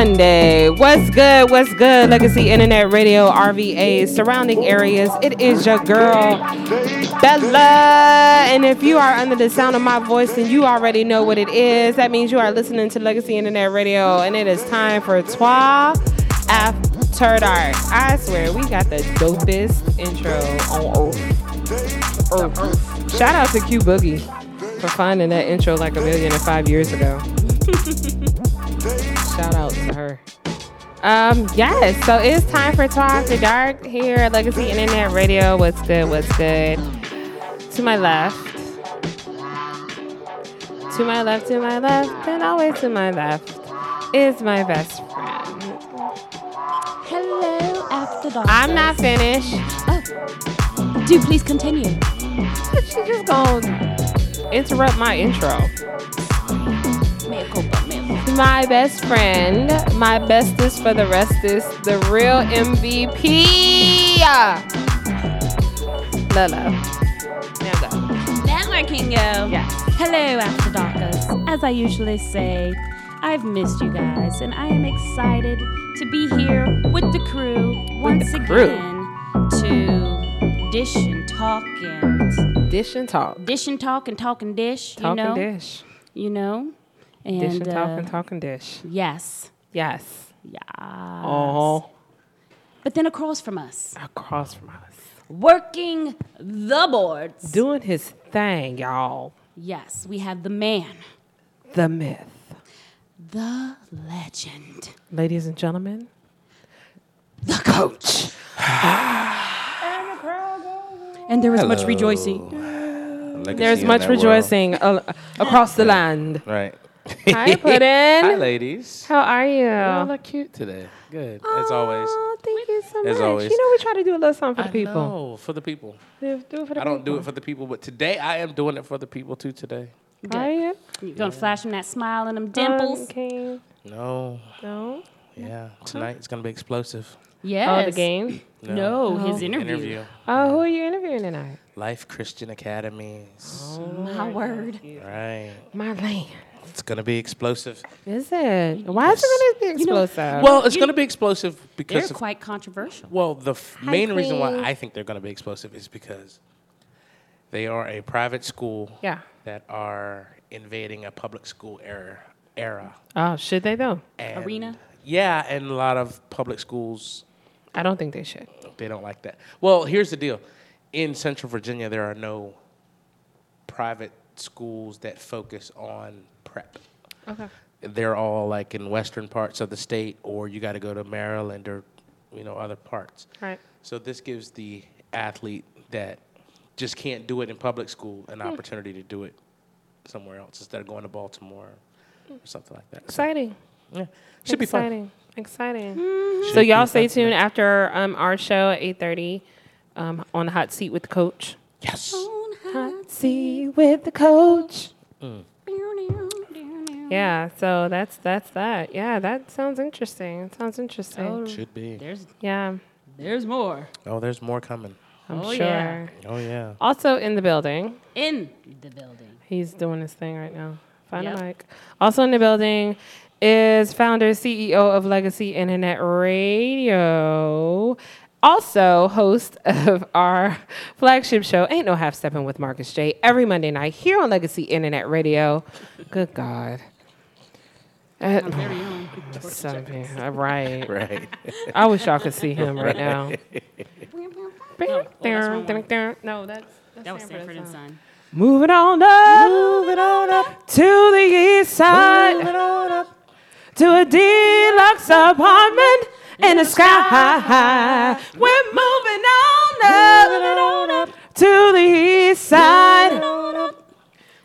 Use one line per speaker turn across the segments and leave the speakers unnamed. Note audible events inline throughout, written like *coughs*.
Sunday. What's good? What's good? Legacy Internet Radio, RVA, surrounding areas. It is your girl, Bella. And if you are under the sound of my voice, then you already know what it is. That means you are listening to Legacy Internet Radio, and it is time for 12 After Dark. I swear, we got the dopest intro on earth. Earth. Shout out to Q Boogie for finding that intro like a million and five years ago. Shout out to her. Um, yes, so it's time for Talk the Dark here at Legacy Internet Radio. What's good? What's good? To my left. To my left, to my left, and always to my left is my best friend.
Hello, After Dark.
I'm not finished.
Oh, do please continue.
She just gonna interrupt my intro. My best friend, my bestest for the restest, the real MVP. Lolo. Now go.
Now I can go.
Yes.
Hello, After Darkers. As I usually say, I've missed you guys, and I am excited to be here with the crew once
the crew.
again to dish and talk and
Dish and talk.
dish and talk and talk and dish.
Talk
you know,
and dish.
you know, and,
Dish and talk
uh,
and talk and dish.
Yes,
Yes.
yes.
Oh,
But then across from us,
across from us.
working the boards.
Doing his thing, y'all.
Yes, we have the man,
The myth.
the legend,
Ladies and gentlemen,
the coach. and the and there was there is much rejoicing.
Legacy
there's much rejoicing uh, across the land.
Right. *laughs*
Hi, Puddin'.
Hi, ladies.
How are you?
You look cute today. Good, as always.
Oh, thank you so
As
much.
always.
You know, we try to do a little something for
I
the people.
know, for the people.
Do, do it for the
I don't do it for the people, but today I am doing it for the people too. Today.
Are you?
You're gonna flash him that smile and them um, dimples.
Okay.
No.
No.
Yeah. Tonight it's gonna be explosive.
Yes.
Oh, the game.
No, his oh. interview.
Interview.
Oh, who are you interviewing tonight?
Life Christian Academies.
Oh, My word.
Right.
My land.
It's gonna be explosive.
Is it? Why is it going to be
know-
explosive?
Well, it's gonna be explosive because They're of
quite controversial.
Well, the f-
Hi,
main reason why I think they're going to be explosive is because they are a private school
yeah.
that are invading a public school era. Era.
Oh, should they though?
And
Arena?
Yeah, and a lot of public schools
I don't think they should.
they don't like that. Well, here's the deal: in Central Virginia, there are no private schools that focus on prep.
Okay.
They're all like in western parts of the state, or you got to go to Maryland or you know other parts.
Right.
So this gives the athlete that just can't do it in public school an opportunity to do it somewhere else instead of going to Baltimore or something like that. So,
Exciting.
yeah, should be fun.
Exciting. Exciting.
Should
So y'all stay
fun.
tuned after um, our show at 8:30 um, on the hot seat with the coach.
Yes.
Hot seat with the coach. Yeah, so that's that's that. Yeah, that sounds interesting. It sounds interesting.
Oh,
Should be.
there's
Yeah,
there's more
Oh, there's more coming.
I'm
Oh,
sure.
yeah.
Oh yeah.
Also in the building,
in the building.
he's doing his thing right now. Find
Yep.
a mic. Also in the building is founder, CEO of Legacy Internet Radio. Also, host of our flagship show, Ain't No Half Stepping with Marcus J, every Monday night here on Legacy Internet Radio. Good God. Uh,
Very own.
something. Uh, Right. *laughs*
Right.
I wish y'all could see him right now.
Oh, oh, that's wrong one.
No, that's, that's
That was Sanford and Son.
Moving on up, moving on up to the east side, moving on up to a deluxe apartment in the sky. We're moving on up, moving on up to the east side.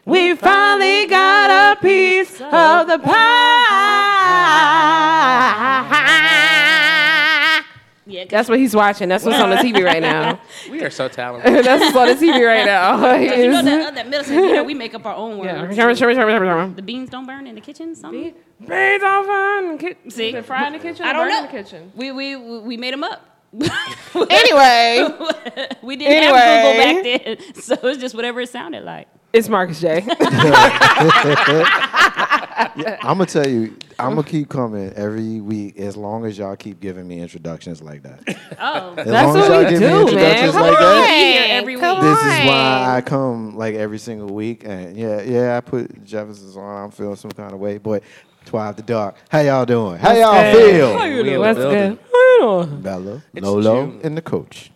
We finally got a piece of the pie.
Yeah,
That's what he's watching. That's what's on the TV right now. *laughs*
We are so talented. *laughs*
That's what's on the TV right now. *laughs*
you know that, uh, that middle school, you know, we make up our own words.
Beans
The beans don't burn in the kitchen. Something.
on fire in the kitchen.
See?
They fry in the kitchen.
I don't
burn
know.
in the kitchen.
We we we made them up.
Anyway,
we didn't have Google back then, so it's just whatever it sounded like.
It's Marcus J. *laughs*
I'm gonna tell you, I'm gonna keep coming every week as long as y'all keep giving me introductions like that.
Oh,
As
That's
long as
what
y'all
we
give me
do, man.
introductions
Come
like
on.
that,
Be here every
Come
week.
this is why I come like every single week. And yeah, yeah, I put Jefferson's on. I'm feeling some kind of way, but Twelve the dark. How y'all doing? How y'all
good?
feel?
How you
We in
doing?
the
That's good. How you doing?
Bella,
It's
Lolo,
June.
and the coach.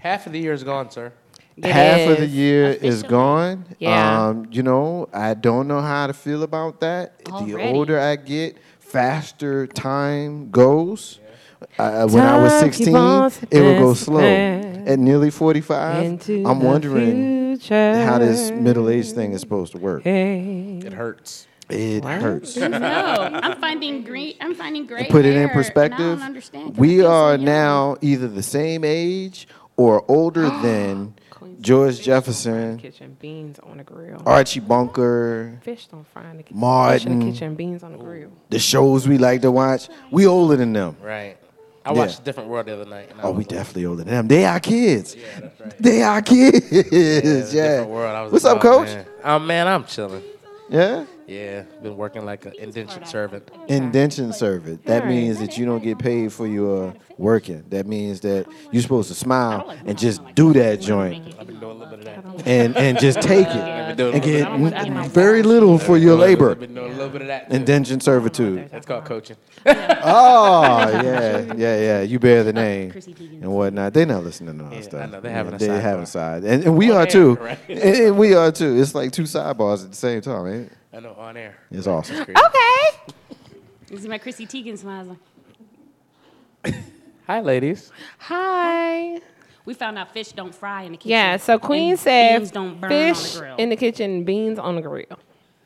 Half of the year is gone, sir.
It
Half of the
is.
year is gone.
Yeah.
Um, you know, I don't know how to feel about that. The older I get, faster time goes. Uh, when I was 16, it would go slow. At nearly 45, I'm wondering
future.
how this middle age thing is supposed to work.
Hey.
It hurts.
It hurts.
no, I'm finding *laughs* great. I'm finding great.
Put it in
hair, I
perspective.
don't understand 'cause
We are now either the same age or older *gasps* than George Jefferson,
Kitchen beans on the grill.
Archie Bunker,
Fish don't fry in the kitchen.
Martin.
the kitchen, beans on the grill.
the shows we like to watch. We older than them.
Right. I
Yeah.
watched a different world the other night. And I
Oh, we
was like,
definitely older than them. They are kids.
Yeah, that's right.
They are kids.
Yeah,
Yeah.
different world. I was
What's
like,
up,
oh,
coach?
Man. Oh man, I'm chilling.
Yeah.
Yeah, been working like an indentured servant.
Indentured servant. That means that you don't get paid for your working. That means that you're supposed to smile and just do that joint
I've been doing a little bit of that.
and and just take it
I've been doing a
and get
of that.
n- very little for your labor.
I've been doing a little bit of that. too.
Servitude.
That's called coaching.
Oh yeah, yeah, yeah. You bear the name and whatnot. They're not listening to our
Yeah,
stuff.
I know. They're having a
They're
sidebar.
having side, and, and we
oh,
are too. And, and we are too. It's like two sidebars at the same time, ain't it?
I know on air.
It's awesome.
Crazy.
Okay. *laughs*
You see my Chrissy Teigen smiling. *laughs*
Hi, ladies.
Hi.
We found out fish don't fry in the kitchen.
Yeah, so Queen
and
said
beans don't burn
fish
on the grill.
in the kitchen, beans on the grill.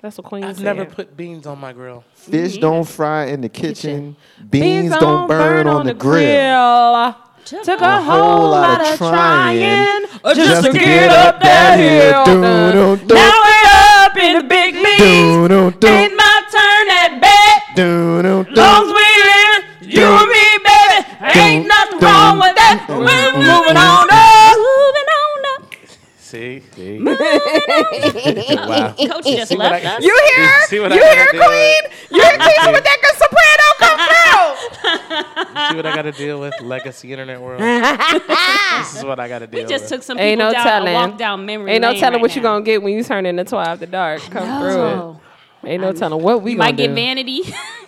That's what Queen
I've
said.
never put beans on my grill.
Fish
neither.
don't fry in the kitchen. Beans, don't burn, on the grill.
grill.
Took
Took a whole lot of trying just to get up that hill.
Dun, dun,
Now
dun, dun, dun,
Ain't my turn at bat.
dun, dun, dun.
Long as we in, you and me, baby. Ain't nothing wrong with that. We're moving on up.
Moving on up.
See? See? *laughs*
wow. *laughs* Coach just
See
left
I-
us.
You hear?
See what
you
gotta
hear,
deal with?
Queen? You hear Queen with that good soprano come *laughs* through?
You see what I got to deal with? Legacy internet world. this is what I got to deal
We just
with.
took some
Ain't
people
no
down
telling.
a walk down memory
Ain't no telling
right
what you
now.
gonna get when you turn into 12 after dark. Come
No.
through it. Ain't no telling what we gonna
might get
do.
Vanity.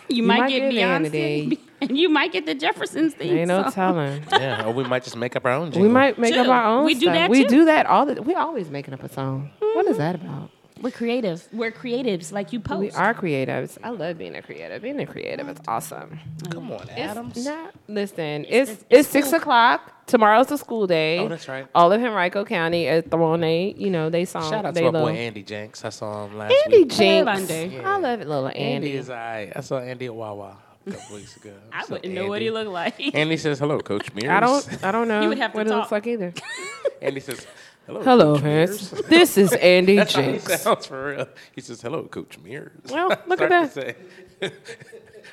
you, might,
might
get,
get
Beyonce.
Vanity. *laughs*
And you might get the Jeffersons thing.
Ain't no
so.
telling. *laughs*
yeah, or we might just make up our own jingle.
We might make up our own
We do
stuff.
that
we
too.
do that all the we always making up a song. What is that about?
We're creative. We're creatives like you post.
We are creatives. I love being a creative. Being a creative is awesome.
Come on, Adams.
Not, listen, it's
it's-
it's,
it's
six
cool.
o'clock. Tomorrow's the school day.
Oh, that's right.
All of Henrico County at Throne, A, you know, they saw.
Shout out
they
to my boy Andy Jenks. I saw him last
Andy
week.
Jinx.
Andy.
I love it, little
Andy
Andy.
is I. I saw Andy at Wawa a couple weeks ago.
I
So
wouldn't know what he looked like.
Andy says, "Hello, Coach Mears."
I don't. I don't *laughs* know
You would have to
what it
talk.
looks like either. *laughs*
Andy says, "Hello,
Hello,
Coach
Hans.
Mears." *laughs*
This is Andy
That's how he sounds for real. He says, "Hello, Coach Mears."
Well, look at
that. say-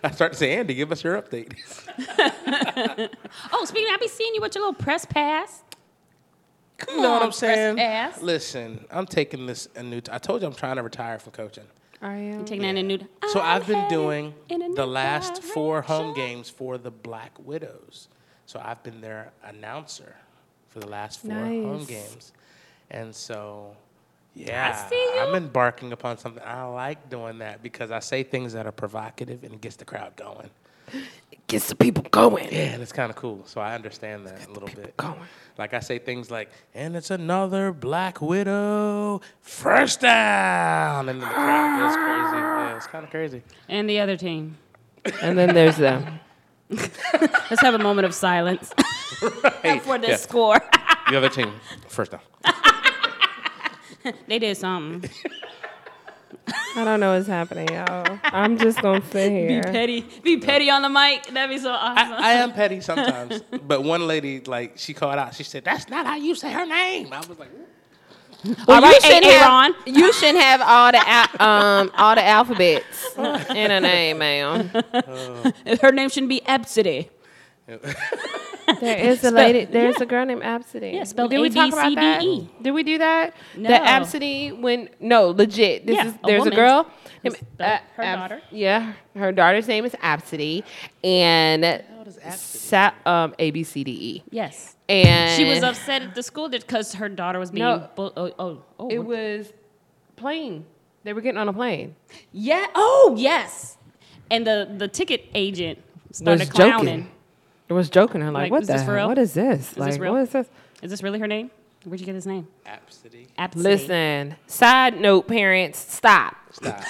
I start to say, Andy, give us your update.
oh, speaking of, I be seeing you with your little press pass. Come
You know what I'm saying?
Press pass.
Listen, I'm taking this a new. T- I told you I'm trying to retire from coaching.
Are you?
You taking that in a nude.
So I've been doing
headed in a
the
new
last four home games for the Black Widows. So I've been their announcer for the last four
Nice.
home games. And so, yeah,
see you.
I'm embarking upon something. I like doing that because I say things that are provocative and it gets the crowd going. *laughs*
Gets the people going.
Yeah, and it's kind of cool. So I understand that a little bit.
going.
Like I say things like, and it's another Black Widow first down. And then the crowd goes crazy. Ah. Yeah, it's kind of crazy.
And the other team.
And then there's them. *laughs*
Let's have a moment of silence *laughs* for this
yeah.
score.
The other team, first down. *laughs*
they did something.
I don't know what's happening, y'all. I'm just gonna sit here.
Be petty. Be petty on the mic. That'd be so awesome.
I, I am petty sometimes, *laughs* but one lady, like, she called out. She said, "That's not how you say her name." I was like,
well,
All right,
you shouldn't
Aaron.
have. *laughs*
You shouldn't have all the al- um all the alphabets in a name, ma'am. *laughs*
Her name shouldn't be Ebsity. *laughs*
There is a lady. There's a girl named Absidy.
Yeah, spelled
Did we talk about that?
A-B-C-D-E.
Did we do that?
No.
The Absidy when no legit. This
Yeah,
is there's a
woman
girl.
who's
named,
spelled her
Ab-
daughter.
Yeah, her daughter's name is Absidy, and Sa- um A B C D E.
Yes.
And
She was upset at the school because her daughter was being.
No.
bu- oh, oh, oh.
It was plane. They were getting on a plane.
yeah. Oh, yes. And the, the ticket agent started
was
clowning.
joking. It was joking. I'm like,
Like,
what
is
the
this for
hell?
real?
What is this?
this
like,
real?
what is this?
Is this really her name? Where'd you get his name?
"Absidy,
Absity.
Listen, side note, parents, stop.
stop."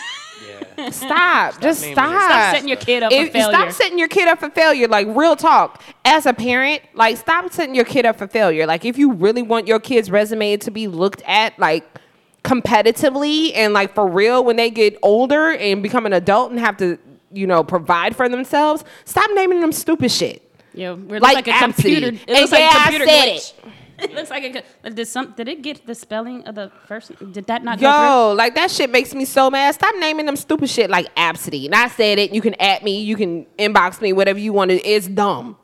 Yeah. *laughs*
Stop. Just stop.
Stop setting your kid up
If-
for failure.
Stop setting your kid up for failure. Like real talk. As a parent, like stop setting your kid up for failure. Like if you really want your kid's resume to be looked at like competitively and like for real when they get older and become an adult and have to, you know, provide for themselves, stop naming them stupid shit.
Yeah, it looks
Like
like, a
Absidy.
computer. It
And
looks like
yeah,
a
I
computer
said
glitch. It *laughs* looks like a. Did some? Did it get the spelling of the first? Did that not go
Yo, like that shit makes me so mad. Stop naming them stupid shit like Absidy. And I said it. You can at me. You can inbox me. Whatever you want to. It's dumb.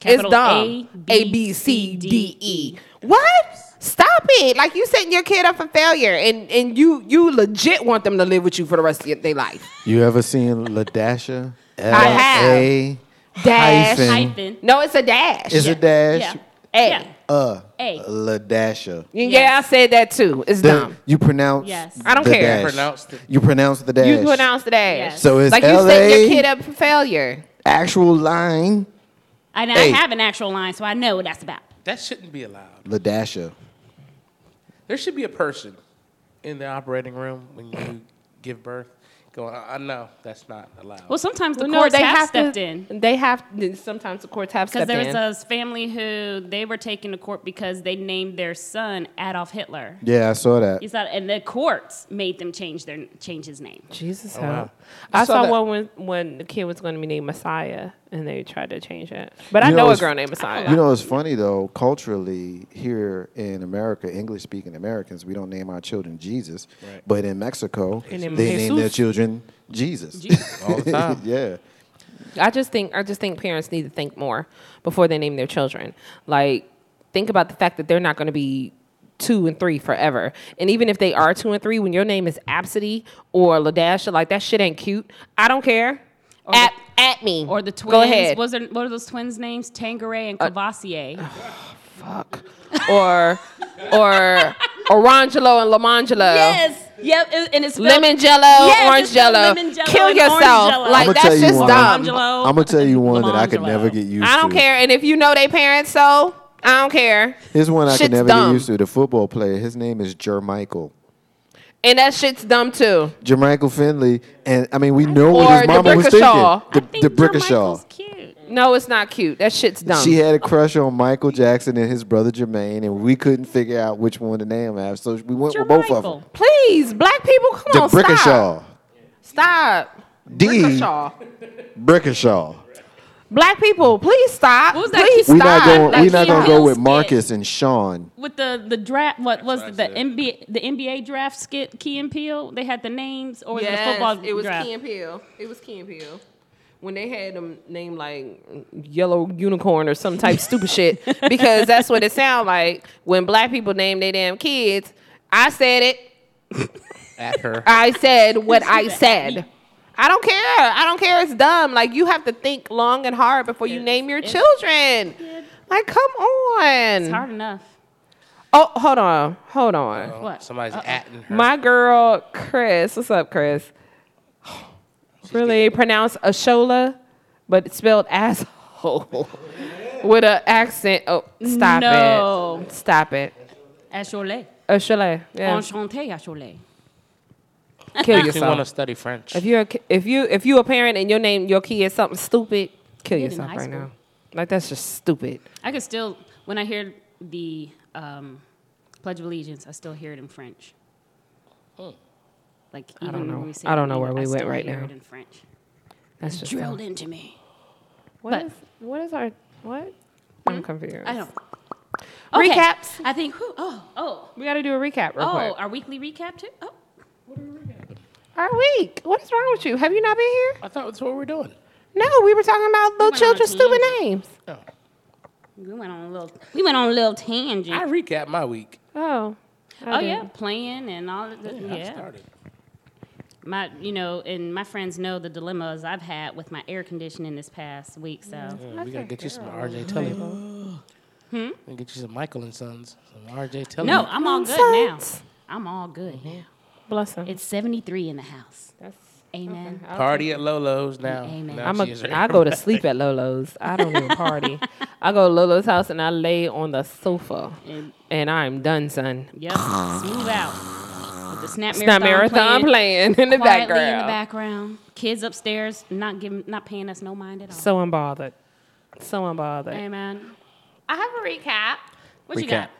Capital
it's dumb.
A, B,
A B C D E. What? Stop it! Like you setting your kid up for failure, and and you you legit want them to live with you for the rest of their life.
You ever seen Ladasha? L
I have.
A
Dash.
hyphen
Hyphen.
No, it's a dash.
Is a dash?
Yeah.
A.
Yeah.
Uh,
A.
Ladasha.
Yeah,
Yes.
I said that too. It's
The-
dumb.
you pronounce.
Yes.
I don't
the
care.
dash.
Pronounced it.
You pronounce the dash.
You pronounce the dash.
Yes.
So it's
like you
L
setting your kid up for failure.
actual line
And
Hey.
I have an actual line, so I know what that's about.
That shouldn't be allowed.
Ladasha.
There should be a person in the operating room when you give birth going, I know that's not allowed.
Well, sometimes the
Well, no,
courts
they
have,
have
stepped
to,
in.
They have sometimes the courts have stepped in.
Because there was a family who they were taken to court because they named their son Adolf Hitler.
Yeah, I saw that.
You saw, and the courts made them change their change his name.
Jesus
Oh, wow.
I
I saw
saw one when when the kid was going to be named Messiah, and they tried to change it. But I know,
know,
a girl named Messiah.
You know, it's funny though. Culturally, here in America, English-speaking Americans, we don't name our children Jesus,
Right.
but in Mexico,
They
they
name
name, their children Jesus.
All the time. *laughs*
yeah.
I just think I just think parents need to think more before they name their children. Like, think about the fact that they're not going to be two and three forever. And even if they are two and three, when your name is Absidy or Ladasha, like that shit ain't cute. I don't care.
Or
At at me
Or the twins.
Go ahead.
Was there, what are those twins' names? Tangeray and uh, Cavassier. *sighs*
Fuck. or or Orangelo and Lamangelo.
yes. Yep. And it's spelled-
Lemon jello,
Yes,
orange
it's
jello.
lemon jello
Kill yourself. Like
I'ma
that's
you
just
one.
dumb.
I'm gonna tell you one that I could never get used to.
I don't care. And if you know they parents, so I don't care.
Here's one I
Shit's
could never
dumb.
get used to. The football player. His name is Jermichael.
And that shit's dumb too.
Jermichael Finley, and I mean we know what his
the
mama was
Brickashaw.
thinking. The,
I think
the
Jermichael's
Brickashaw.
cute.
No, it's not cute. That shit's dumb.
She had a crush on Michael Jackson and his brother Jermaine, and we couldn't figure out which one to name after, so we went with both of them.
Please, black people, come
The
on, stop.
Brickashaw.
Stop.
D.
Brickashaw.
Brickashaw.
Black people, please stop.
What was that
please
kid-
We
stop.
not going.
Like
we not gonna go
Hill
with
skit.
Marcus and Sean.
With the the draft, what was
what I
the
said.
NBA the NBA draft skit? Key and Peele. They had the names, or was it
Yes,
the football
it was
draft?
Key and Peele. It was Key and Peele. When they had them named like Yellow Unicorn or some type stupid *laughs* shit, because that's what it sound like when black people name their damn kids. I said it.
At her.
I said what I said. I don't care. I don't care. It's dumb. Like you have to think long and hard before you
It's-
name your
it's-
children. Like, come on.
It's hard enough.
Oh, hold on. Hold on.
Oh,
What?
Somebody's atting her.
My girl, Chris. What's up, Chris? Really pronounce Ashola, but it's spelled asshole *laughs* with an accent. Oh, stop
No.
it. Stop it.
At Cholet.
Ashola. Yeah.
Enchanté at Cholet.
Kill
If you want to
yourself.
study French.
If you're a, if you if you a parent and your name your kid is something stupid, kill
Kid in
yourself right
school.
now. Like that's just stupid.
I could still, when I hear the um, Pledge of Allegiance, I still hear it in French. Like
I don't
when
know.
we say
I don't know where
in-
we
I
went
still
right
hear
now.
It in French.
That's just
Drilled
dumb.
into me.
What
but-
is what is our what? I'm confused.
I don't.
Recaps.
I think. Whew, oh, oh,
We got to do a recap real
oh.
quick.
Our weekly recap too. Oh,
Our week. What is wrong with you? Have you not been here?
I thought that's what we're doing.
No, we were talking about little
went on a
children's stupid
tangent.
names.
No.
we went on a little. We went on a little tangent.
I recap my week.
Oh.
oh yeah, playing and all of the,
Yeah, I
yeah.
started.
My, you know, and my friends know the dilemmas I've had with my air conditioning this past week. So
Yeah, we gotta get you some RJ Tully. *gasps* Hmm. And get you some Michael and Sons, some RJ Tully.
no, I'm all good now. I'm all good now.
Bless him.
It's 73 in the house.
That's
Amen.
okay.
Party at Lolo's now.
Amen.
Now
I'm
she
a,
is ready.
I go to *laughs* sleep at Lolo's. I don't even party. I go to Lolo's house and I lay on the sofa
And
and I'm done, son.
yep, smooth out. With the snap
Snap marathon playing, in the
quietly
background.
in the background. Kids upstairs, not giving, not paying us no mind at all.
So unbothered. So unbothered.
Amen.
I have a recap.
What you
Recap.
got?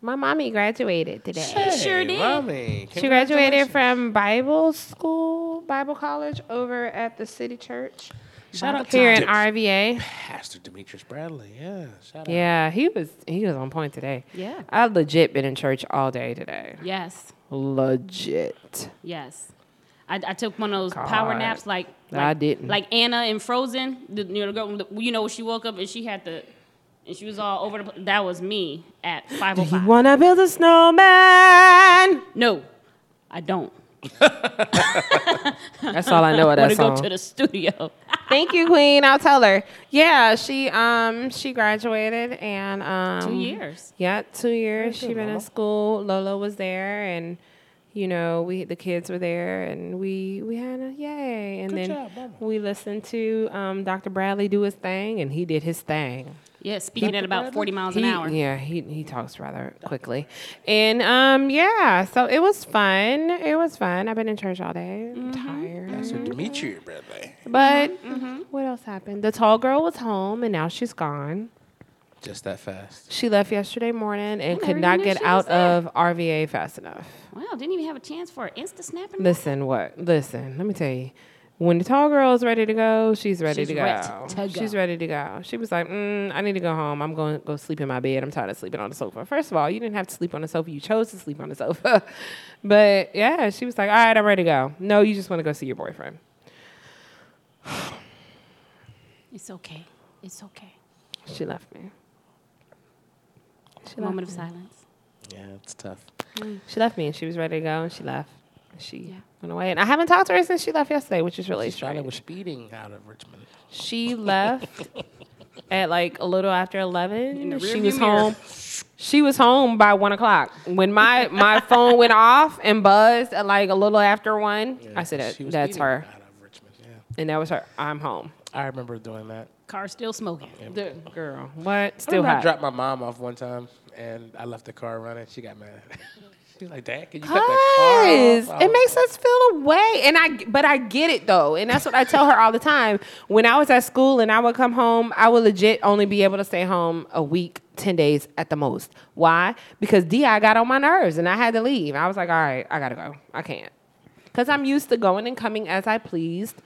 My mommy graduated today.
She sure did.
Mommy,
She graduated from Bible school, Bible college over at the City Church
Shout out
here
to
in RVA.
Pastor Demetrius Bradley. Yeah, shout out.
Yeah, he was he was on point today.
Yeah.
I legit been in church all day today.
Yes.
Legit.
Yes. I, I took one of those power naps like, like
I didn't.
like Anna in Frozen. The, you know, the girl, you know, she woke up and she had the, and she was all over the. pla- That was me at five oh
You
five.
wanna build a snowman?
No, I don't. *laughs*
That's all I know of that *laughs*
Want to go to the studio?
Thank you, Queen. I'll tell her. Yeah, she um she graduated and um
Two years.
Yeah, two years. She been in school. Lola was there, and you know we the kids were there, and we we had a yay. And then
job,
we listened to um, Dr. Bradley do his thing, and he did his thing.
Yeah, speaking at about forty miles an
He-
hour.
Yeah, he he talks rather quickly, and um yeah, so it was fun. It was fun. I've been in church all day. I'm
Mm-hmm.
tired.
Pastor Demetrius Bradley.
But
Mm-hmm.
what else happened? The tall girl was home, and now she's gone.
Just that fast.
She left yesterday morning and could not get out of RVA fast enough.
Wow, didn't even have a chance for an insta snapping.
Listen, what? Listen, let me tell you. When the tall girl is ready to go, she's ready
She's
to go.
ready to go.
She's ready to go. She was like, mm, "I need to go home. I'm going to go sleep in my bed. I'm tired of sleeping on the sofa." First of all, you didn't have to sleep on the sofa. You chose to sleep on the sofa. *laughs* but yeah, she was like, "All right, I'm ready to go." No, you just want to go see your boyfriend.
It's okay. It's okay.
She left me. She
Moment of
left me.
silence.
Yeah, it's tough.
She left me, and she was ready to go, and she left. She
Yeah.
went away, and I haven't talked to her since she left yesterday, which is really
Charlotte
strange.
was speeding out of Richmond.
She left at like a little after eleven. She was
mirror.
home. She was home by one o'clock. When my my *laughs* phone went off and buzzed at like a little after one, I said that, that's her,
Out of Richmond. Yeah,
and that was her. I'm home.
I remember doing that.
Car still smoking.
Dude, girl, what? Still
remember I
hot.
dropped my mom off one time, and I left the car running. She got mad. *laughs* she was like, "Dad, can you cut the car
Cause
off?" I
it makes us feel away, and I but I get it though, and that's what I tell her all the time. When I was at school and I would come home, I would legit only be able to stay home a week, ten days at the most. Why? Because Di got on my nerves, and I had to leave. I was like, all right, I gotta go. I can't, cause I'm used to going and coming as I pleased.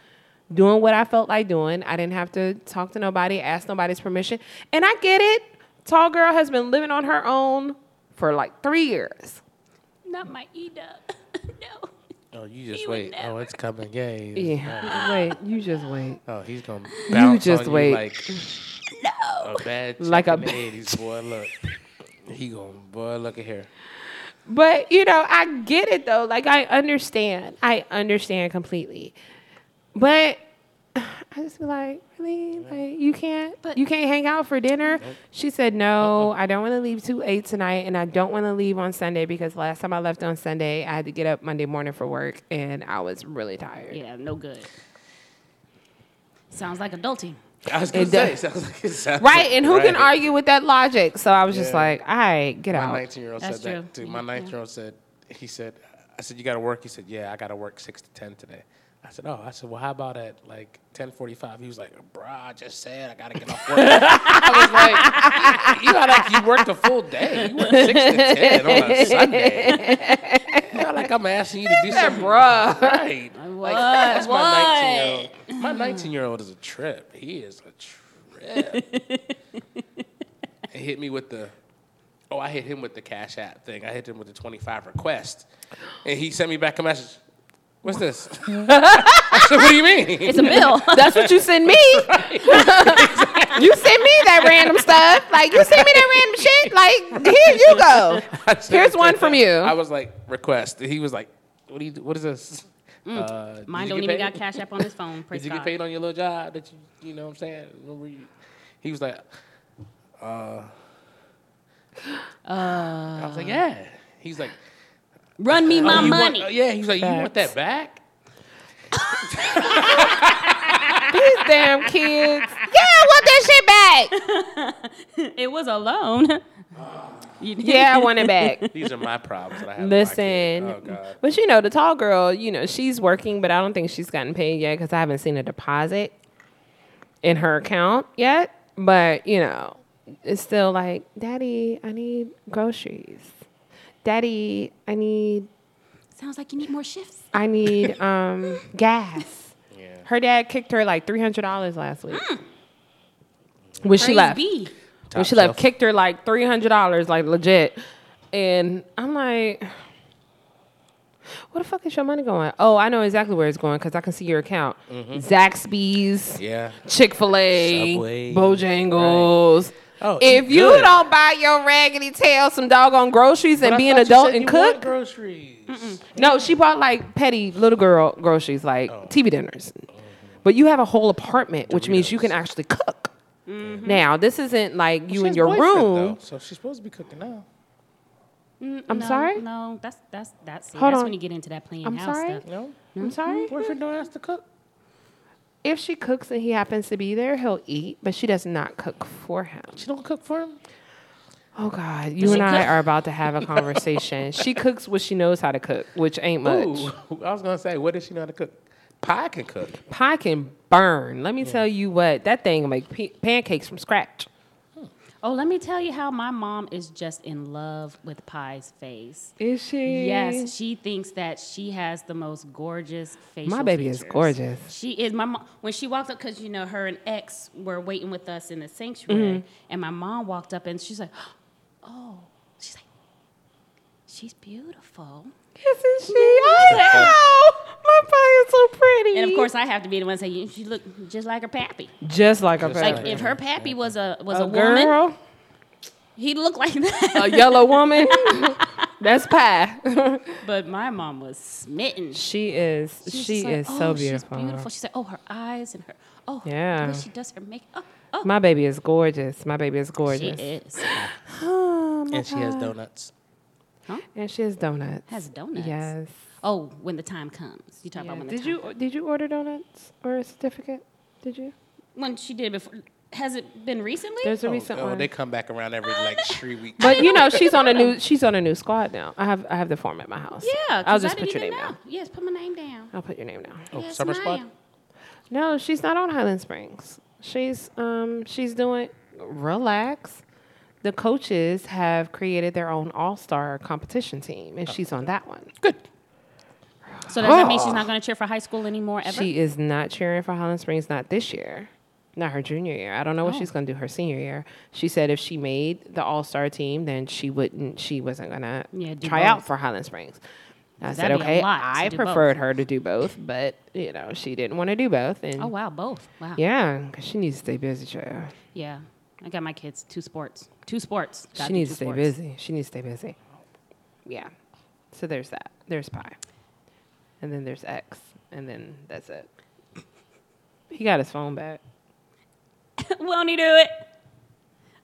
Doing what I felt like doing. I didn't have to talk to nobody, ask nobody's permission. And I get it. Tall girl has been living on her own for like three years.
Not my E dub. *laughs* no.
Oh, you just
He would
wait. Oh,
never.
it's coming. Yay.
Yeah. Wait, you just wait.
Oh, he's gonna bounce
just
on
wait.
you *laughs* like a bad chick
Like a
in the
ba-
eighties. Boy, look. He gonna boy, look at here.
But you know, I get it though. Like I understand. I understand completely. But I just be like, really? Like you can't
But-
you can't hang out for dinner? She said, No, uh-uh. I don't want to leave too late tonight and I don't want to leave on Sunday because last time I left on Sunday, I had to get up Monday morning for work and I was really tired.
Yeah, no good. Sounds like adulting.
I was gonna
It
say, sounds like it sounds *laughs*
Right, and who can argue with that logic? So I was just like, all right, get out.
My 19 year old said
That's
that
true.
too. My
Yeah,
19 year old said, he said, I said, you got to work? He said, yeah, I got to work 6 to 10 today. I said, oh, I said, well, how about at like 10:45? He was like, bruh, I just said I gotta get off work. I was like, you not like you worked a full day. You worked six to ten on a *laughs* Sunday. Not like I'm asking you to do something,
bruh.
Right? Like,
What?
that's my 19 year old. My 19 year old is a trip. He is a trip. he hit me with the. Oh, I hit him with the Cash App thing. I hit him with the 25 request. And he sent me back a message. What's this? *laughs* I said, what do you mean?
It's a bill.
That's what you send me. *laughs* you send me that random stuff. Like you send me that random shit. Like here you go. *laughs*
Said
Here's one from you.
I was like, request. He was like, what do you do? What is this? Uh,
Mine don't even
paid?
got Cash App on his phone. Praise
Did you get paid on your little job that you, you know what I'm saying? Remember you, he was like, uh, *gasps* uh, I was like, yeah. He's like,
Run me
oh,
my
you want-
money.
uh, yeah, he's was like, you want that back? *laughs*
These damn kids. Yeah, I want that shit back. *laughs*
it was a loan. *laughs*
Yeah, I want it back.
These are my problems that I have. with my.
Listen,
Oh,
but you know, the tall girl, you know, she's working, but I don't think she's gotten paid yet because I haven't seen a deposit in her account yet. But, you know, it's still like, Daddy, I need groceries. Daddy, I need
Sounds like you need more shifts.
I need um *laughs* gas.
Yeah.
Her dad kicked her like three hundred dollars last week. When she
Praise
left.
be.
when she left, kicked her like three hundred dollars, like legit. And I'm like, where the fuck is your money going? Oh, I know exactly where it's going because I can see your account. Mm-hmm. Zaxby's,
Yeah.
Chick Fil A,
Subway.
Bojangles.
Oh,
if you
good.
don't buy your raggedy tail some doggone groceries
But
and
I
be an
thought you
adult
said
and
you want
cook,
groceries.
no, she bought like petty little girl groceries, like
Oh.
TV dinners. But you have a whole apartment, which means you can actually cook. Mm-hmm. Now, this isn't like you
She
in your room.
though, so she's supposed to be cooking now.
Mm, I'm
no,
sorry?
No, that's that's that's see,
Hold
that's
on.
when you get into that playing
I'm
house
sorry?
stuff.
No?
I'm sorry.
Boyfriend don't ask to cook.
If she cooks and he happens to be there, he'll eat, but she does not cook for him.
She don't cook for him?
Oh God, you and I
cook?
are about to have a conversation. *laughs* she cooks what she knows how to cook, which ain't much.
Ooh, I was gonna say, what does she know how to cook? Pie can cook.
Pie can burn. Let me tell you what, that thing make p- pancakes from scratch.
Oh, let me tell you how my mom is just in love with Pie's face.
Is she?
Yes, she thinks that she has the most gorgeous face.
My baby is gorgeous.
She is. My mom when she walked up because you know her and ex were waiting with us in the sanctuary,
Mm-hmm.
and my mom walked up and she's like, *gasps* "Oh, she's like, she's beautiful."
Isn't she? I know. My pie is so pretty.
And of course, I have to be the one to say, "She look just like her pappy."
just like a
Just
Like if her pappy was a was a,
a
woman,
girl,
he'd look like that.
a yellow woman. *laughs* That's pie. *laughs*
but my mom was smitten.
she is.
She's
she
like,
is
"Oh,
so
she's
beautiful.
beautiful. She said, "Oh, her eyes and her oh,
Yeah.
the way she does her makeup. Oh, oh,
My baby is gorgeous. My baby is gorgeous.
she is *gasps*
Oh, my
And she has donuts. Huh?
And she has donuts.
has donuts.
Yes.
Oh, when the time comes, you talk
Yeah.
about when the
Did
time
you did you order donuts or a certificate? Did you?
when she did before. Has it been recently?
There's a
Oh,
recent
oh,
one.
they come back around every like *laughs* three weeks.
but you know, she's on a new she's on a new squad now. I have I have the form at my house.
yeah,
I'll just
I
put your name
know.
down.
Yes, put my name down.
I'll put your name down.
oh,
yes,
Summer Squad?
No, she's not on Highland Springs. She's um she's doing relax. The coaches have created their own all star competition team, and she's on that one.
Good.
So does that mean she's not going to cheer for high school anymore ever?
She is not cheering for Highland Springs, not this year, not her junior year. I don't know what
Oh.
she's going to do her senior year. She said if she made the All Star team, then she wouldn't. She wasn't going to
Yeah,
try out for Highland Springs. I said
that'd be a
okay. I preferred
both.
her to do both, but you know she didn't want to do both, and
oh wow, both. Wow.
yeah, because she needs to stay busy, child.
Yeah. I got my kids two sports. Two sports. Gotta
She needs to stay
sports.
busy. She needs to stay busy. yeah. So there's that. There's pi. And then there's x. And then that's it. He got his phone back. *laughs*
Won't he do it?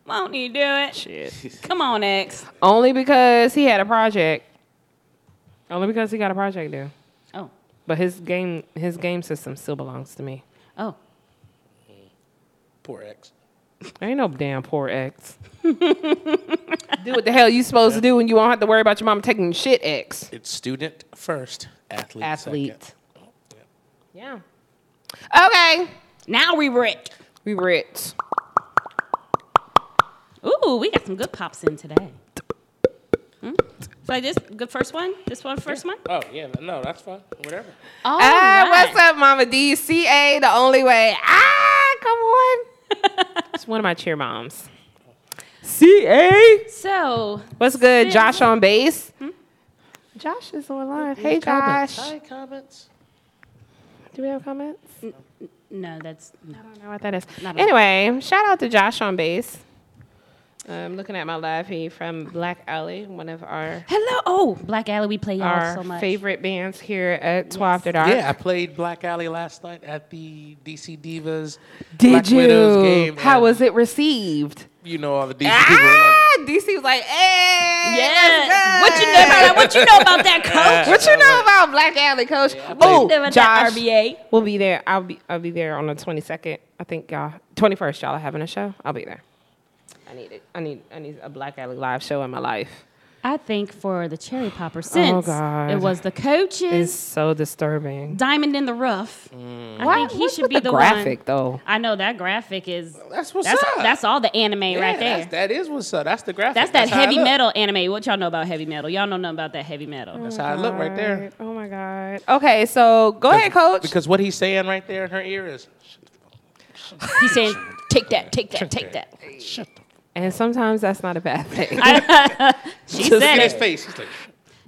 Won't he do it?
Shit. *laughs*
Come on, X.
Only because he had a project. Only because he got a project due.
Oh,
But his game his game system still belongs to me.
oh.
Poor ex.
Ain't no damn poor ex. *laughs* do what the hell you supposed to do when you won't have to worry about your mama taking shit ex.
It's student first, athlete,
Athlete.
second.
Yeah. Okay.
Now we rich.
We rich.
Ooh, we got some good pops in today. Hmm? Like this, good first one. This one, first one.
Oh yeah, no, that's fine. Whatever.
Oh,
Ah, what's up, Mama D? CA, the only way. Ah, come on. *laughs* it's one of my cheer moms. CA.
So,
What's good? Josh on bass. Josh is online. Hey,
Comments.
Josh.
Hi, comments.
Do we have comments?
no, that's no.
I don't know what that is.
Not a-
Anyway, shout out to Josh on bass. I'm looking at my live feed from Black Alley, one of our
Hello. Oh, Black Alley, we play y'all
our
so much.
favorite bands here at 12 After Dark.
Yeah, I played Black Alley last night at the DC Divas
Did
Black
you?
Widows game.
How was it received?
You know all the DC people. Were like,
Ah, DC was like, hey,
Yeah. What you know about what you know about that *laughs* coach?
What you know about Black Alley, Coach?
I played-
oh,
You know
Josh,
that RVA?
we'll be there. I'll be I'll be there on the 22nd. I think y'all 21st. Y'all are having a show. I'll be there. I need it. I need I need a Black Alley live show in my life.
I think for the cherry popper, oh, since
God.
it was the
It's
coaches,
so disturbing.
diamond in the rough. I
Why-
think he
what's
should be
the
the,
graphic
one.
though.
I know that graphic is.
That's what's
that's
up.
that's all the anime
Yeah,
right there.
That's, that is what's up. That's the graphic.
That's that
how
heavy metal anime. What y'all know about heavy metal? Y'all know nothing about that heavy metal.
That's how I look right there.
Oh, oh my god. Okay, so go ahead, Coach.
Because what he's saying right there in her ear is,
He's saying, "Take that, take that, take that."
shut the
and sometimes that's not a bad thing. *laughs*
She *laughs*
Look
said
at his
it.
face. He's like,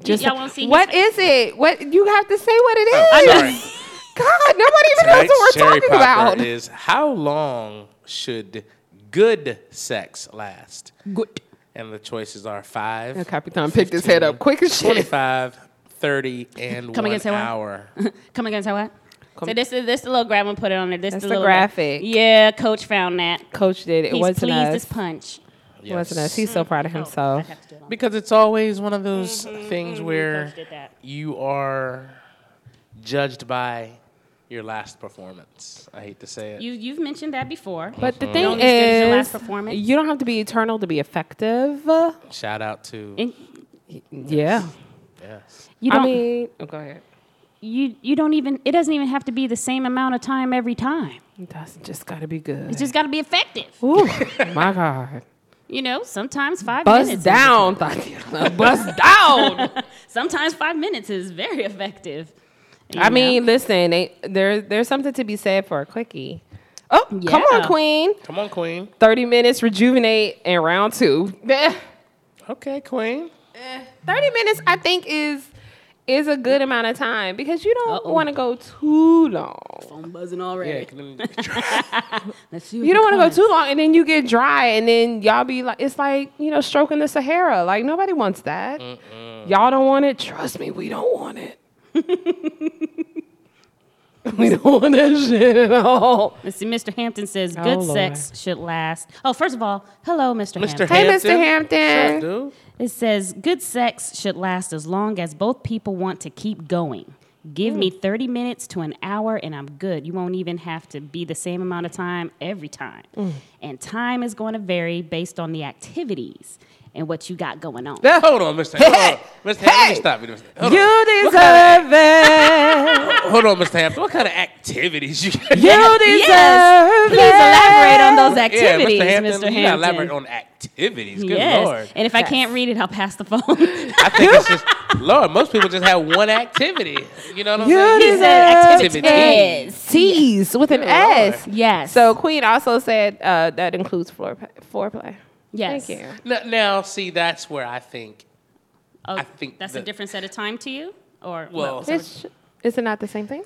Just
y'all want to see his
what
face?
is it? What you have to say what it oh, is.
oh, sorry. *laughs*
God, nobody even knows what we're
cherry
talking
popper
about.
is how long should good sex last?
Good.
And the choices are five,
And Capitan picked his head up quick as shit.
25, 30, and
Come
one
again, say what?
hour.
Come again, say what? So this is this the little grab and put it on there. This
That's
the
the
little
graphic.
Yeah, coach found that.
Coach did it. It
He's
wasn't
pleased
us.
as punch.
It wasn't us. He's so proud of himself.
have to do it
Because it's always one of those
Mm-hmm,
things where
Coach did that.
you are judged by your last performance. I hate to say it.
You you've mentioned that before.
But the
Mm-hmm.
thing
Only as your last
is,
performance.
you don't have to be eternal to be effective.
Shout out to
And
Yeah.
yes.
you don't
mean, oh, go ahead.
You you don't even it doesn't even have to be the same amount of time every time.
That's just got to be good.
It's just got to be effective.
Ooh, *laughs* my God.
You know, sometimes five
Bust
minutes. is-
down, Tatiana. Bust down. *laughs*
Sometimes five minutes is very effective. You
I
know?
mean, listen, they, there, there's something to be said for a quickie. Oh, come on, Queen.
Come on, Queen.
30 minutes, rejuvenate, and round two. Eh,
Okay, Queen.
30 minutes, I think, is is a good amount of time because you don't want to go too long.
phone buzzing
Yeah,
already. *laughs*
can-
Let's see. what
You don't want to go too long, and then you get dry, and then y'all be like, it's like you know, stroking the Sahara. Like nobody wants that. Y'all don't want it. Trust me, we don't want it. *laughs* we don't want that shit at all.
Let's see. Mr. Hampton says
Oh,
good
Lord.
sex should last. Oh, first of all, hello, Mr.
Mr.
Hampton.
Hey, Mr. Hampton.
What's up, dude?
It says good sex should last as long as both people want to keep going. Give me hmm. 30 minutes to an hour and I'm good. You won't even have to be the same amount of time every time. Hmm. And time is going to vary based on the activities and what you got going on.
Now, Hold on, Mr. *laughs* Hold on. Mr. Hampton, let me stop you. Mr. Hold on.
You deserve it.
Hold on, Mr. Hampton. What kind of activities you got?
You *laughs* deserve
Yes. Please elaborate on those
Yeah,
activities,
Mr. Hampton,
Mr.
you gotta
Hampton.
elaborate on activities. Good
yes.
lord.
And if I can't read it, I'll pass the phone.
I think it's just *laughs* Lord. Most people just have one activity. You know what I'm
You
saying?
He said
deserve
activities.
T's with an
Good
S.
Lord.
yes.
So Queen also said uh, that includes floor foreplay.
Yes.
Thank you.
Now, now, see, that's where I think.
Oh,
I think
that's
the-
a different set of time to you? Or
Well,
It's, is it not the same thing?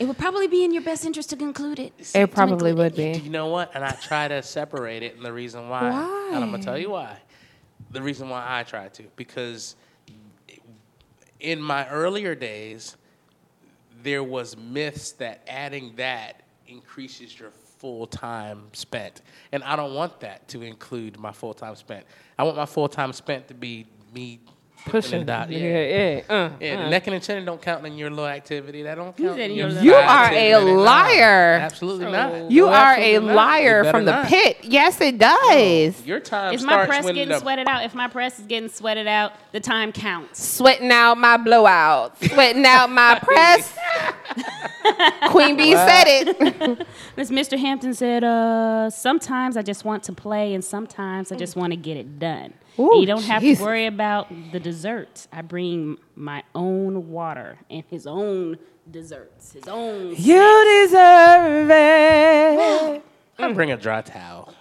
it would probably be in your best interest to conclude it.
It probably
include
would
Do
be.
you know what? And I try to separate it, and the reason why,
Why?
and I'm gonna tell you why. The reason why I try to because in my earlier days, there was myths that adding that increases your full time spent, and I don't want that to include my full time spent. I want my full time spent to be me
Pushing.
that. dot-
Yeah,
yeah.
yeah. Uh,
Yeah,
uh.
necking and chinning don't count in your little activity. That don't count.
said
in
your
your
You
side
are a
activity. No,
liar.
absolutely not.
You
No,
are a
absolutely not. You
liar from the
not.
pit. Yes, it does.
Your time
Is my
starts
press getting sweated out? If my press is getting sweated out, the time counts.
Sweating out my blowout. Sweating out my *laughs* press. *laughs* Queen Bee said it. *laughs*
As Mr. Hampton said, uh, sometimes I just want to play and sometimes I just want to get it done.
Ooh,
you don't have
Jesus.
to worry about the desserts. I bring my own water and his own desserts, his own.
You deserve it. *gasps*
I bring a dry towel.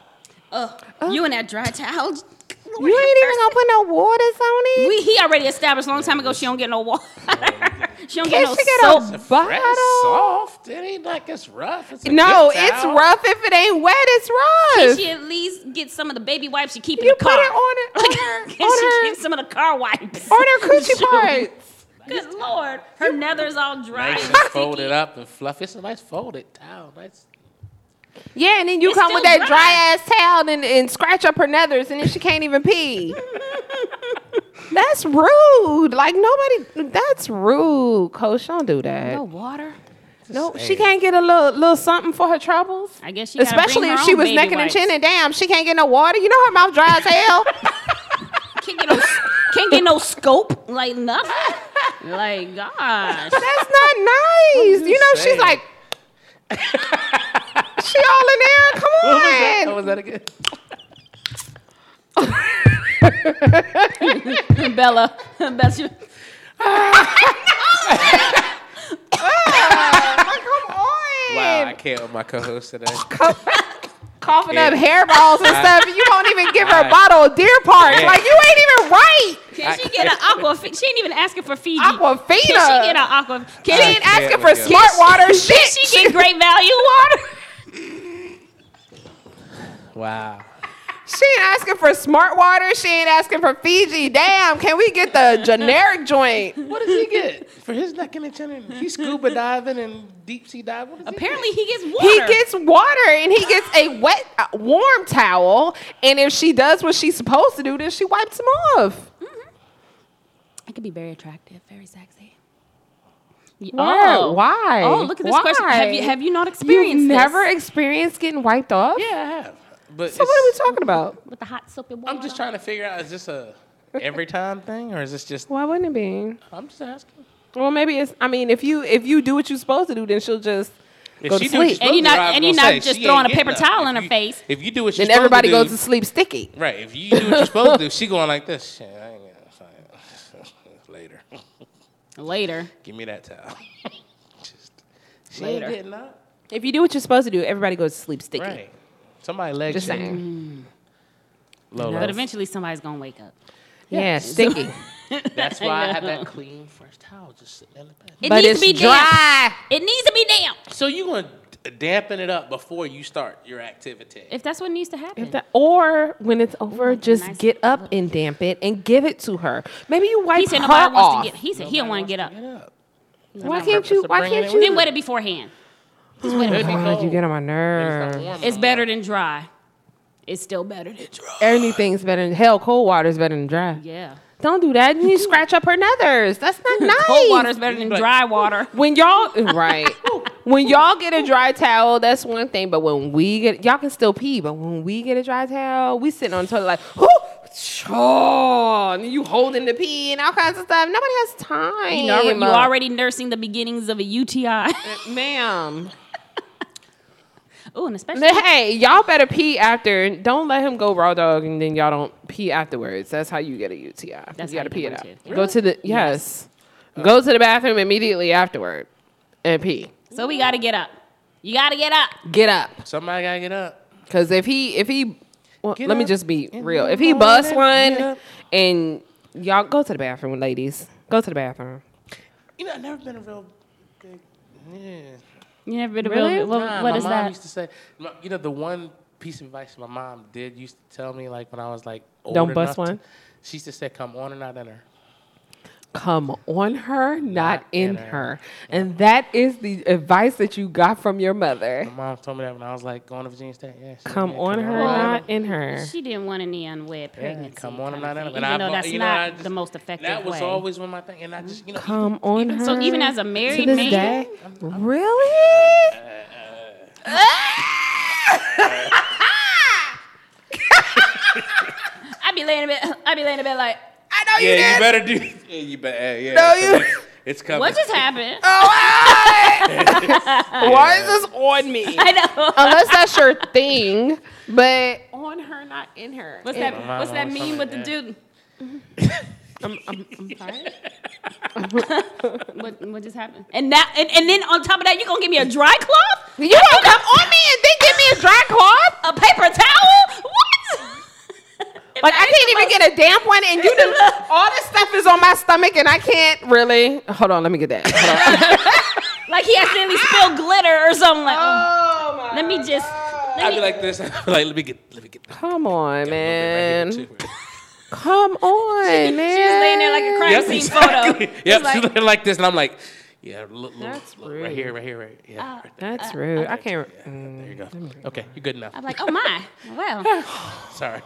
Oh, You and that dry towel.
You ain't even gonna put no waters on it.
We, he already established a long time ago she don't get no water. *laughs* she don't
Can't
get no
she get
soap.
a
Fresh,
bottle?
soft. It ain't like it's rough. It's a
No,
good
it's rough. If it ain't wet, it's rough.
Can she at least get some of the baby wipes you keep in
You
the
put
car?
it on it on *laughs* her
Can
on
she
her
get some of the car wipes?
on her coochie *laughs* parts.
Good lord, her nether's all dry.
Nice
and
and folded up and fluffy. It's a nice folded towel. Nice.
Yeah, and then you
It's
come with that
dry.
dry ass towel and, and scratch up her nethers, and then she can't even pee. *laughs* that's rude. Like nobody. That's rude, Coach. Don't do that.
No water.
No, she can't get a little little something for her troubles.
I guess she
Especially
bring
if
her
she was
baby
necking and
wipes.
chinning. Damn, she can't get no water. You know her mouth dry as hell. *laughs*
Can't get no, can't get no scope. Like nothing. Like gosh.
That's not nice. You know, she's like, *laughs* she all in there. *laughs* Come
What was that?
on.
What was that again? *laughs*
Bella. Bella. she-
Come on.
Wow, I can't with my co-host today.
Coughing up hairballs and stuff. You won't even give her a
I-
bottle of Deer Park.
Yeah.
Like, you ain't even right.
Can she get an aqua? She ain't even asking for Fiji.
Aquafina.
Can she get an aqua?
She ain't asking for smart water. Shit.
Can she get great value water?
Wow.
She ain't asking for smart water. She ain't asking for Fiji. Damn, can we get the generic joint?
What does he get for his necking and chinning? He's scuba diving and deep sea diving. What does he
Apparently
get?
he gets water.
He gets water and he gets a wet, uh, warm towel. And if she does what she's supposed to do, then she wipes him off.
It could be very attractive, very sexy.
Why?
Oh.
Why?
Oh, look at this question. Have you have you not experienced?
You've
experienced
never
this?
experienced getting wiped off?
Yeah, I have. But
So what are we talking about?
with the hot soapy water?
I'm just trying to figure out: is this a every time thing, or is this just?
Why wouldn't it be?
I'm just asking.
Well, maybe it's. I mean, if you if you do what you're supposed to do, then she'll just
If
go to
she do
sleep.
you're
And you're
supposed to
not- and you're not
say,
just throwing a paper
getting
towel
nothing.
in her
you-
face.
If you do what you're
Then
supposed
everybody
to do,
goes to sleep sticky.
Right. If you do what you're supposed to do, she going like this. Shit, I ain't gonna *laughs* later.
Later.
Give me that towel. *laughs* Just, she
Later.
ain't getting up.
If you do what you're supposed to do, everybody goes to sleep sticky.
Right. Somebody legs.
Just
shake.
saying. Mm.
Low,
But eventually somebody's gonna wake up.
Yeah, sticky. *laughs*
That's why I have that clean fresh towel just sitting in the bed.
It
but
needs
it's
to be damp.
dry.
It needs to be damp.
So you gonna dampen it up before you start your activity?
If that's what needs to happen.
If that- or when it's over, just
nice
get up and damp it and give it to her. Maybe you wipe
he said
her
nobody
off.
wants to get. He said he don't want to get up.
Get up.
why can't you? Why can't you?
Then wet it beforehand.
It'd be oh
God, you get on my
It's
nerves.
It's better than dry. It's still better than dry.
Anything's better than hell. Cold water is better than dry.
Yeah.
Don't do that. You scratch up her nethers. That's not nice.
Cold water is better than dry water.
When y'all right, when y'all get a dry towel, that's one thing. But when we get, y'all can still pee. But when we get a dry towel, we sitting on the toilet like, whoo, oh, and you holding the pee and all kinds of stuff. Nobody has time.
You know, you already nursing the beginnings of a UTI.
ma'am.
Oh, and especially *laughs*
hey, y'all better pee after. Don't let him go raw dog and then y'all don't pee afterwards. That's how you get a UTI.
That's
you
how
gotta
you
pee it out.
one, too.
Go to the yes. Go to the bathroom immediately afterward and pee.
so we got to get up. You got to get up.
Get up.
Somebody gotta get up.
Cause if he if he well,
Get
let me just be real. If he
morning,
busts one and y'all go to the bathroom, ladies. Go to the bathroom.
You know, I've never been a real big. Yeah.
You never been a
Really?
real. What,
Nah,
what
my
is
mom
that?
used to say, you know, the one piece of advice my mom did used to tell me, like when I was like, old
Don't bust
enough to-
one?
she used to say, "Come on and not in her."
Come on her, not, in her. And that is the advice that you got from your mother.
My mom told me that when I was like going to Virginia State. Yeah, she said,
Come
yeah,
on her, not in her.
She didn't want any unwed
Yeah,
pregnancy.
come on, I'm not in
thing,
it.
Even
And
though
I've-
that's
you know, I
not
just-
the most effective
That was
way.
always one of my thing, and I just you know.
Come on her.
so even as a married man,
day. Really? *laughs*
I be laying in bed. I be laying in bed like,
I know
yeah,
you
you better do. *laughs* Yeah, you better. Yeah,
No,
it's
you-
coming. It's coming.
what just happened? *laughs*
Oh, *laughs* Why is this on me?
I know.
Unless that's your thing, but on her, not in her.
What's
And-
that?
mom
What's that
always
meme
told
with
me,
the dude?
I'm, I'm, I'm tired.
What, what just happened? And now, and, and then on top of that, you gonna give me a dry cloth,
You gonna come on me and then give me a dry cloth?
a paper towel? What?
Like I can't even get a damp one, and you done, *laughs* all this stuff is on my stomach, and I can't really. Hold on, let me get that. Hold on. *laughs*
like he accidentally spilled glitter or something. Like, oh,
oh my!
let me just. Let
I'd be like this. *laughs* I'd be like, let me get, let me get.
Come on, man.
Right too.
Come on, man.
She's laying there like a crime
Yep,
scene
exactly.
photo.
Yep,
It's like-
she's looking like this, and I'm like, yeah, look, look,
That's
look,
rude.
right here, right here, right. Yeah, uh, right there.
That's uh, rude. I can't.
Yeah, there you go. Mm, okay, you're good enough.
I'm like, oh my, well,
Sorry.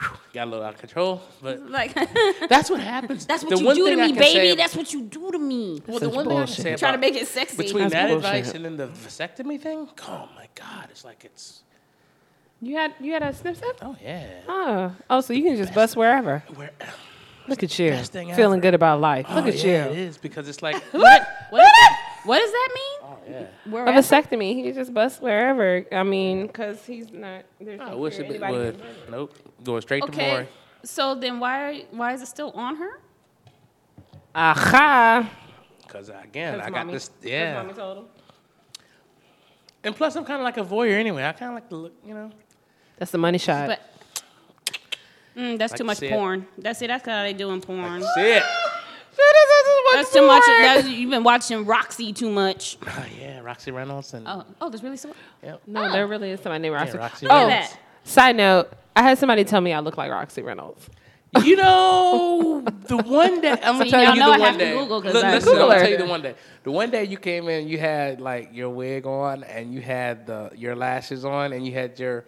Whew, Got a little out of control, but *laughs*
like *laughs*
that's what happens.
that's what
The
you do to me, baby. That's what you do to me.
well, the
Such
one thing I can
bullshit.
say
Trying to make it sexy.
between
That's
that
bullshit.
advice and then the vasectomy thing. Oh my God, it's like it's.
You had you had a snip snip?
Oh yeah.
Oh, oh, so you can just bust wherever.
Where,
Look at you, feeling
ever.
good about life.
oh,
Look at
yeah,
you.
is because it's like. *laughs*
What? What, is that? What does that mean?
oh yeah.
Where
A vasectomy, he just busts wherever. I mean, because he's not. There's
I
no
wish it would.
can do it.
Nope. Going straight to
Okay. So then why why is it still on her?
Aha.
Because again, I got this. Yeah.
mommy told him.
And plus, I'm kind of like a voyeur anyway. I kind of like to look, you know.
That's the money shot.
But mm, that's
Like
too much
see it.
porn. That's it. That's how they doing porn.
See it.
That's too much. That's, you've been watching Roxy too much. *laughs*
Oh yeah, Roxy Reynolds and.
Oh, oh, there's really so.
Yep.
No, there really is somebody named Roxy.
Roxy
oh,
Reynolds.
Side note, I had somebody tell me I look like Roxy Reynolds.
You know, the one day I'm gonna
See,
tell
y'all
you the
I
one
have
day.
Google 'cause
Look,
I-
listen, I'm
Google
gonna tell you the one day. The one day you came in, you had like your wig on and you had the your lashes on and you had your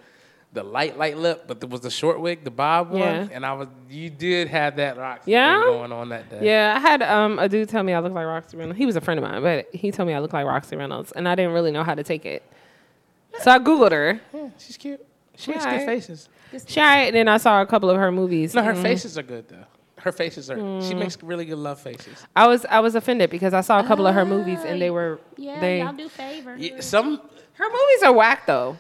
the light light lip, but there was the short wig, the bob one,
Yeah.
and I was you did have that Roxy
Yeah?
thing going on that day.
Yeah, I had um, a dude tell me I looked like Roxy Reynolds. He was a friend of mine, but he told me I looked like Roxy Reynolds, and I didn't really know how to take it. So I googled her.
Yeah, she's cute. She
She
makes
alright.
good faces.
She alright, and then I saw a couple of her movies.
No, her
Mhm.
faces are good though. Her faces are. She
Mm.
makes really good love faces.
I was I was offended because I saw a couple of her movies and they were
Yeah,
they
y'all do favor.
Yeah, some,
her movies are whack though.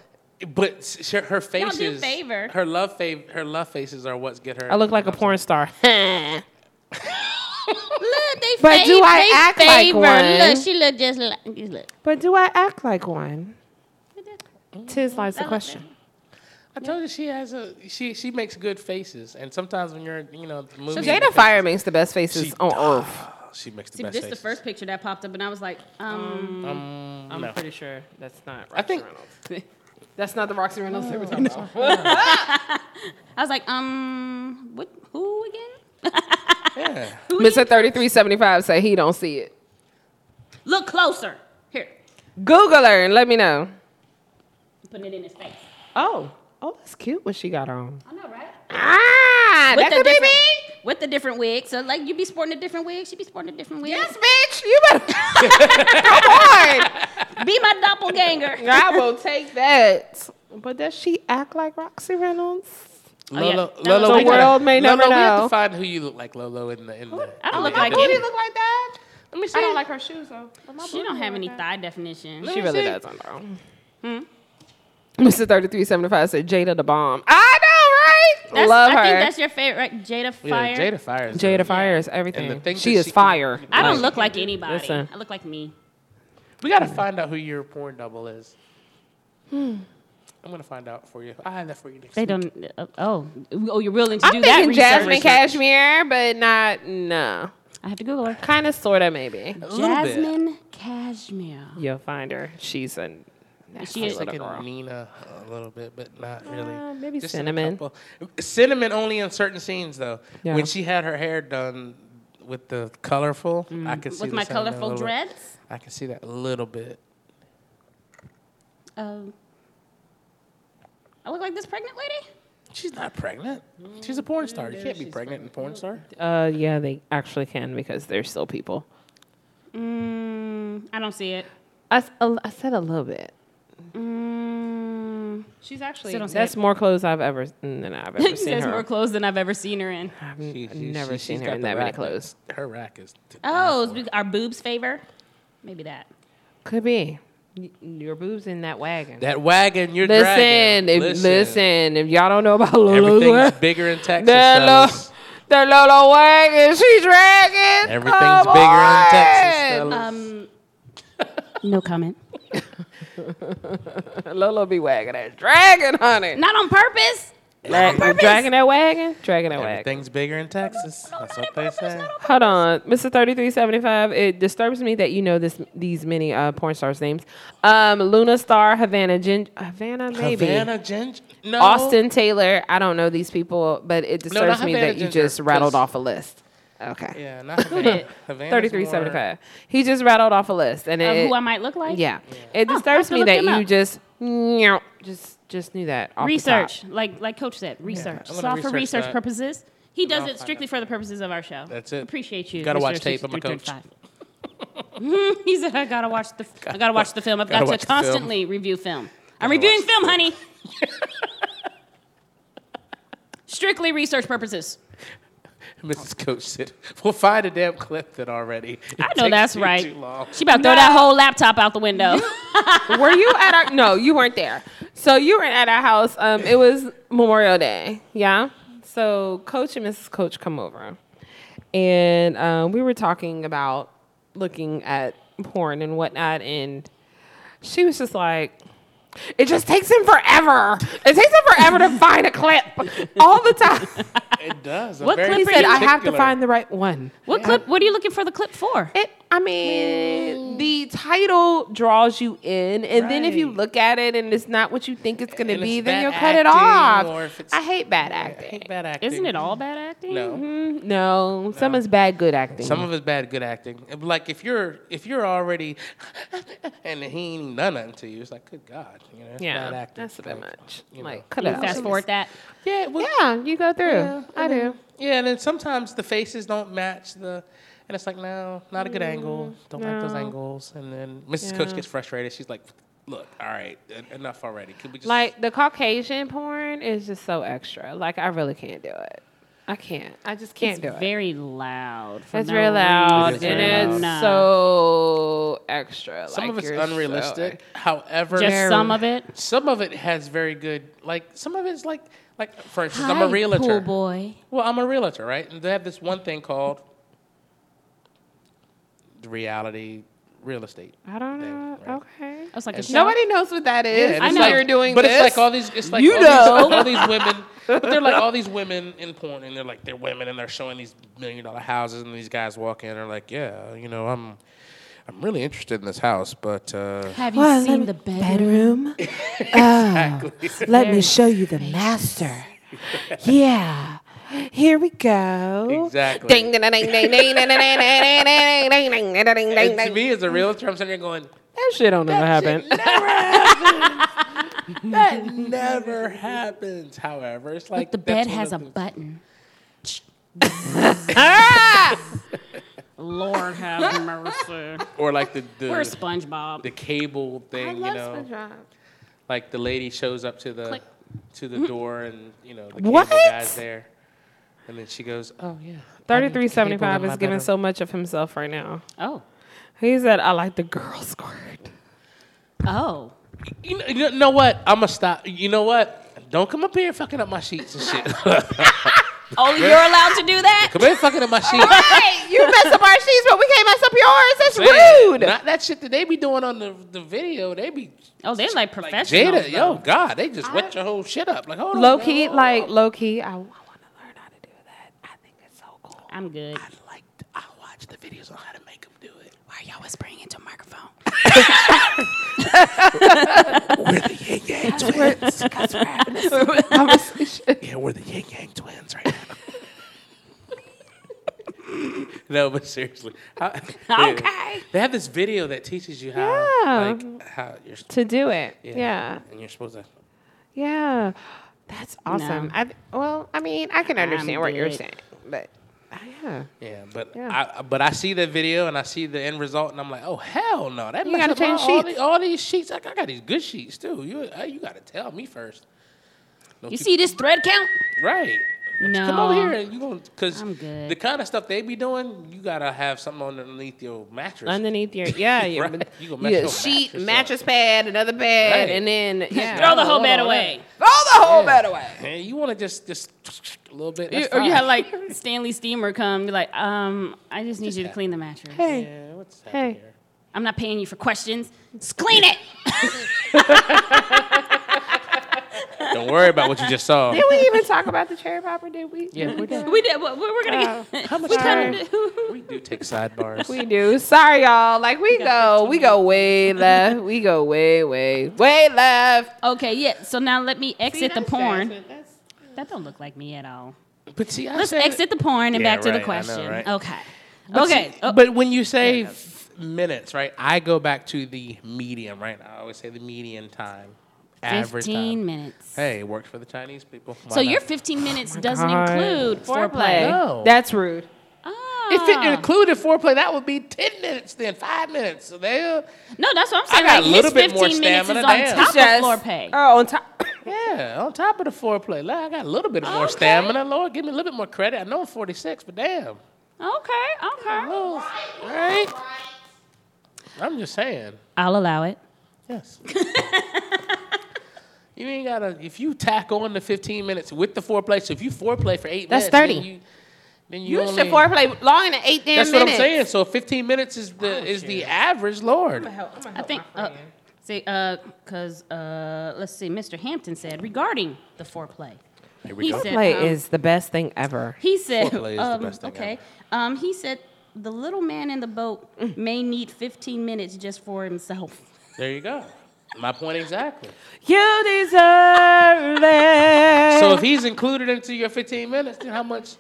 But s- her- her
do
faces.
favor.
Her love fav- Her love faces are what's get her.
I look like a porn star. *laughs*
Look, they
But do I
they
act like
favor.
one?
Look, she look just like. Look.
but do I act like one? Tis lies the question.
I told you she has a she she makes good faces, and sometimes when you're you know the movie.
So Jada Fire makes the best faces
She
on
does.
earth.
She makes the
See,
best
this is the
faces.
first picture that popped up, and I was like, um,
Um,
I'm
no.
pretty sure that's not. Roxy
I think-
Reynolds. *laughs* that's not the Roxy Reynolds that we're talking about. *laughs* *laughs*
I was like, um, what? Who again?
Yeah. *laughs*
Mr. Thirty Three Seventy Five say he don't see it.
Look closer. Here,
Google her and let me know.
putting it in his face.
Oh, oh, that's cute. What she got on?
I know, right?
Ah, that could be
different,
me.
With the different wig. So like, you be sporting a different wig. She be sporting a different wig.
Yes, bitch. You better *laughs* come on.
Be my doppelganger. *laughs*
I will take that. But does she act like Roxy Reynolds?
yeah.
Lolo,
That
Lolo,
looks
we
like
gotta-
world may never
Lolo, We have to find who you look like, Lolo, in the in the.
I don't
in
look
the
like
image.
any-
look like that?
Let me see.
I don't like her shoes though. My
She don't have
look
any
like that.
thigh definition.
She really
see.
doesn't Hmm? Mr. Thirty Three Seventy Five said Jada the bomb. I know, right?
That's,
Love
I
her.
think that's your favorite, right? Jada Fire.
Yeah, Jada Fire. is
Jada
good.
Fire is
And
everything.
the things
she
that
is
she can-
fire.
I don't look like anybody.
Listen.
I look like me.
We gotta find out who your porn double is. I'm gonna find out for you. I have that for you next
They
week.
don't. Uh, oh, oh, you're willing to
I'm
do that
thinking
research.
Jasmine Cashmere, but not no.
I have to Google her.
Kind of, sorta, maybe.
A little bit.
Jasmine Cashmere.
You'll find her. She's a
She
She's
is
like
little girl.
a Nina a little bit, but not really.
Uh, maybe
Just
cinnamon.
Cinnamon only in certain scenes though.
Yeah.
When she had her hair done with the colorful. I can see
Mm. With my
sound there a
colorful
little
dreads.
I can see that a little bit.
Um, I look like this pregnant lady.
She's not pregnant. She's a porn star. You can't be pregnant and porn star.
Uh, yeah, they actually can because they're still people.
Mm, I don't see it.
I, I said a little bit.
Mm,
She's actually
Still don't see
that's
it.
more clothes I've ever than I've *laughs* ever
he
seen
says
her.
more clothes than I've ever seen her in.
I've
She- she-
never
she-
seen her in that many
rack that-
clothes.
Her rack is. to
Oh,
for.
our boobs favor. Maybe that.
Could be. Your boobs in that wagon.
that wagon you're
listen,
dragging.
if, listen, If y'all don't know about Lola's
Everything's *laughs* bigger in Texas,
that, Lo-
fellas.
that Lola wagon, she dragging.
Everything's
Come
bigger in Texas,
Um, *laughs* no comment. *laughs*
Lola be wagging that dragon, honey.
Not on purpose. Not on purpose.
dragging that wagon, dragging that wagon.
Everything's bigger in Texas. That's what they say.
Hold on, Mr. Thirty Three Seventy Five. It disturbs me that you know this these many uh, porn stars names. Um, Luna Star, Havana, Gin- Havana, maybe.
Havana Ginger. No.
Austin Taylor. I don't know these people, but it
not
disturbs me
Havana
that you
Ginger,
just rattled off a list. Okay.
Yeah, not *laughs* Havana. Havana's
Thirty three
more-
seventy five. He just rattled off a list, and
Of who I might look like.
yeah, it
oh,
disturbs
I have to
me that you
up.
just meow, just just knew that off the top.
Research, like like Coach said, research.
I'm
It's for
research
research
that.
purposes. He does
I'll
it strictly for the purposes of our show.
That's it.
Appreciate you.
Gotta
Mr.
watch tape, I'm a
6335. *laughs* he said, "I gotta watch the. *laughs* I gotta watch the film. I've
Gotta
got
watch
to
the film.
constantly review film. I'm reviewing film, honey. Strictly research purposes.
Mrs. Coach said, "We'll find a damn clip then already." It
I know
takes
that's right.
Too long.
She about to throw that whole laptop out the window.
were you at our no you weren't there so you were at our house um it was memorial day yeah so coach and mrs coach come over and um, we were talking about looking at porn and whatnot and she was just like it just takes him forever. It takes him forever to find a clip all the time.
It does.
What clip
He said,
you-
"I have to
particular.
find the right one."
what clip? What are you looking for the clip for?
It, I mean, the title draws you in, and then if you look at it and it's not what you think it's going to be, then you'll cut it off.
or if it's-
I hate bad
I
acting.
hate bad acting.
Isn't it all bad acting?
No.
Mm, No, some is bad good acting.
Some of it's bad, good acting. Like if you're if you're already *laughs* and he ain't even done nothing to you, it's like, good God, you know, it's
yeah,
bad acting.
that's a bit
Like,
much.
you know.
Like, cut
You
it out.
fast forward that.
Yeah, well,
Yeah, you go through. I do.
yeah, and then sometimes the faces don't match the, and it's like, no, not a good mm, angle. Don't like those angles. And then Mrs. Coach gets frustrated. She's like, look, all right, enough already. Could we just
Like the Caucasian porn is just so extra. Like I really can't do it. I can't. I just can't
it's
do it.
very loud.
It's
no
very loud
It is
and
very
it's
Nah.
so extra.
Some
like
of it's
you're so-
unrealistic. However,
Just
Very-
some of it.
some of it has very good. Like some of it's like like for instance, I'm a realtor.
Pool boy.
Well, I'm a realtor, right? And they have this one thing called the reality real estate.
I don't
thing,
know.
right?
Okay.
I was like, a
And
show?
Nobody knows what that is.
and
I know.
like-
You're doing
but
this.
it's like all these. It's like
You
all
know.
These, *laughs* all these women, but they're like all these women in porn, and they're like they're women, and they're showing these million dollar houses, and these guys walk in, and they're like, yeah, you know, I'm, I'm really interested in this house, but uh,
Have you seen the bedroom? *laughs*
exactly.
Let me show you the master. yeah. Here we go.
Exactly.
Ding ding ding ding ding ding ding ding ding ding ding ding ding ding ding
And to me, as a realtor, I'm sitting there going,
That shit don't ever happen.
that never happens. However, it's like
the bed has a button. Lord have mercy.
or like the the,
Where's SpongeBob?
the cable
I
thing, you know,
SpongeBob.
like the lady shows up to the
Click.
to the door, and you know the
What?
guy's there, and then she goes, "Oh yeah." I need
Thirty-three
cable
seventy-five
in
is giving so much of himself right now.
oh.
He said, "I like the girl squirt."
Oh.
You know, you know what? I'm gonna stop. You know what? Don't come up here fucking up my sheets and shit. *laughs*
Only oh, you're allowed to do that?
come here fucking up my sheets.
Hey, you mess up our sheets, but we can't mess up yours. That's
Man,
rude.
Not that shit that they be doing on the, the video. They be
Oh, they're like
like
professionals.
Jada. Yo. God, they just wet your whole shit up. Like, hold on.
Low
bro,
key, like
on.
low key. I, I want to learn how to do that. I think it's so cool.
I'm good.
I like. I watch the videos on how to make them do it.
Why are y'all whispering into a microphone? *laughs*
We're the Ying Yang Twins.
Conversation. *laughs*
Yeah, we're the Ying Yang Twins right now. *laughs* no, but seriously. How,
Okay.
They have this video that teaches you how,
Yeah.
like, how you're.
To do it.
Yeah.
Yeah.
And you're supposed to.
Yeah. That's awesome.
No.
I well, I mean, I can understand
I'm
what you're
good.
saying, but yeah.
Yeah, but
Yeah.
I but I see the video and I see the end result and I'm like, oh hell no, that
You gotta change
all,
sheets.
the- all these sheets. I, I got these good sheets too. You you got to tell me first. Don't
You see this thread count?
right?
No.
Come over here and you gonna because the kind of stuff they be doing, you gotta have something underneath your mattress.
Underneath your yeah, *laughs* yeah,
Right. You gonna mess
yeah,
your
sheet,
mattress
mattress pad, another bed,
Right.
and then yeah.
Throw the whole bed away.
Throw the whole
Yeah.
bed away.
And you want to just just a little bit.
You-
That's
or you
fine.
have like *laughs* Stanley Steamer come, be like, um, I just need you to clean the mattress.
Hey,
Yeah, what's
Hey.
here?
I'm not paying you for questions. Just clean it. *laughs*
Don't worry about what you just saw.
did we even talk about the cherry popper? Did we?
Yeah, we did.
we did. We're, we're gonna oh. get.
How much
we
time?
kinda-
We do take sidebars.
We do. Sorry, y'all. Like we go, we go way left. We go way, way, way left.
okay, yeah. So now let me exit the porn.
fast. That's-
That don't look like me at all.
But see, I
Let's
said-
exit the porn and
Yeah,
back to the
right, I know,
question.
right?
Okay.
But
okay.
see-
oh,
But when you say f- minutes, right? I go back to the medium, right? I always say the median time, average
15
time.
minutes.
Hey, it worked for the Chinese people. Why
So
not?
your 15 minutes doesn't
God.
include
Foreplay.
foreplay.
No.
That's rude.
Ah.
if it included foreplay, that would be ten minutes, then five minutes. So there,
no, that's what I'm saying.
I got
like,
a little
his
bit more
15 minutes is
stamina,
on
damn.
top
Just-
of floor pay.
Oh, on top. *coughs*
yeah, on top of the foreplay, like, I got a little bit more
Okay.
stamina. Lord, give me a little bit more credit. I know I'm 46, but damn,
Okay, okay.
little, right? I'm just saying.
I'll allow it.
Yes. *laughs* you ain't gotta. If you tack on the 15 minutes with the foreplay, so if you foreplay for eight
That's
minutes,
30.
Then you, then you,
You
only,
should foreplay long than eight damn
That's what
minutes.
I'm saying. So 15 minutes is the is the average. Lord.
I think. Uh, see, uh, cause uh, let's see. Mr. Hampton said regarding the foreplay.
Here we
He
go.
said,
Play
um,
is the best thing ever.
He said,
Foreplay is the
um,
best thing
okay. Um, he said the little man in the boat may need 15 minutes just for himself.
There you go. My point exactly.
You deserve it.
So if he's included into your 15 minutes, then how much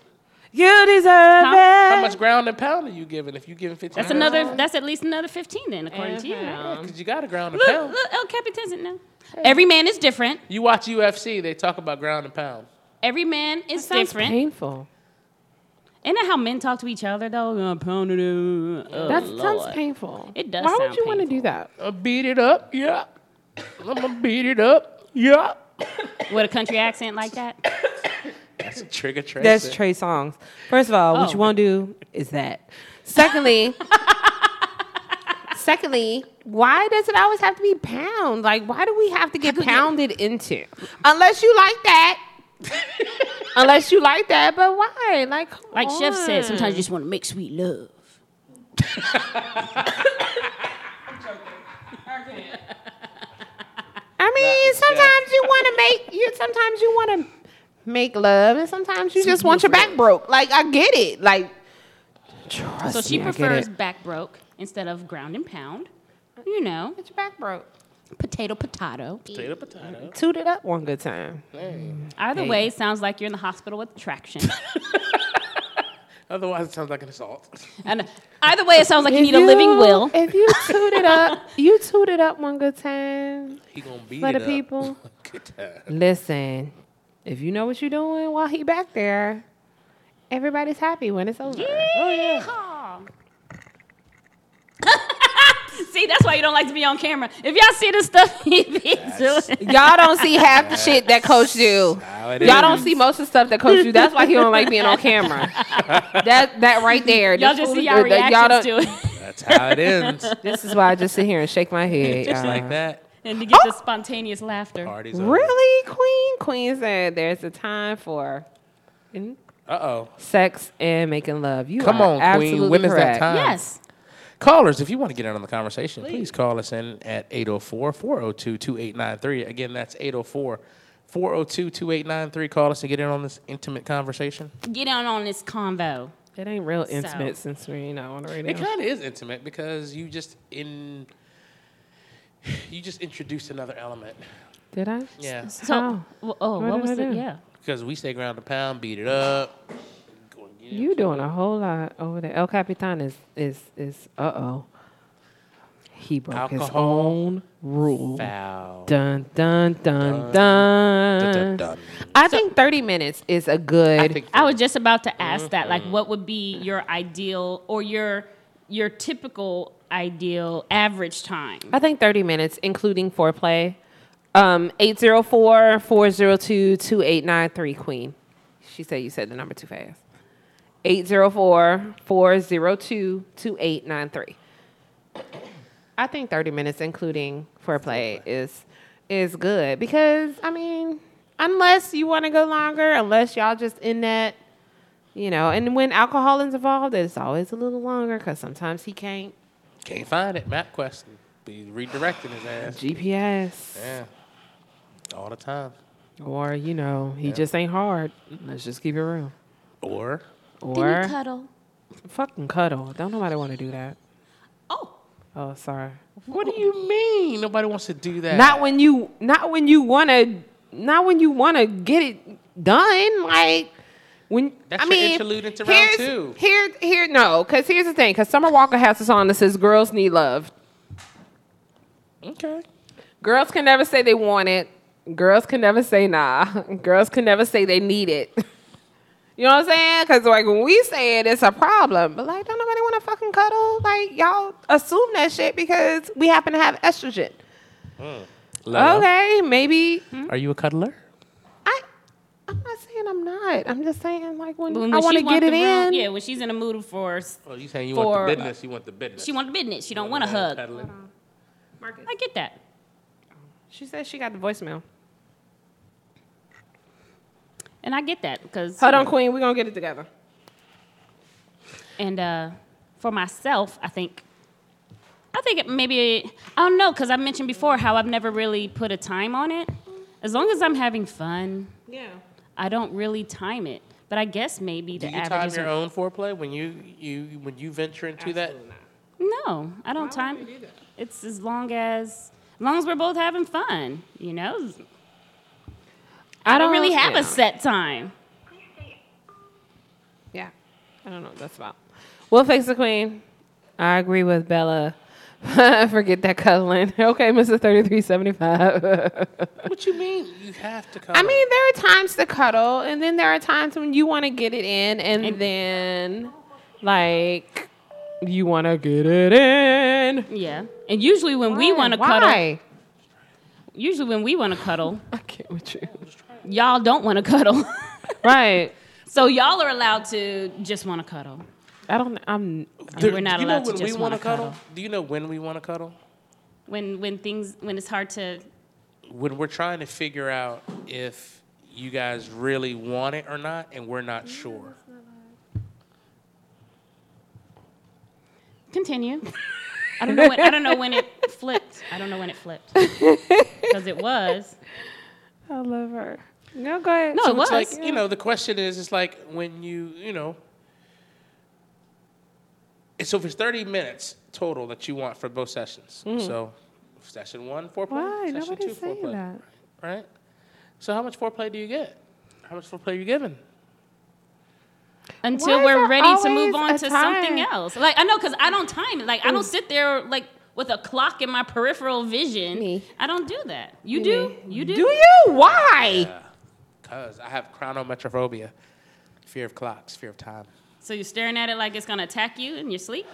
you deserve
Huh?
it.
how much ground and pound are you giving? If you giving 15
That's
minutes?
another. That's at least another 15 then, according to you.
Because you got a ground and
Look,
pound.
look, El Capitan now. Every man is different.
You watch UFC, they talk about ground and pound.
Every man is
Sounds
different.
painful.
Isn't that how men talk to each other though? Uh, pound it. uh, Oh,
That
Lord.
sounds painful.
It does
Why would you want to do that?
I beat it up, yeah. I'm gonna beat it up, yeah.
With a country accent like that?
That's a trigger trace.
That's Trey Songz. First of all, what
Oh.
you won't do is that. Secondly, secondly, why does it always have to be pound? Like, why do we have to get pounded into? Unless you like that. Unless you like that, but why? Like, come
Like Chef said, sometimes you just want to make sweet love. *laughs*
I mean, sometimes you want to make you. Sometimes you want to make love, and sometimes you just want your back broke. Like, I get it. Like, trust
So she
me, I get
prefers
it.
back broke instead of ground and pound. You know,
Get your back broke.
potato, potato.
Potato, potato.
Toot it up one good time.
Either
Hey.
way, sounds like you're in the hospital with traction. *laughs* *laughs*
Otherwise, it sounds like an assault.
and either way, it sounds like you
If
need a living will.
If you toot it *laughs* up, you toot it up one good time
He gonna beat
for
it
the
up.
people. *laughs*
Good time.
Listen, if you know what you're doing while he back there, everybody's happy when it's over.
Oh yeah. *laughs*
See, that's why you don't like to be on camera. If y'all see the stuff *laughs* he be doing,
Y'all don't see half the shit that coach do. Y'all don't see most of the stuff that coach do. That's why he don't like being on camera. *laughs* That that right there.
y'all just see
y'all
reactions
don't-
to it.
That's how it ends.
This is why I just sit here and shake my head.
Just
Uh,
like that.
and to get the spontaneous laughter.
Party's over.
Really, Queen? Queen said there's a time for
Uh oh.
sex and making love. You
Come
are
on, Queen.
absolutely
When is that time?
Yes.
Callers, if you want to get in on the conversation, please, call us in at 804 402 2893. Again, that's 804 402 2893. Call us and get in on this intimate conversation.
Get in on this convo.
It ain't real intimate since we're not on the radio.
It kind of is intimate because you just in you just introduced another element.
Did I?
Yeah,
So,
How?
w- oh,
What
what was
it?
yeah?
because we say ground to pound, beat it up, go and
You doing a whole lot over there. El Capitan is is is uh oh. He broke his
Alcohol.
own rule.
Foul.
Dun dun dun dun.
Dun, dun, dun.
I think thirty minutes is a good.
I think
I was just about to ask that. Like, what would be your ideal or your your typical ideal average time?
I think 30 minutes, including foreplay. Um, 804 402 2893, Queen. She said you said the number too fast. 804 402 2893. I think 30 minutes, including foreplay, is is good because, I mean, unless you want to go longer, unless y'all just in that, you know, and when alcohol is involved, it's always a little longer because sometimes he can't.
Can't find it. Map question, be redirecting his ass.
GPS.
Yeah. All the time.
Or, you know, he just ain't hard. Let's just keep it real.
Or
Or
cuddle?
fucking cuddle. Don't nobody want to do that.
Oh,
Oh, sorry.
what do you mean? Nobody wants to do that.
Not when you not when you wanna not when you wanna get it done. Like when
That's
I
your
mean
interlude into round two.
Here here no, because here's the thing, because Summer Walker has a song that says girls need love.
Okay.
Girls can never say they want it. Girls can never say nah. *laughs* Girls can never say they need it. *laughs* You know what I'm saying? Because like when we say it, it's a problem. But like, don't nobody want to fucking cuddle? Like y'all assume that shit because we happen to have estrogen. Hmm.
Love.
Okay, maybe hmm?
Are you a cuddler?
I. I'm not saying I'm not. I'm just saying like when,
when,
I want to get it
real-
in.
Yeah, when she's in a mood for, s-
Oh, you saying you
For-
want the business? You want the business.
she want the business. She don't want a hug.
Cuddling.
I get that.
She said she got the voicemail.
And I get that because
Hold on, Queen. We're gonna get it together.
And uh, for myself, I think, I think it maybe I don't know because I mentioned before how I've never really put a time on it. As long as I'm having fun,
Yeah.
I don't really time it. But I guess maybe
Do
the
you
average
time
is
your own foreplay when you you when you venture into that?
no, I don't time. It's as long as as long as we're both having fun, you know. I don't really have
yeah.
a set time.
Yeah. I don't know what that's about. We'll fix the queen. I agree with Bella. *laughs* Forget that cuddling. *laughs* Okay, Mrs. 3375.
What you mean? You have to cuddle.
I mean, there are times to cuddle, and then there are times when you want to get it in, and, then, like, you want to get it in.
Yeah, and usually when we want to cuddle,
Why?
usually when we want to cuddle, *laughs*
I can't with you.
Y'all don't want to cuddle. *laughs*
Right.
so y'all are allowed to just want to cuddle.
I don't. I'm.
Do-
we're not allowed to just
we wanna
wanna cuddle.
Do you know when we want to cuddle?
When when things when it's hard to
When we're trying to figure out if you guys really want it or not, and we're not sure.
continue. *laughs* I don't know when I don't know when it flipped. I don't know when it flipped *laughs* because it was.
I love her. No, go ahead.
No,
So
it was.
like you know the question is, it's like when you you know. So if it's thirty minutes total that you want for both sessions, mm-hmm. so session one foreplay,
Why?
session
Nobody's
two
saying
foreplay,
that.
right? So how much foreplay do you get? How much foreplay are you given?
until we're ready to move on
a
to something else. Like I know because I don't time it. Like I don't mm. sit there like with a clock in my peripheral vision.
Me.
I don't do that. You do. You do.
Do you? Why?
Cause I have chronometrophobia, fear of clocks, fear of time.
So you're staring at it like it's gonna attack you in your sleep.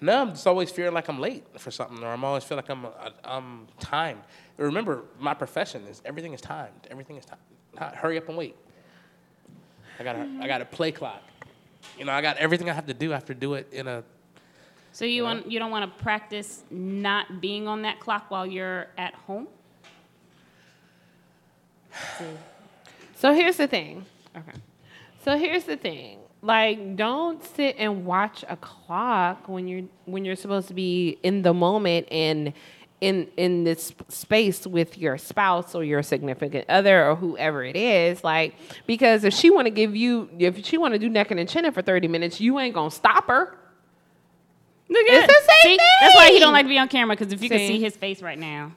No, I'm just always feeling like I'm late for something, or I'm always feel like I'm uh, I'm timed. Remember, my profession is everything is timed. Everything is timed. Hurry up and wait. I got a I got a play clock. You know, I got everything I have to do. I have to do it in a.
So you want you don't want to practice not being on that clock while you're at home. *sighs*
So here's the thing. Okay. So here's the thing. Like, don't sit and watch a clock when you're when you're supposed to be in the moment and in in this space with your spouse or your significant other or whoever it is. Like, because if she want to give you, if she want to do necking and chinning for thirty minutes, you ain't gonna stop her.
Look
It's the same
see, That's why he don't like to be on camera because if you
See?
see his face right now,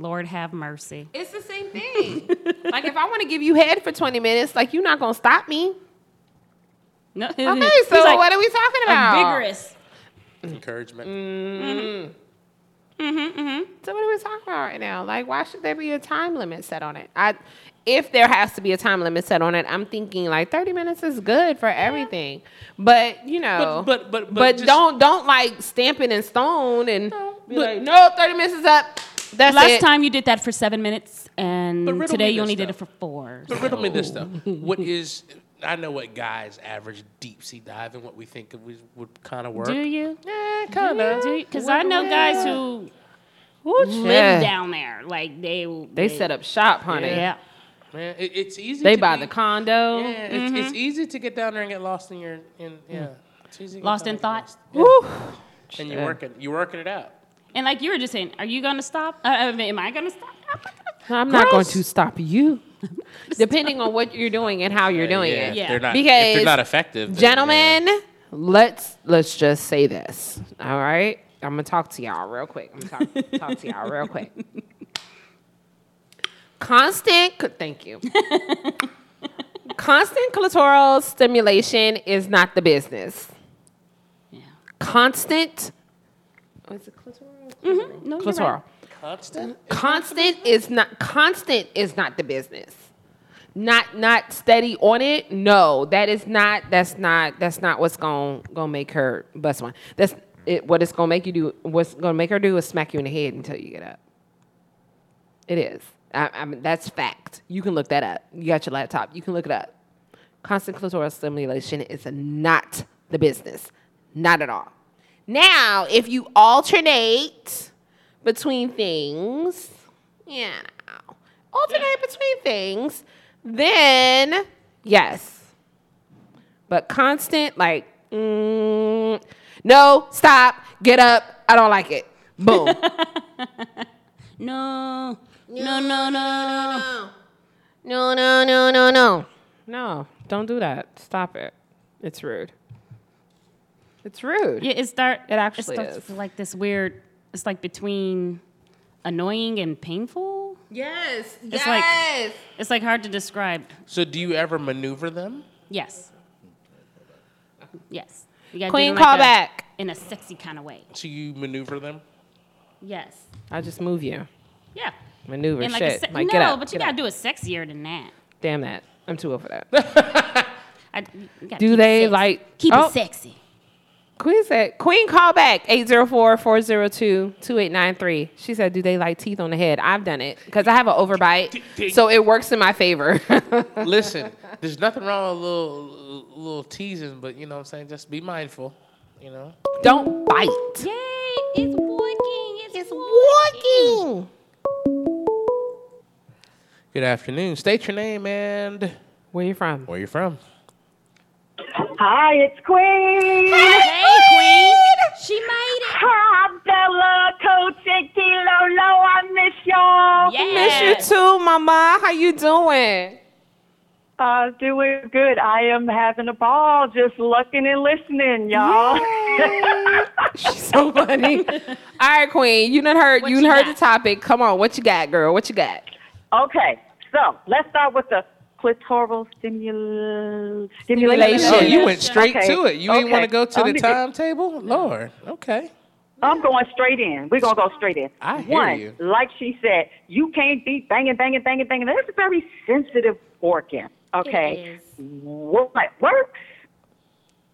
Lord have mercy.
It's the same thing. *laughs* like if I want to give you head for 20 minutes, like you're not gonna stop me.
No,
Okay, *laughs* so what are we talking about?
vigorous.
Encouragement.
Mm-hmm. Mm-hmm. So what are we talking about right now? Like, why should there be a time limit set on it? I, if there has to be a time limit set on it, I'm thinking like 30 minutes is good for everything. But you know,
But- but- but-
but
just-
don't don't like stamp it in stone and be
but-
like, no, 30 minutes is up. That's
Last
it.
time you did that for seven minutes, and today you
this,
only did it for four.
But riddle me this though. *laughs* What is I know what guys average deep sea diving, what we think it was, would kind of work.
Do you?
Eh, kind of.
Because I know guys who
Yeah.
live down there. Like they
They set up shop, honey.
Yeah.
Man, it, it's easy.
They
to
buy
be-
the condo.
Yeah, it's, it's easy to get down there and get lost in your in yeah. It's easy to
Lost in
there and
thought?
Woo.
And you're working you're working it out.
And like you were just saying, are you gonna stop? Uh, am I gonna stop?
I'm not going to stop you. *laughs* *laughs* Depending on what you're doing and how you're doing
yeah,
it.
Yeah.
They're not
Because,
if they're not effective. then,
Gentlemen, let's let's just say this. All right? I'm gonna talk to y'all real quick. I'm gonna talk, talk to y'all real quick. *laughs* Constant thank you. Constant clitoral stimulation is not the business.
Yeah.
Constant oh, is it clitoral? Mm-hmm. Mm-hmm.
No, you're
Clitoral.
right.
Constant.
constant is not constant is not the business. Not not steady on it? No. That is not that's not that's not what's gonna gonna make her bust one. That's it what it's gonna make you do what's gonna make her do is smack you in the head until you get up. It is. I, I mean that's fact. You can look that up. You got your laptop. You can look it up. Constant clitoral stimulation is not the business. Not at all now if you alternate between things, know, alternate between things, then yes. But constant, like, mm, no, stop, get up, I don't like it. Boom. *laughs*
no, no, No. No,
no, no. no, no, no, no, no. No, don't do that. Stop it. It's rude. It's rude.
Yeah, it start.
It actually
starts
is.
like this weird. It's like between annoying and painful.
Yes.
It's like- It's like hard to describe.
So do you ever maneuver them?
Yes. Yes. You gotta
Queen,
like
call
a-
back.
in a sexy kind of way.
So you maneuver them?
Yes.
I just move you.
Yeah.
Maneuver
And like
shit.
a se-
like,
no,
get up.
but you
get
gotta
up.
do it sexier than that.
Damn that. I'm too old for that. *laughs*
I,
Do they,
sexy.
like-
keep
oh.
it sexy?
Queen said, Queen call back 804-402-2893. She said, do they like teeth on the head? I've done it because I have an overbite. So it works in my favor. *laughs*
Listen, there's nothing wrong with a little little teasing, but you know what I'm saying? Just be mindful, you know?
Don't bite.
Yay! It's working. It's,
working!
Good afternoon. State your name and
Where you from?
where you're from.
Hi, it's Queen.
Hey, Queen. She made it.
Hi, Bella, Coach, and Kilo Low. I miss y'all.
Yeah.
Miss you too, mama. How you doing?
Uh, doing good. I am having a ball just looking and listening, y'all. *laughs*
She's so funny. All right, Queen. You done heard
What
you
you
done heard
got?
the topic. Come on, what you got, girl? What you got?
okay, so let's start with the clitoral stimul-
Stimulation.
stimulation.
Oh, you went straight
Okay,
to it. You didn't want to go to the timetable? Lord, okay.
I'm going straight in. We're going to go straight in.
I hear
One,
you.
like she said, you can't be banging, banging, banging, banging. That's a very sensitive organ, okay?
It is.
What works,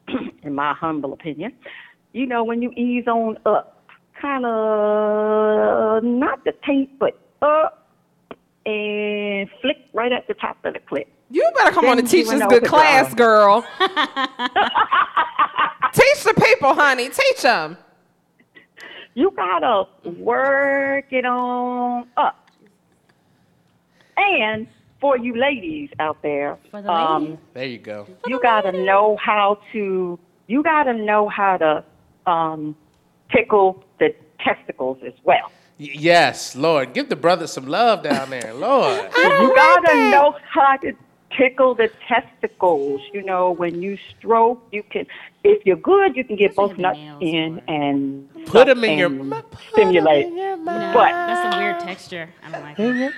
*clears throat* in my humble opinion, you know, when you ease on up, kind of not the taint, but up and flick right at the top of the clip.
You better come on and teach this good
the
class,
job.
girl. *laughs* *laughs* teach the people, honey. Teach them.
You gotta work it on up. And for you ladies out there,
For the
um,
ladies.
There you go.
you gotta know how to you gotta know how to um, tickle the testicles as well.
Y- yes, Lord. Give the brother some love down there. Lord. *laughs*
You gotta know how to tickle the testicles. You know, when you stroke, you can. If you're good, you can get
That's
both nuts in and
Put them in your
and stimulate.
in your
No.
But-
that's a weird texture. I don't like it.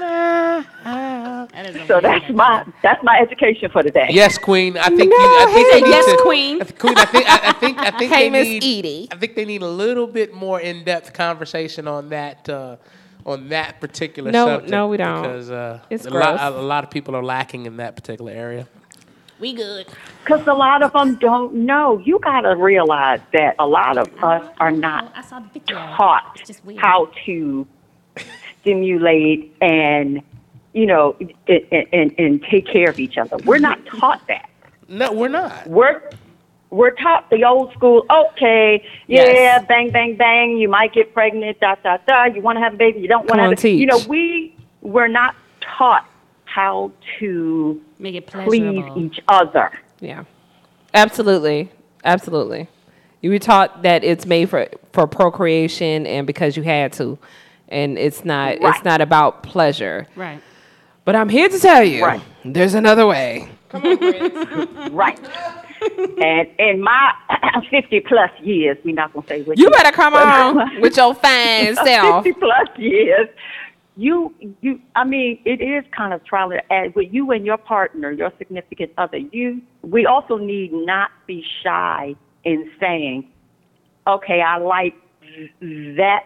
That's That is a
So that's
idea.
my that's my education for today.
Yes, Queen. I think you. I think
Say
they need
yes,
to-
Queen.
I th- Queen. I think. I, I think. I think
Hey,
they
Miss
need.
Edie.
I think they need a little bit more in-depth conversation on that. Uh, on that particular
No,
subject.
no, we don't.
Because uh,
It's
a,
gross.
a, a lot of people are lacking in that particular area.
We good.
Because a lot of them don't know. You got to realize that a lot of us are not
I saw the video.
taught
It's just weird.
how to stimulate and, you know, and, and, and take care of each other. We're not taught that.
No, we're not.
We're we're taught the old school. Okay, yeah,
Yes.
bang, bang, bang. You might get pregnant. Da da da. You want to have a baby. You don't want to have. A, you know,
teach.
we were not taught how to
Make it
please each other.
Yeah, absolutely, absolutely. You were taught that it's made for for procreation and because you had to, and it's not. It's not about pleasure.
Right.
But I'm here to tell you,
Right.
there's another way.
Come on, *laughs* right. and in my *coughs* 50 plus years, we're not going to say which.
You better come *laughs* on with your fine *laughs* self.
50 plus years. You, you, I mean, it is kind of trial and error. With you and your partner, your significant other, you, we also need not be shy in saying, okay, I like that,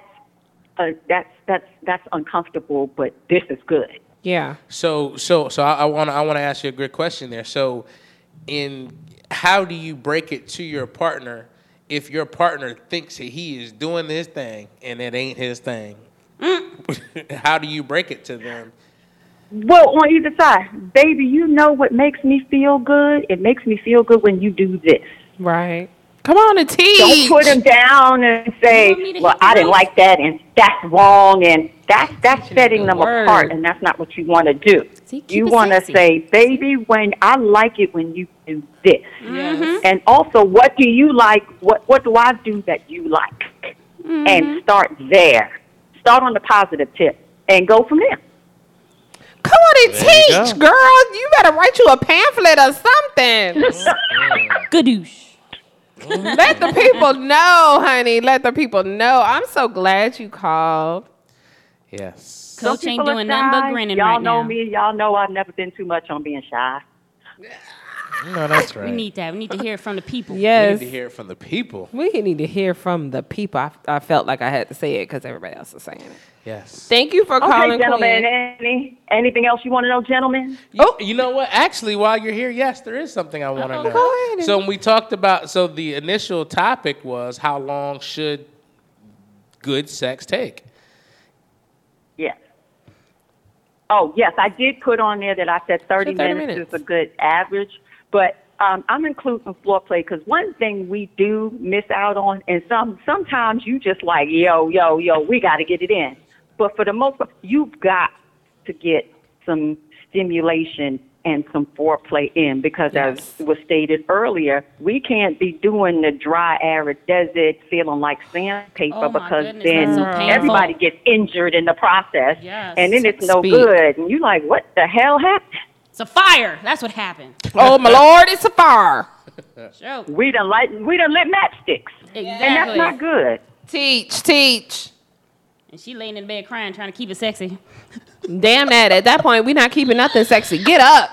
uh, that's, that's, that's uncomfortable, but this is good.
Yeah.
So, so, so I want to. I want to ask you a good question there. So, in how do you break it to your partner if your partner thinks that he is doing this thing and it ain't his thing? Mm. *laughs* how do you break it to them?
Well, on either side, baby, you know what makes me feel good? It makes me feel good when you do this.
Right. Come on and teach.
Don't put them down and say,
want me to
"Well, I didn't like that, and that's wrong," and that's that's setting them
word.
apart, and that's not what you want to do.
See,
you want to say, "Baby, when I like it when you do this,"
Yes.
and also, what do you like? What what do I do that you like? And mm-hmm. start there. Start on the positive tip, and go from there.
Come on and
There
teach,
go.
girl. You better write you a pamphlet or something. *laughs*
Gadoosh.
Let the people know, honey. Let the people know. I'm so glad you called.
Yes.
Some
Coach ain't
people are
doing nothing but
shy.
grinning
Y'all
right
know
now.
me. Y'all know I've never been too much on being shy. *laughs*
No, that's right.
We need that. We need to hear it from the people. *laughs*
Yes.
We need to hear it from the people.
We need to hear from the people. I, I felt like I had to say it because everybody else is saying it.
Yes.
Thank you for
Okay,
calling,
gentlemen.
Queen.
Any anything else you want to know, gentlemen?
Oh, you know what? Actually, while you're here, yes, there is something I want to
oh,
know.
Go ahead.
So when we talked about, so the initial topic was how long should good sex take?
Yes. Oh, yes, I did put on there that I said 30,
So 30
minutes,
minutes.
is a good average, but um, I'm including floor play because one thing we do miss out on, and some sometimes you just like, yo, yo, yo, we got to get it in. But for the most part, you've got to get some stimulation and some foreplay in because,
Yes.
as was stated earlier, we can't be doing the dry, arid desert feeling like sandpaper
Oh,
because
goodness,
then
so
everybody gets injured in the process,
Yes.
and then it's no good. And you're like, what the hell happened?
It's a fire. That's what happened. *laughs*
Oh, my Lord, it's a fire.
Sure.
We done light, we done lit matchsticks, Exactly. and that's not good.
Teach, teach.
And she laying in bed crying, trying to keep it sexy. *laughs*
Damn that. At that point, we're not keeping nothing sexy. Get up.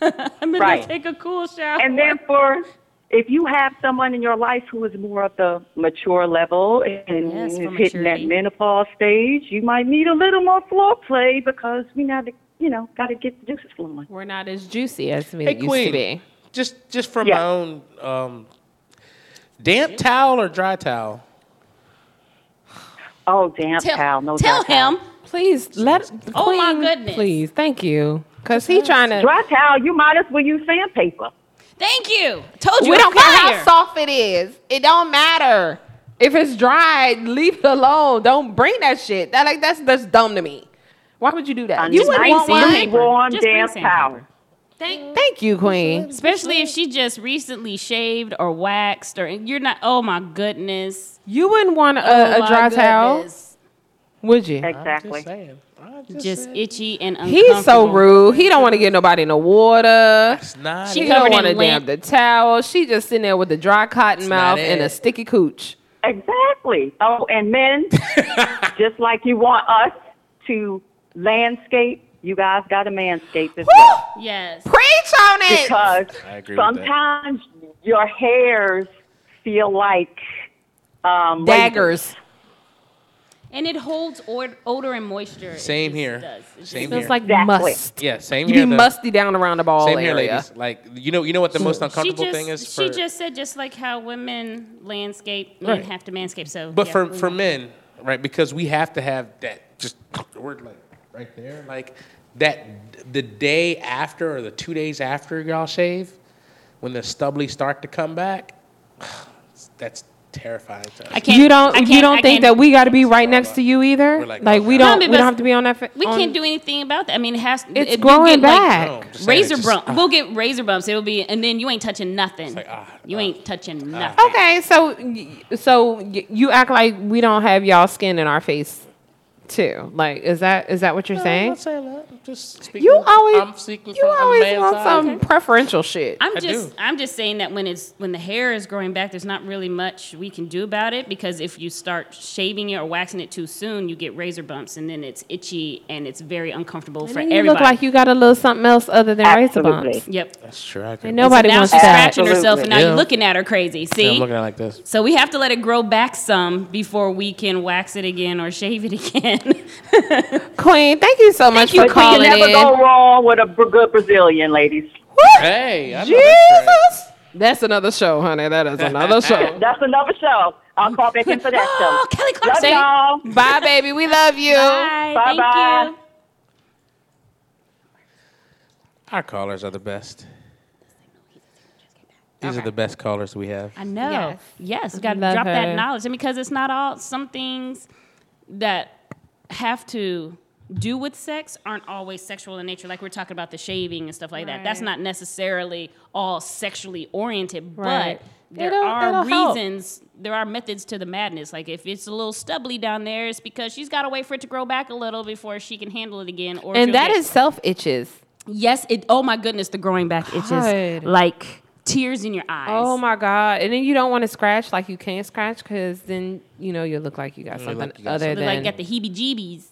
*laughs*
I'm gonna
Right.
take a cool shower.
And then for if you have someone in your life who is more of the mature level and
Yes,
is
for
hitting that menopause stage, you might need a little more floor play because we now, you know, got to get the juices flowing.
We're not as juicy as we
Hey,
used to
Queen.
be.
Just, just from
Yeah.
my own um, damp towel or dry towel.
Oh, damp
tell
pal, no
tell
dry towel.
him.
Please let.
Oh, my goodness.
Please, thank you. Cause he trying to.
Dry towel, you might as well use sandpaper.
Thank you. Told you.
We don't care how soft it is. It don't matter. If it's dry, leave it alone. Don't bring that shit. That like that's that's dumb to me. Why would you do that?
I
You wouldn't want one.
sandpaper.
Lukewarm
Just bring
towel.
Thank.
Thank you, Queen.
Especially if she just recently shaved or waxed, or you're not. Oh my goodness.
You wouldn't want a,
Oh,
a
my
dry towel, would you?
Exactly.
Just saying. I'm just,
Just
saying.
itchy and uncomfortable.
He's so rude. He don't want to get nobody in the water.
It's not.
She
He
covered
don't want to
in
damn
lint.
the towel. She just sitting there with the dry cotton
not
mouth and a sticky cooch.
Exactly. Oh, and men, *laughs* just like you want us to landscape you guys got to manscape as well.
Yes.
Preach on it.
Because
I agree with that.
sometimes your hairs feel like um, razors.
Daggers.
And it holds or- odor and moisture.
Same here.
does. It
Same
just-
Smells
here.
like
Exactly.
must.
Yeah, same
You
here.
be
though.
musty down around the ball
Same here,
area.
ladies. Like you know, you know what the most uncomfortable
just,
thing is
she just said just like how women landscape, men
Right.
have to manscape. So,
But
yeah,
for for
know.
men, right? Because we have to have that just word like right there, like that the day after or the two days after y'all shave, when the stubbly start to come back, *sighs* that's terrifying to us.
I can't.
You don't.
I
You
can't-
don't
I
think
can't-
that we got to be right next to you either.
Like,
Like,
oh,
we don't.
No,
we don't have to be on that. Fa-
We
on-
can't do anything about that. I mean, it has.
It's
it, we'll
growing
get, like,
back.
No, I'm just
razor
it's
bump.
just-
We'll get razor bumps. It'll be, and then you ain't touching nothing.
like, ah,
you
ah,
ain't touching nothing.
Okay, so so you act like we don't have y'all skin in our face, too. Like, is that is that what you're
No, I'm
saying?
not saying that. I'm just speaking.
You always
I'm speaking
you
from
always want
side.
some preferential shit.
I'm
I
just
do.
I'm just saying that when it's when the hair is growing back, there's not really much we can do about it because if you start shaving it or waxing it too soon, you get razor bumps and then it's itchy and it's very uncomfortable for
And you
everybody.
look like you got a little something else other than razor bumps.
yep.
That's true. I agree.
And nobody
now
wants
she's
that.
scratching herself and now
Yeah.
you're looking at her crazy.
Yeah,
See?
I'm looking at it like this.
so we have to let it grow back some before we can wax it again or shave it *laughs* again. *laughs*
Queen, thank you so much
you,
for
But you
calling
can never
in.
go wrong with a good Brazilian, ladies.
Hey, I know that's.
Jesus, that's another show, honey. That is another *laughs* show.
That's another show. I'll call back in for that
oh,
show. *gasps*
Kelly
Love y'all.
Bye, baby. We love you.
Bye. Thank
Bye-bye.
you.
Our callers are the best. These are the best callers we have.
I know.
Yes.
Yes, got to drop
her.
that knowledge. And because it's not all, some things that have to do with sex aren't always sexual in nature. Like we're talking about the shaving and stuff like that. That's not necessarily all sexually oriented,
Right.
but there
It'll-
are
it'll help.
reasons, there are methods to the madness. Like if it's a little stubbly down there, it's because she's got to wait for it to grow back a little before she can handle it again. Or
And that is self itches.
yes, it. Oh my goodness, the growing back itches like tears in your eyes.
Oh my god! And then you don't want to scratch like you can't scratch because then you know you look like you got
look
something
like you got
other
Look
than
like you got the heebie-jeebies.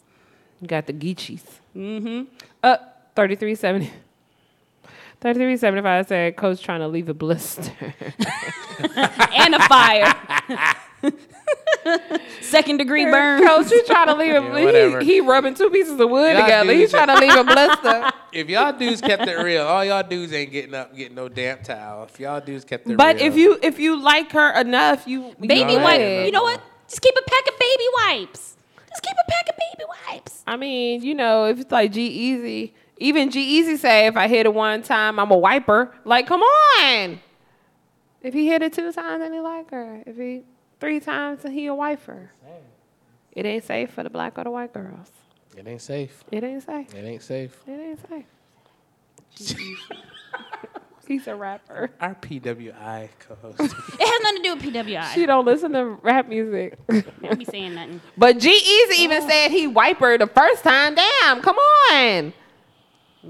you got the geechies. Mm-hmm. Uh, thirty three seventy. 3375 said, Coach trying to leave a blister. *laughs*
and a fire. *laughs* *laughs* Second degree burn.
Coach, you trying to leave him?
Yeah,
he, he rubbing two pieces of wood
Y'all
together. He
dudes-
trying to leave a blister. *laughs*
If y'all dudes kept it real, all y'all dudes ain't getting up, getting no damp towel. If y'all dudes kept it
But
real,
if you if you like her enough, you
Baby
you
wipe. You know what? Just keep a pack of baby wipes. Just keep a pack of baby wipes.
I mean, you know, if it's like G-Eazy, even G-Eazy say if I hit it one time, I'm a wiper. Like, come on. If he hit it two times, then he like her. If he three times, then he a wifer. It ain't safe for the black or the white girls.
it ain't safe.
It ain't safe.
It ain't safe.
It ain't safe. *laughs* He's a rapper.
Our PWI co-host. *laughs*
It has nothing to do with PWI.
She don't listen to rap music.
Don't be saying nothing.
But G-Eazy even said he wipe her the first time. Damn, come on.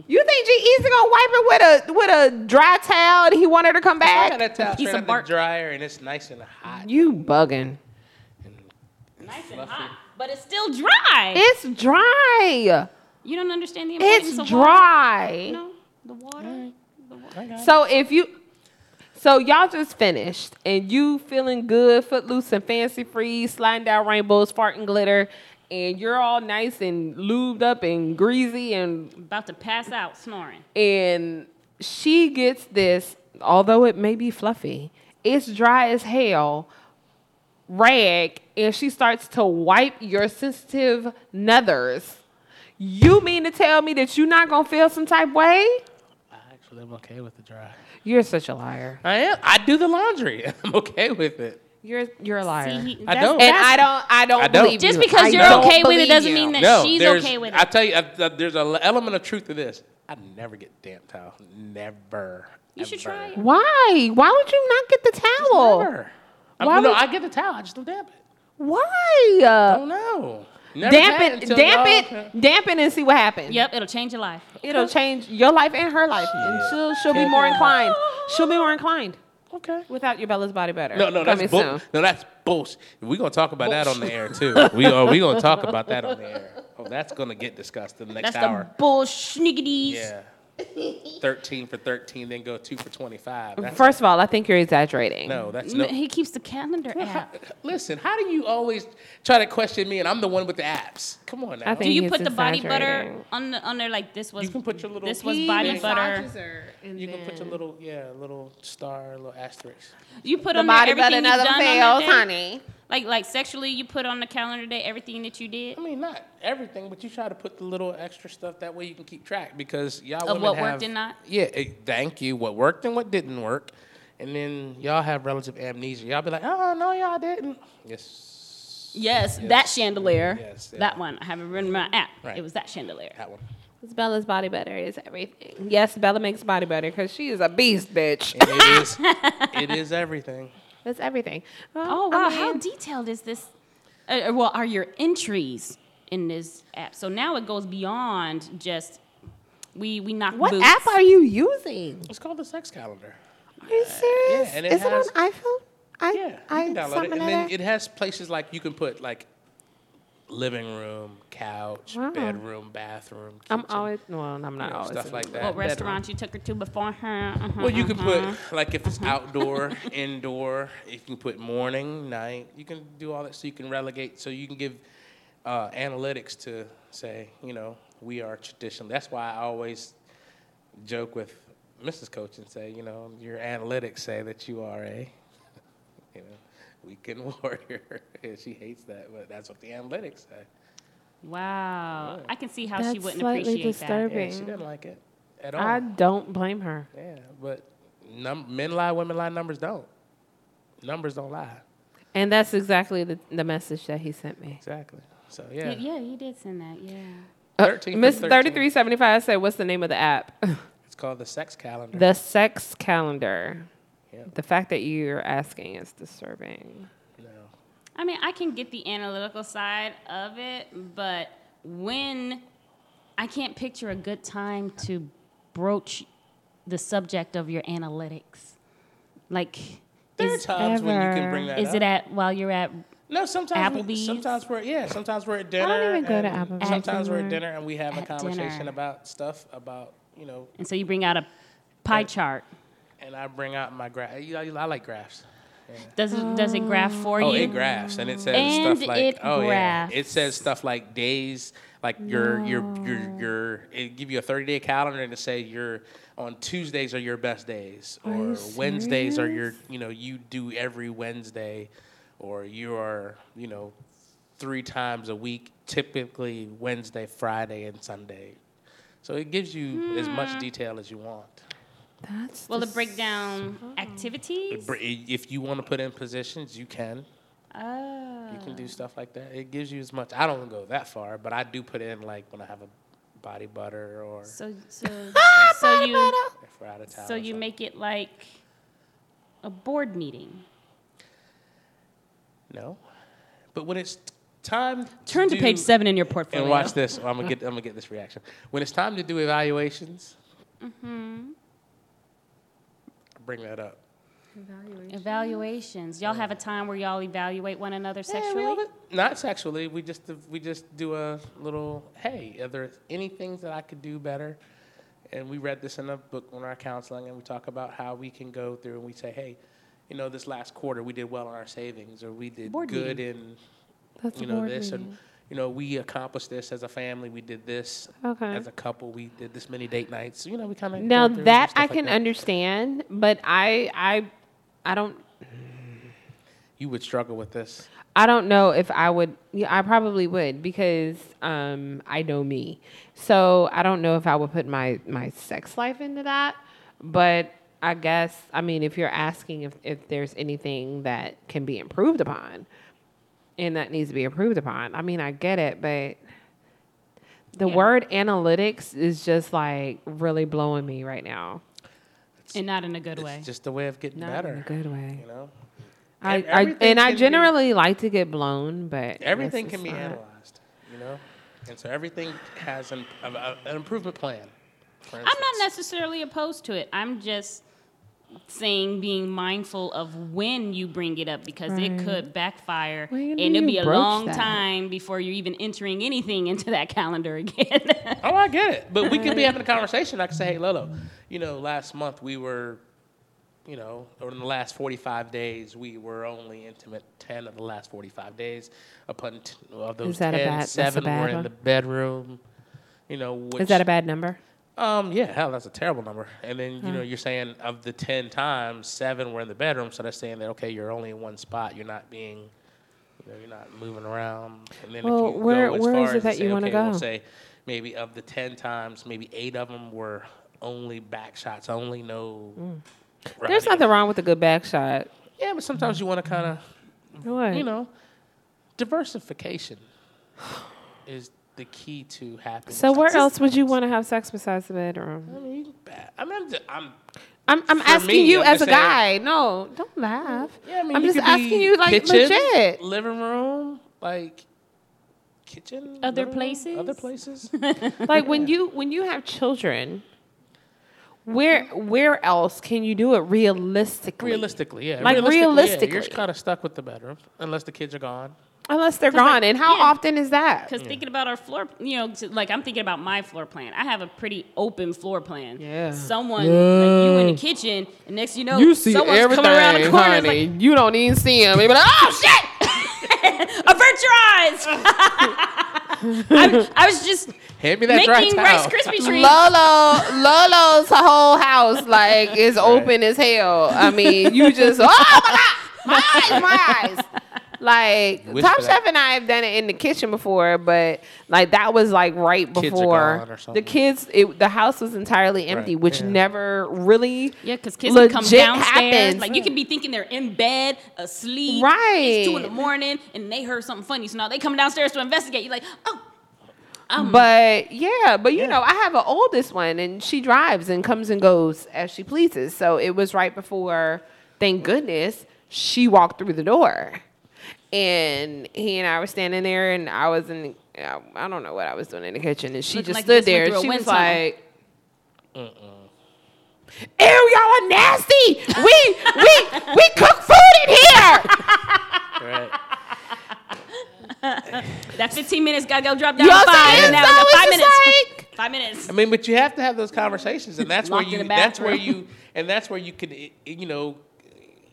You think G Easy gonna wipe her with a with a dry towel and he wanted her to come back?
I
back?
got that towel
Piece
straight
of
out
bark.
the dryer and it's nice and hot.
You bugging.
Nice and hot, but it's still dry.
It's dry.
you don't understand the importance
It's
of
dry.
water. No, the water. The water.
So if you so y'all just finished and you feeling good, footloose and fancy free, sliding down rainbows, farting glitter, and you're all nice and lubed up and greasy and
About to pass out snoring.
and she gets this, although it may be fluffy, it's dry as hell rag, and she starts to wipe your sensitive nethers. You mean to tell me that you're not gonna feel some type way?
I actually am okay with the dry.
You're such a liar.
I am. I do the laundry. *laughs* I'm okay with it.
You're you're a liar.
See,
I don't.
and I don't I don't
I don't.
believe
Just
you.
because
I
you're okay with it doesn't
you.
mean that
No,
she's okay with it.
I tell you, uh, uh, there's an element of truth to this. I never get damp towel. Never.
You should try it.
Why? Why would you not get the towel?
Never. I,
Why
no, I get the towel. I just don't damp it.
Why?
I don't know. Never
damp it,
until
damp
y'all-
it, damp it, and see what happens.
Yep, it'll change your life.
It'll change your life and her life, and she'll she'll be more inclined. She'll be more inclined.
Okay.
Without your Bella's body Better.
No, no, that's bull- no, that's bullshit. We're gonna talk about that on the air too. We are we gonna talk about that on the air. Oh, that's gonna get discussed in the next
That's
hour.
the bull schniggities.
Yeah. *laughs* 13 for 13, then go 2 for 25. That's,
First of all, I think you're exaggerating.
no, that's
M-
no.
He keeps the calendar
How-
app.
listen, how do you always try to question me and I'm the one with the apps? Come on now.
I
Do
think
you
he's
put the body butter
exaggerating.
on the on there like this was?
You can put your little-
This was
He
body butter.
And you can put your little, yeah, little star, little asterisk.
You put
the
on there
body
everything
butter
you've
never
done
fails,
on that day?
honey.
Like like sexually, you put on the calendar day everything that you did.
I mean, not everything, but you try to put the little extra stuff that way you can keep track because y'all
Of
women
what
have,
worked and not?
Yeah, eh, thank you. What worked and what didn't work, and then y'all have relative amnesia. Y'all be like, oh no, y'all didn't. Yes,
Yes,
Yes.
that chandelier.
Yes, yeah.
That one. I haven't written my app.
Right.
It was that chandelier.
that one.
It's Bella's body butter is everything. Yes, Bella makes body butter because she is a beast, bitch.
It is, *laughs* it is everything.
It's everything. Well,
Oh
I
wow,
mean,
how detailed is this? Uh, uh, well, are your entries in this app? So now it goes beyond just we we knock
what
boots.
app are you using?
It's called the sex calendar.
Are you uh, serious?
yeah, and it
is
has-
it on iPhone? I,
Yeah, you
I
can download it, and then it has places like you can put like living room, couch,
Wow.
bedroom, bathroom.
I'm always well. I'm not
you know,
always
stuff like that.
What
Bedroom.
restaurant you took her to before her? Uh-huh,
Well, you can
uh-huh.
put like if it's outdoor, *laughs* indoor. You can put morning, night. You can do all that, so you can relegate. So you can give uh, analytics to say, you know, we are traditional. That's why I always joke with Mrs. Coach and say, you know, your analytics say that you are a, *laughs* you know, weekend *laughs* warrior. and she hates that, but that's what the analytics say.
Wow, I can see how she wouldn't
slightly
appreciate
disturbing.
Yeah, she didn't like it at all.
I don't blame her.
yeah, but num- men lie, women lie, numbers don't. Numbers don't lie.
And that's exactly the, the message that he sent me.
Exactly. So
that.
yeah.
Yeah, he did send that. Yeah.
Uh,
13 for
Miss 3375 said, What's the name of the app? *laughs*
It's called the sex calendar.
the sex calendar.
Yeah.
The fact that you're asking is disturbing.
no.
I mean, I can get the analytical side of it, but when I can't picture a good time to broach the subject of your analytics, like,
There are
is,
times when you can bring that
is
up.
it at while you're at?
no, sometimes we-
Applebee's?
sometimes we're yeah, sometimes we're at dinner.
I don't even go to Applebee's
Sometimes we're at dinner and we have a conversation
dinner.
about stuff about you know,
And so you bring out a pie
Yeah.
chart.
And I bring out my graph. I like graphs.
Does it, does it graph for
Oh,
you?
Oh, it graphs and it says
And
stuff like
it
oh yeah, it says stuff like days, like your your your your it give you a thirty day calendar and to say your on Tuesdays are your best days or
you
Wednesdays are your you know you do every Wednesday or you are you know three times a week typically Wednesday, Friday, and Sunday. So it gives you as much hmm. detail as you want.
That's
Will it break down activities?
If you want to put in positions, you can.
Oh.
You can do stuff like that. It gives you as much. I don't go that far, but I do put in like when I have a body butter or
So *laughs* so so you
if we're out of town.
so you
something.
make it like a board meeting.
no. But when it's time,
Turn to
do-
page seven in your portfolio.
and watch this. I'm gonna get. I'm gonna get this reaction. When it's time to do evaluations,
Mm-hmm.
Bring that up.
Evaluations. Y'all have a time where y'all evaluate one another
Yeah, we
sexually?
have Not sexually. We just we just do a little. Hey, are there any things that I could do better? And we read this in a book on our counseling, and we talk about how we can go through and we say, hey, you know, this last quarter we did well on our savings, or we did
Board
good
meeting.
in
That's
you know this,
meeting.
and you know we accomplished this as a family. We did this
Okay.
as a couple. We did this many date nights. You know, we kind of
Now that I can understand, but I I I don't
You would struggle with this.
I don't know if I would. Yeah, I probably would because um, I know me. So I don't know if I would put my my sex life into that. But I guess I mean, if you're asking if if there's anything that can be improved upon, and that needs to be improved upon, I mean, I get it, but the
Yeah.
word analytics is just like really blowing me right now.
and not in a good
It's
way.
just a way of getting
Not
better.
in a good way.
You know,
I,
Ev-
I and I
can be-
generally like to get blown, but
everything can be
not-
analyzed. You know, and so everything has an, a, a- an improvement plan.
I'm not necessarily opposed to it. I'm just saying being mindful of when you bring it up because it could backfire
When
and it'll be a long
that?
time before you're even entering anything into that calendar again. *laughs*
Oh, I get it. But we could be having a conversation. I could say, hey, Lolo, you know, last month we were, you know, or in the last 45 days, we were only intimate 10 of the last 45 days. Upon t- of those
Is that a bad- that's a
seven
bad
were in the bedroom. You know, which,
Is that a bad number?
Um, yeah, hell, that's a terrible number. And then you know, you're saying of the ten times, seven were in the bedroom, so that's saying that okay, you're only in one spot. You're not being, you know, you're not moving around. And then
Well,
if you
where-
go as
where
far
is it
as to
that you wanna
okay, we'll
go?
say maybe of the ten times, maybe eight of them were only back shots, only no.
Mm. There's nothing wrong with a good back shot.
Yeah, but sometimes you want to kind of, you know, diversification *sighs* is the key to happiness.
so where
Just-
else would you want to have sex besides the bedroom?
I mean, ba- I mean, I'm, I'm
I'm, I'm
For
asking
me,
you as a
just
guy. No, don't laugh.
Yeah, I mean,
I'm
you
just
could be
asking you, like,
kitchen,
legit.
living room, like kitchen,
Other
living room,
places?
other places. *laughs*
like when you when you have children, where where else can you do it realistically?
realistically, yeah,
Like,
yeah, you're
realistically.
kind of stuck with the bedroom unless the kids are gone.
Unless they're gone. and how
yeah.
often is that?
Because thinking about our floor, you know, to- like I'm thinking about my floor plan. I have a pretty open floor plan.
Yeah.
Someone, like you in the kitchen, and next you know, someone's coming around the corner. It's like,
you don't even see them. They be like, oh shit! *laughs*
avert your eyes. *laughs* I, I was just
Hand me that
making
towel.
Rice Krispie treats.
Lolo, Lolo's whole house like is open as hell. I mean, you just oh my god, my eyes, my eyes. Like
Wish
Top. Chef and I have done it in the kitchen before, but like that was like right
Kids are
before
gone or
the kids. It, the house was entirely empty,
Right,
which
yeah.
never really
Yeah, because kids can come
legit
downstairs.
happens.
Like you could be thinking they're in bed, asleep.
Right.
It's two in the morning, and they heard something funny. So now they come downstairs to investigate. You're like, oh, um,
But yeah, but you know, I have an oldest one, and she drives and comes and goes as she pleases. So it was right before, thank goodness, she walked through the door, and he and I were standing there, and I was in, I I don't know what I was doing in the kitchen, and she
Looking
just
like you
stood
just went
there.
through a
She
wind
was
tunnel.
like. Ew, y'all are nasty. We we we cook food in here.
Right.
that 15 minutes gotta go drop down
You know
to
what I'm
five.
saying?
And now
So
got
it's
five
just
minutes.
like-
five minutes.
I mean, but you have to have those conversations, and that's where
Locked in
you.
the
That's where
bathroom.
you, and that's where you could, eh, you know,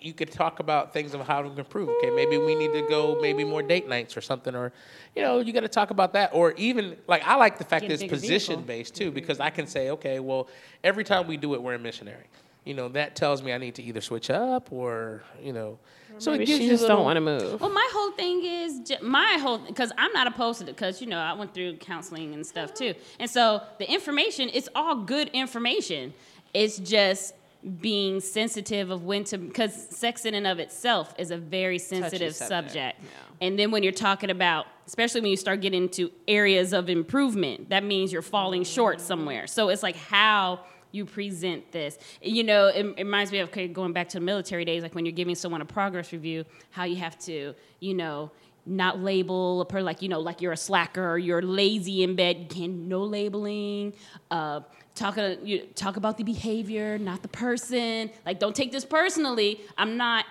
you could talk about things of how to improve. Okay, maybe we need to go, maybe more date nights or something, or, you know, you got to talk about that, or even like I like the fact
Get
that it's position
vehicle.
based too, mm-hmm. because I can say, okay, well, every time we do it, we're a missionary. You know, that tells me I need to either switch up or, you know, so
Maybe
it gives
she
you
just
little,
don't want to move.
Well, my whole thing is ju- my whole because I'm not opposed to it because you know I went through counseling and stuff too, and so the information it's all good information. It's just being sensitive of when to because sex in and of itself is a very sensitive
subject,
subject, and then when you're talking about especially when you start getting into areas of improvement, that means you're falling short somewhere. So it's like how you present this. You know, it, it reminds me of okay, going back to the military days, like when you're giving someone a progress review, how you have to, you know, not label a per like you know like you're a slacker you're lazy in bed. Can no labeling. Uh, talk uh, you talk about the behavior, not the person. Like don't take this personally. I'm not.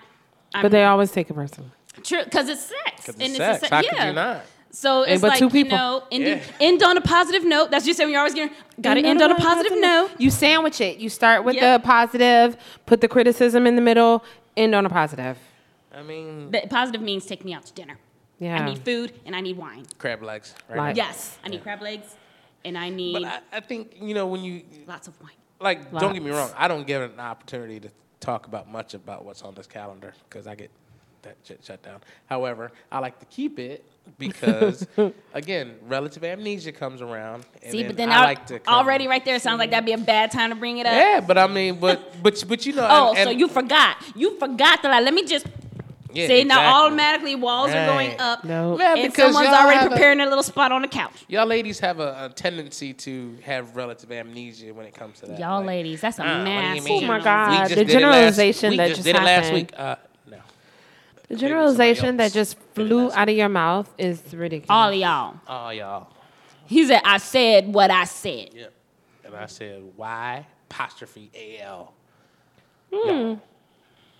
I'm
But they always take it personally.
true because it's sex
'Cause
and
it's
a
sex.
se-
How
yeah.
could you not?
So it's
but
like
two
you know, end,
Yeah.
end on a positive note. That's just saying you're always gonna gotta end on a positive note.
You sandwich it. You start with
Yep.
the positive, put the criticism in the middle, end on a positive.
I mean,
The positive means take me out to dinner.
Yeah.
I need food and I need wine.
crab legs. Right
Like-
Yes, I need crab legs and I need
But I, I think you know when you
lots of wine.
like don't get me wrong i don't give it an opportunity to talk about much about what's on this calendar because i get that shit shut down however i like to keep it because *laughs* again relative amnesia comes around and
See, but then
i
I,
like to
already right there sounds like that'd be a bad time to bring it up.
yeah but i mean but but but you know
Oh,
and-
so you forgot. You forgot that. Like, let me just
yeah,
say now automatically walls are going up.
No.
Yeah,
And
because
someone's already
have a-
preparing a little spot on the couch.
y'all ladies have a, a tendency to have relative amnesia when it comes to that
Y'all
like,
ladies, that's a
"Ah, what
massive.
Oh my God. the
did it last-
generalization
we
that
just
just
did it last week uh, no
The generalization that just flew out of your mouth is ridiculous.
All of y'all.
oh y'all
He said, I said what I said.
Yep. And I said, Y apostrophe A L. No.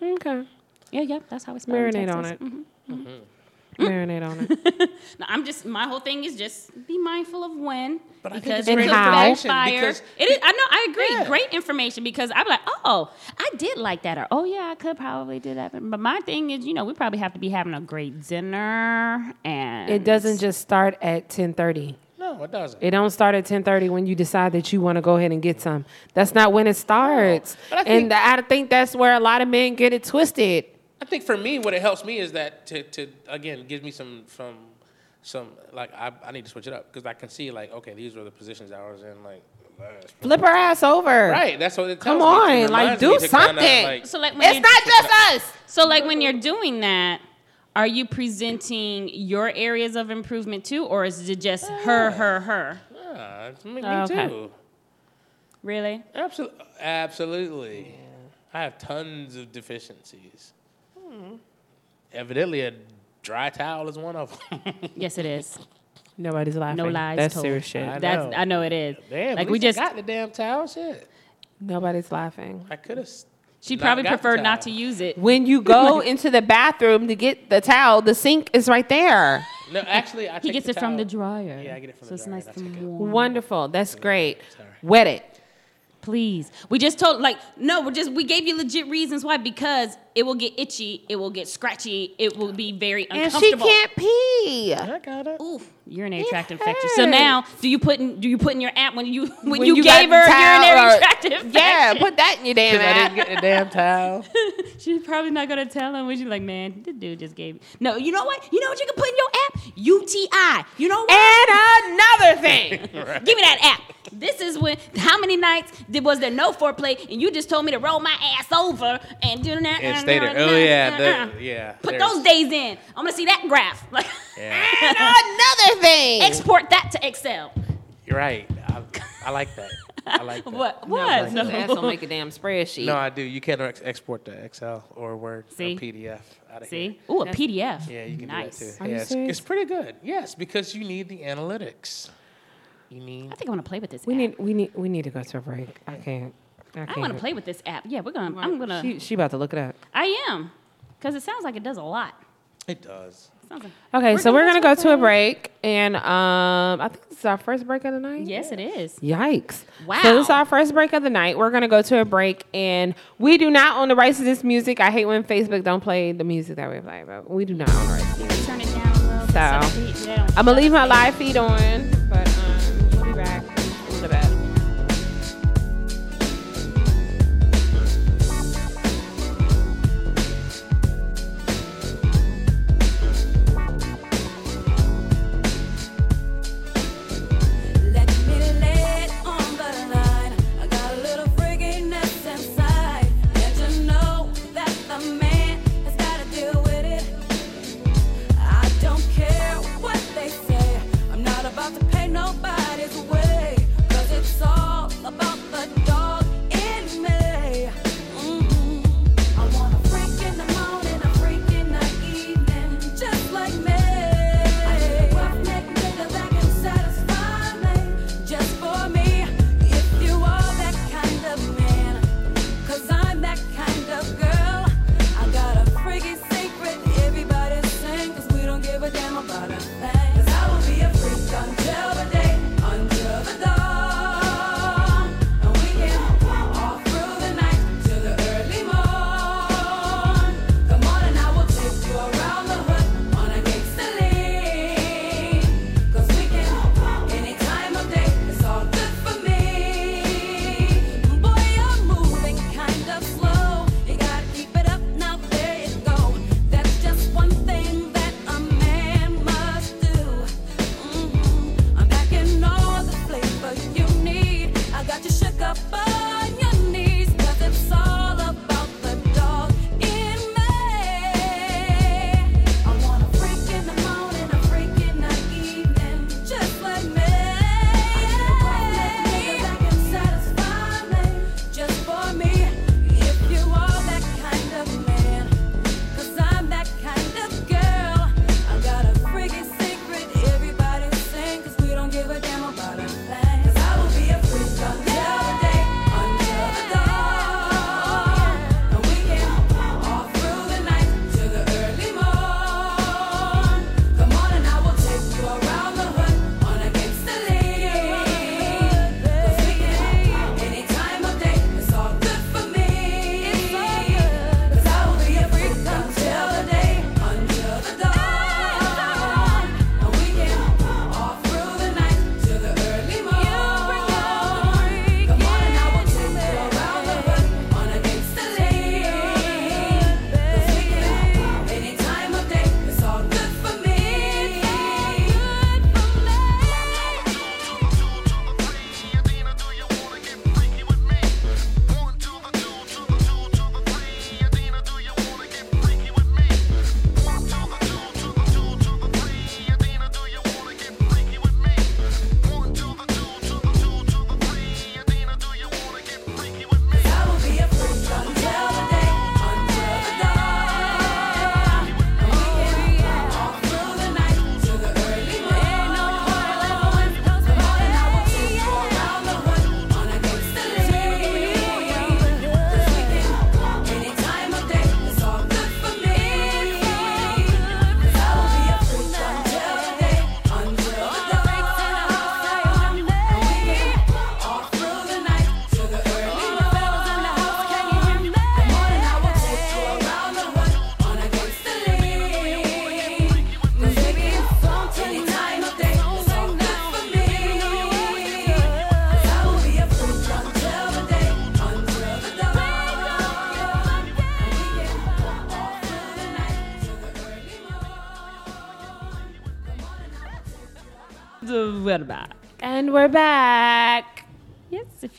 Okay.
Yeah, yeah, that's how it's spelled. in
Marinate on
Texas.
it.
Mhm.
Marinate on it. *laughs*
No, I'm just my whole thing is just be mindful of when
But I think
because
it's
it
great
could backfire.
because-
It is. I know. I agree.
Yeah.
Great information because I'm like, oh, I did like that, or oh yeah, I could probably do that. But my thing is, you know, we probably have to be having a great dinner, and
It doesn't just start at 10:30.
No, it doesn't.
It don't start at 10:30 when you decide that you want to go ahead and get some. That's not when it starts.
But I think-
and I think that's where a lot of men get it twisted.
I think for me, what it helps me is that to, to again gives me some some some like I, I need to switch it up because I can see like okay these were the positions I was in like last.
Flip her ass over.
Right, that's what it
Come
tells me. It
on, like do
me to kinda,
something.
like-
So like when
It's not just us.
so like when you're doing that. Are you presenting your areas of improvement too, or is it just uh, her, her, her?
Yeah, it's me, me oh,
Okay.
too.
Really?
Absolutely, absolutely. I have tons of deficiencies.
Hmm.
Evidently, a dry towel is one of them. *laughs*
Yes, it is.
Nobody's laughing.
No lies
That's
told.
serious shit.
I
That's
know.
I know it is.
Damn,
like
at
we
least I
just
got the damn towel. Shit,
Nobody's laughing.
I could have.
she probably preferred not to use it.
When you go *laughs* into the bathroom to get the towel, the sink is right there.
No, actually, I
He gets
the
it from the dryer.
Yeah, I get it from
so
the
it's nice
that's
and
good.
warm.
Wonderful. That's great.
Sorry.
Wet it.
Please. We just told like no, we're just we gave you legit reasons why because it will get itchy, it will get scratchy, it will be very uncomfortable.
And she
uncomfortable.
can't pee.
I got it.
Ooh, urinary
It
tract infection. So now, do you put in do you put in your app when you when,
When
you,
you
gave her
towel
urinary
or-
tract infection? *laughs*
Yeah, put that in your damn
Because I didn't get the damn towel. *laughs*
She's probably not gonna tell him when she's like, man, this dude just gave. Me. No, you know what? You know what you can put in your app? UTI. You know what?
And another thing. *laughs*
Give me that app. This is when. How many nights did was there no foreplay, and you just told me to roll my ass over and do that?
And stay there. Oh yeah, yeah.
Put those days in. I'm gonna see that graph. Like,
Yeah,
and another thing.
export that to Excel.
you're right. I, I like that. I like that.
What?
No,
What?
his ass will make a damn spreadsheet.
No, I do. You can't ex- export to Excel or Word
See?
or PDF out of
See?
here.
Ooh, a PDF.
Yeah, you can
nice.
do that too.
Are you
Yeah, it's, it's pretty good. Yes, because you need the analytics. You need.
I think I want to play with this.
we
app.
need we need we need to go to a break. I can't. I
I want to play with this app. Yeah, we're gonna. I'm gonna.
She, she about to look it up.
I am, because it sounds like it does a lot.
It does.
Sounds like,
Okay,
We're
so we're
gonna go to
a break, and um, I think this is our first break of the night.
yes, it is.
Yikes.
Wow.
So this is our first break of the night. We're gonna go to a break and we do not own the rights to this music. I hate when Facebook don't play the music that we play, but we do not own the rights.
Turn it down a little bit.
So,
they- they don't
I'm gonna leave my live feed on,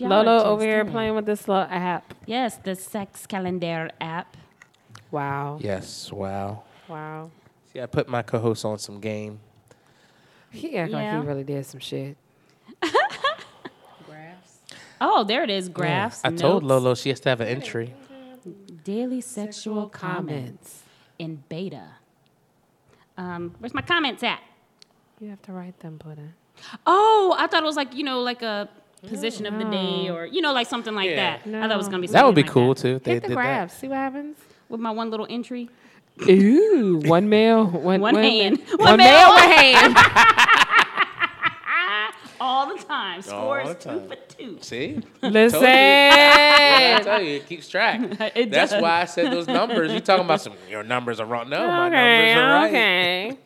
Lolo over here
in.
playing with this little app.
Yes, the sex calendar app.
Wow.
Yes. Wow.
Wow.
See, I put my co-host on some game.
He act like
Yeah.
he really did some shit.
Oh, there it is. Graphs.
I told Lolo she has to have an entry.
Daily sexual comments in beta. Um, where's my comments at?
You have to write them, put in.
Oh, I thought it was like you know, like a position of the mm. day, or you know, like something like
Yeah.
that. I thought it was gonna be.
That would be
something
cool
like
too. If they
Hit the
did
graphs. See what happens.
With my one little entry.
Ooh, one male, *laughs* one,
One hand.
One,
One
male,
male.
one hand. *laughs*
All the time. Scores
the
two for two.
that. See. *laughs*
Listen.
I tell you, it keeps track.
It
That's
does.
why I said those numbers. You talking about some? Your numbers are wrong. No, my numbers are right.
okay.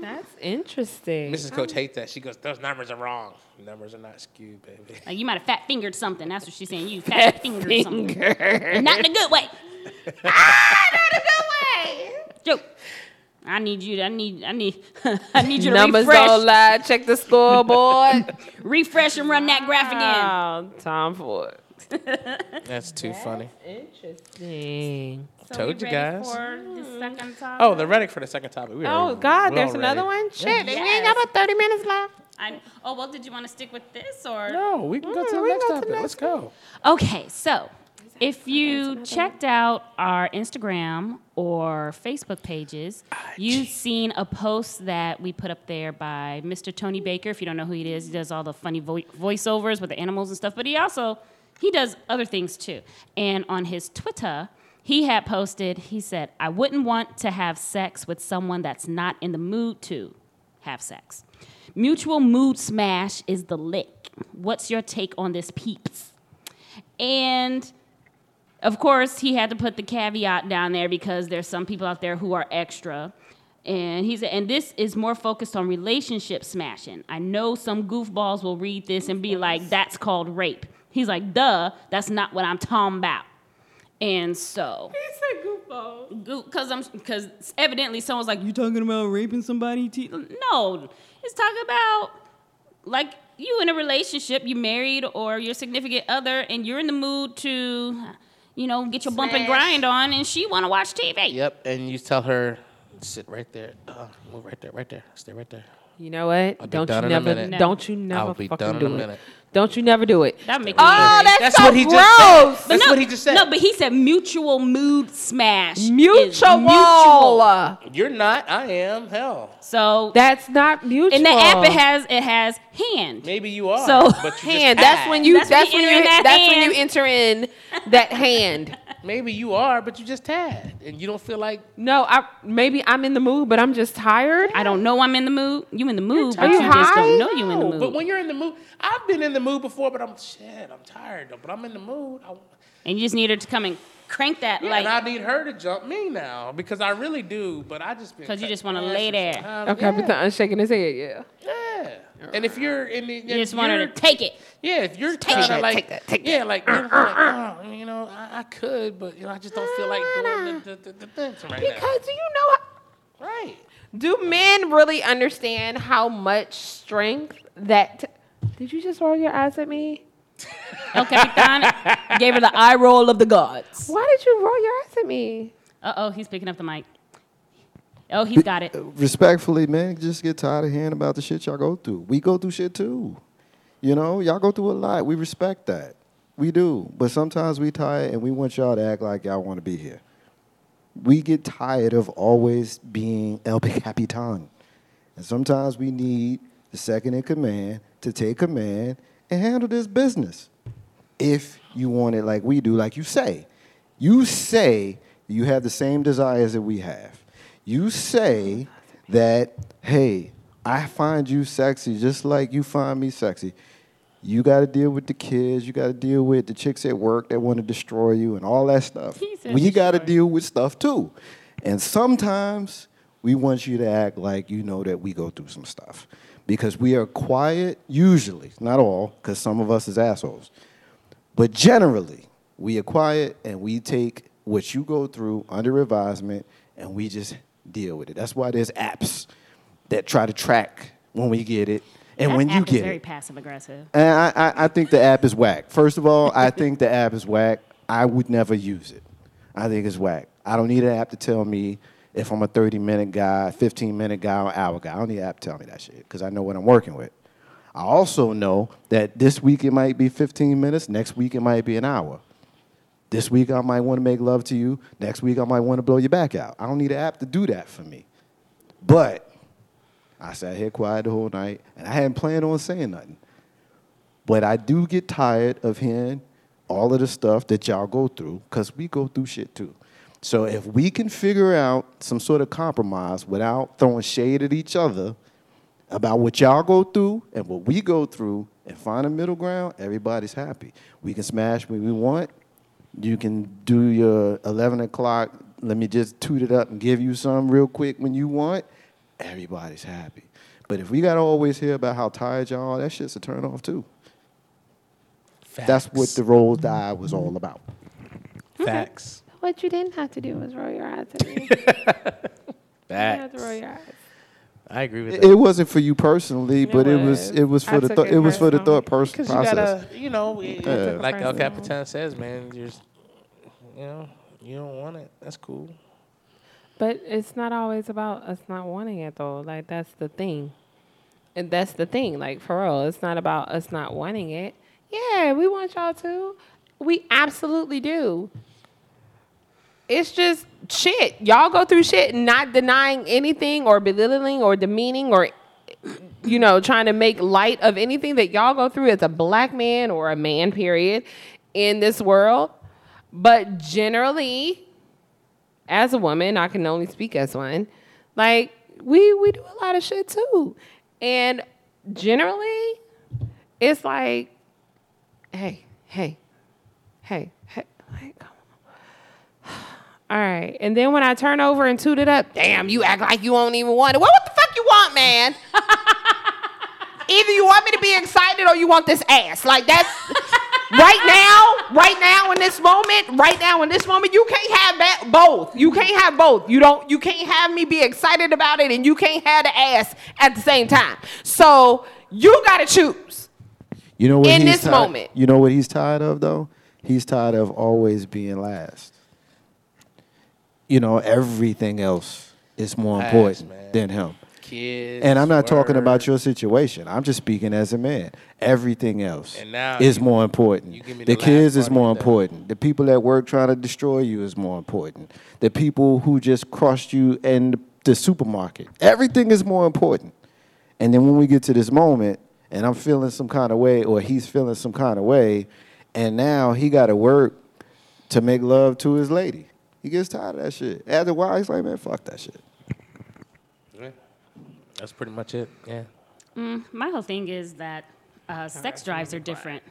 That's interesting.
Mrs. Coach hates that. She goes, "Those numbers are wrong. Numbers are not skewed, baby."
Like you might have fat fingered something. That's what she's saying. You fat fingered something. And not in a good way. *laughs* ah, not in a good way. Joke. I need you. To, I need. I need. *laughs* I need you to
Numbers
refresh.
don't lie. Check the scoreboard. *laughs*
Refresh and run that graph again.
Oh, time for it.
That's too funny.
Interesting.
So
Told you guys.
For the second topic?
Oh, they're ready for the second topic. We are
Oh God,
well
there's another
ready.
one. Shit, we ain't got about thirty minutes left.
I, oh well, did you want to stick with this or?
No, we can go to
Mm,
the
we
next
go to
topic.
the
Let's go.
Okay, so if you checked out our Instagram or Facebook pages, you've seen a post that we put up there by Mr. Tony Baker. If you don't know who he is, he does all the funny vo- voiceovers with the animals and stuff, but he also he does other things too. And on his Twitter, he had posted, he said, "I wouldn't want to have sex with someone that's not in the mood to have sex. Mutual mood smash is the lick. What's your take on this, peeps?" And of course, he had to put the caveat down there because there's some people out there who are extra. And he said, and this is more focused on relationship smashing. I know some goofballs will read this and be like, that's called rape. He's like, duh, that's not what I'm talking about. And so,
He said goofball.
because I'm, because evidently someone's like, you talking about raping somebody? T-? No, it's talking about like you in a relationship, you married or your significant other, and you're in the mood to, you know, get your bump and grind on, and she want to watch TV.
Yep, and you tell her, sit right there. Uh, move right there, right there. Stay right there.
You know what?
I'll be
Don't you
done in a
never,
minute.
don't you never
I'll be
fucking
done in
do
a
it.
Minute.
Don't you never do it.
That make me
Oh,
angry.
that's,
That's
so
what he just
gross.
said. That's
no,
what he just said.
No, but he said mutual mood smash.
Mutual.
mutual.
You're not. I am. Hell,
So
That's not mutual.
in the app, it has it has hand.
maybe you are.
So-
but you *laughs*
hand.
Just
That's
tied.
when you.
That's
That's,
when
when
you
you.
enter in that
That's when you enter in that hand. *laughs*
Maybe you are, but you just tad, and you don't feel like.
No, I maybe I'm in the mood, but I'm just tired.
I don't know I'm in the mood. You in the mood, but you
you
just don't know you in the mood.
but when you're in the mood, I've been in the mood before, but I'm shit. I'm tired though. But I'm in the mood. I,
and you just need her to come and crank that
yeah,
like
and I need her to jump me now because I really do. But I just
because you just wanna lay there.
sometimes-
Okay,
yeah,
but I'm shaking his head. Yeah.
yeah. And if you're in the,
you just want her to take it.
Yeah, if you're
Take
kind
that,
of like,
take that, take
yeah, like, you know, like, oh, you know, I, I could, but you know, I just don't feel like doing the, the, the, the things right
Because do you know?
now. Right.
Do men really understand how much strength that? Did you just roll your eyes at me?
El Capitan gave her the eye roll of the gods.
Why did you roll your eyes at me?
Uh oh, he's picking up the mic. Oh, he's got it.
Respectfully, man, just get tired of hearing about the shit y'all go through. We go through shit too. You know, y'all go through a lot. We respect that. We do. But sometimes we tired and we want y'all to act like y'all want to be here. We get tired of always being El Capitan. And sometimes we need the second in command to take command and handle this business. If you want it like we do, like you say. You say you have the same desires that we have. You say that, hey, I find you sexy just like you find me sexy. You got to deal with the kids. You got to deal with the chicks at work that want to destroy you and all that stuff. We got to deal with stuff too. And sometimes we want you to act like you know that we go through some stuff because we are quiet, usually, not all, because some of us is assholes. But generally, we are quiet and we take what you go through under advisement and we just deal with it. That's why there's apps that try to track when we get it And
That
when you get
very
it,
passive aggressive.
and I, I, I think the app is whack. First of all, I think the app is whack. I would never use it. I think it's whack. I don't need an app to tell me if I'm a 30 minute guy, 15 minute guy, or hour guy. I don't need an app tell me that shit because I know what I'm working with. I also know that this week it might be 15 minutes, next week it might be an hour. This week I might want to make love to you, next week I might want to blow your back out. I don't need an app to do that for me. But I sat here quiet the whole night and I hadn't planned on saying nothing. But I do get tired of hearing all of the stuff that y'all go through because we go through shit too. So if we can figure out some sort of compromise without throwing shade at each other about what y'all go through and what we go through and find a middle ground, everybody's happy. We can smash when we want. You can do your 11 o'clock, let me just toot it up and give you some real quick when you want. Everybody's happy. But if we got to always hear about how tired y'all are, that shit's a turn off too. That's what the roll die was all about.
Facts.
What you didn't have to do was roll your eyes at me. *laughs* you didn't have to roll your eyes.
I agree with
It,
that.
it wasn't for you personally, but it was
was.
it was
I
for the
took
th-
it
it was for the
personal.
thought person
Because you
process.
gotta, you know, it-
Yeah.
like El
Personal.
Capitan says, man, you're, just, you know, you don't want it. That's cool.
But it's not always about us not wanting it though. Like that's the thing. And that's the thing. Like for real, it's not about us not wanting it. Yeah, we want y'all to. We absolutely do. It's just shit. Y'all go through shit not denying anything or belittling or demeaning or you know, trying to make light of anything that y'all go through as a black man or a man, period, in this world. But generally, as a woman, I can only speak as one. Like we we do a lot of shit too, and generally, it's like, hey, hey, hey, hey, like. All right, and then when I turn over and toot it up, damn, you act like you don't even want it. Well, what the fuck you want, man? *laughs* Either you want me to be excited or you want this ass. Like that's right now, right now in this moment, right now in this moment, you can't have that both. You can't have both. You don't you can't have me be excited about it and you can't have the ass at the same time. So you gotta choose.
You know what
in
he's
this
tired-
moment.
You know what he's tired of though? He's tired of always being last. You know, everything else is more
Last,
important
man.
than him.
Kids.
And I'm not talking about your situation. I'm just speaking as a man. Everything else is
you-
more important.
you give me
the
the
kids is more
it, though.
important. The people at work trying to destroy you is more important. The people who just crushed you in the, the supermarket. Everything is more important. And then when we get to this moment, and I'm feeling some kind of way, or he's feeling some kind of way, and now he got to work to make love to his lady. He gets tired of that shit. After a while, he's like, man, fuck that shit.
Yeah. That's pretty much it. Yeah.
My whole thing is that uh, sex drives are different.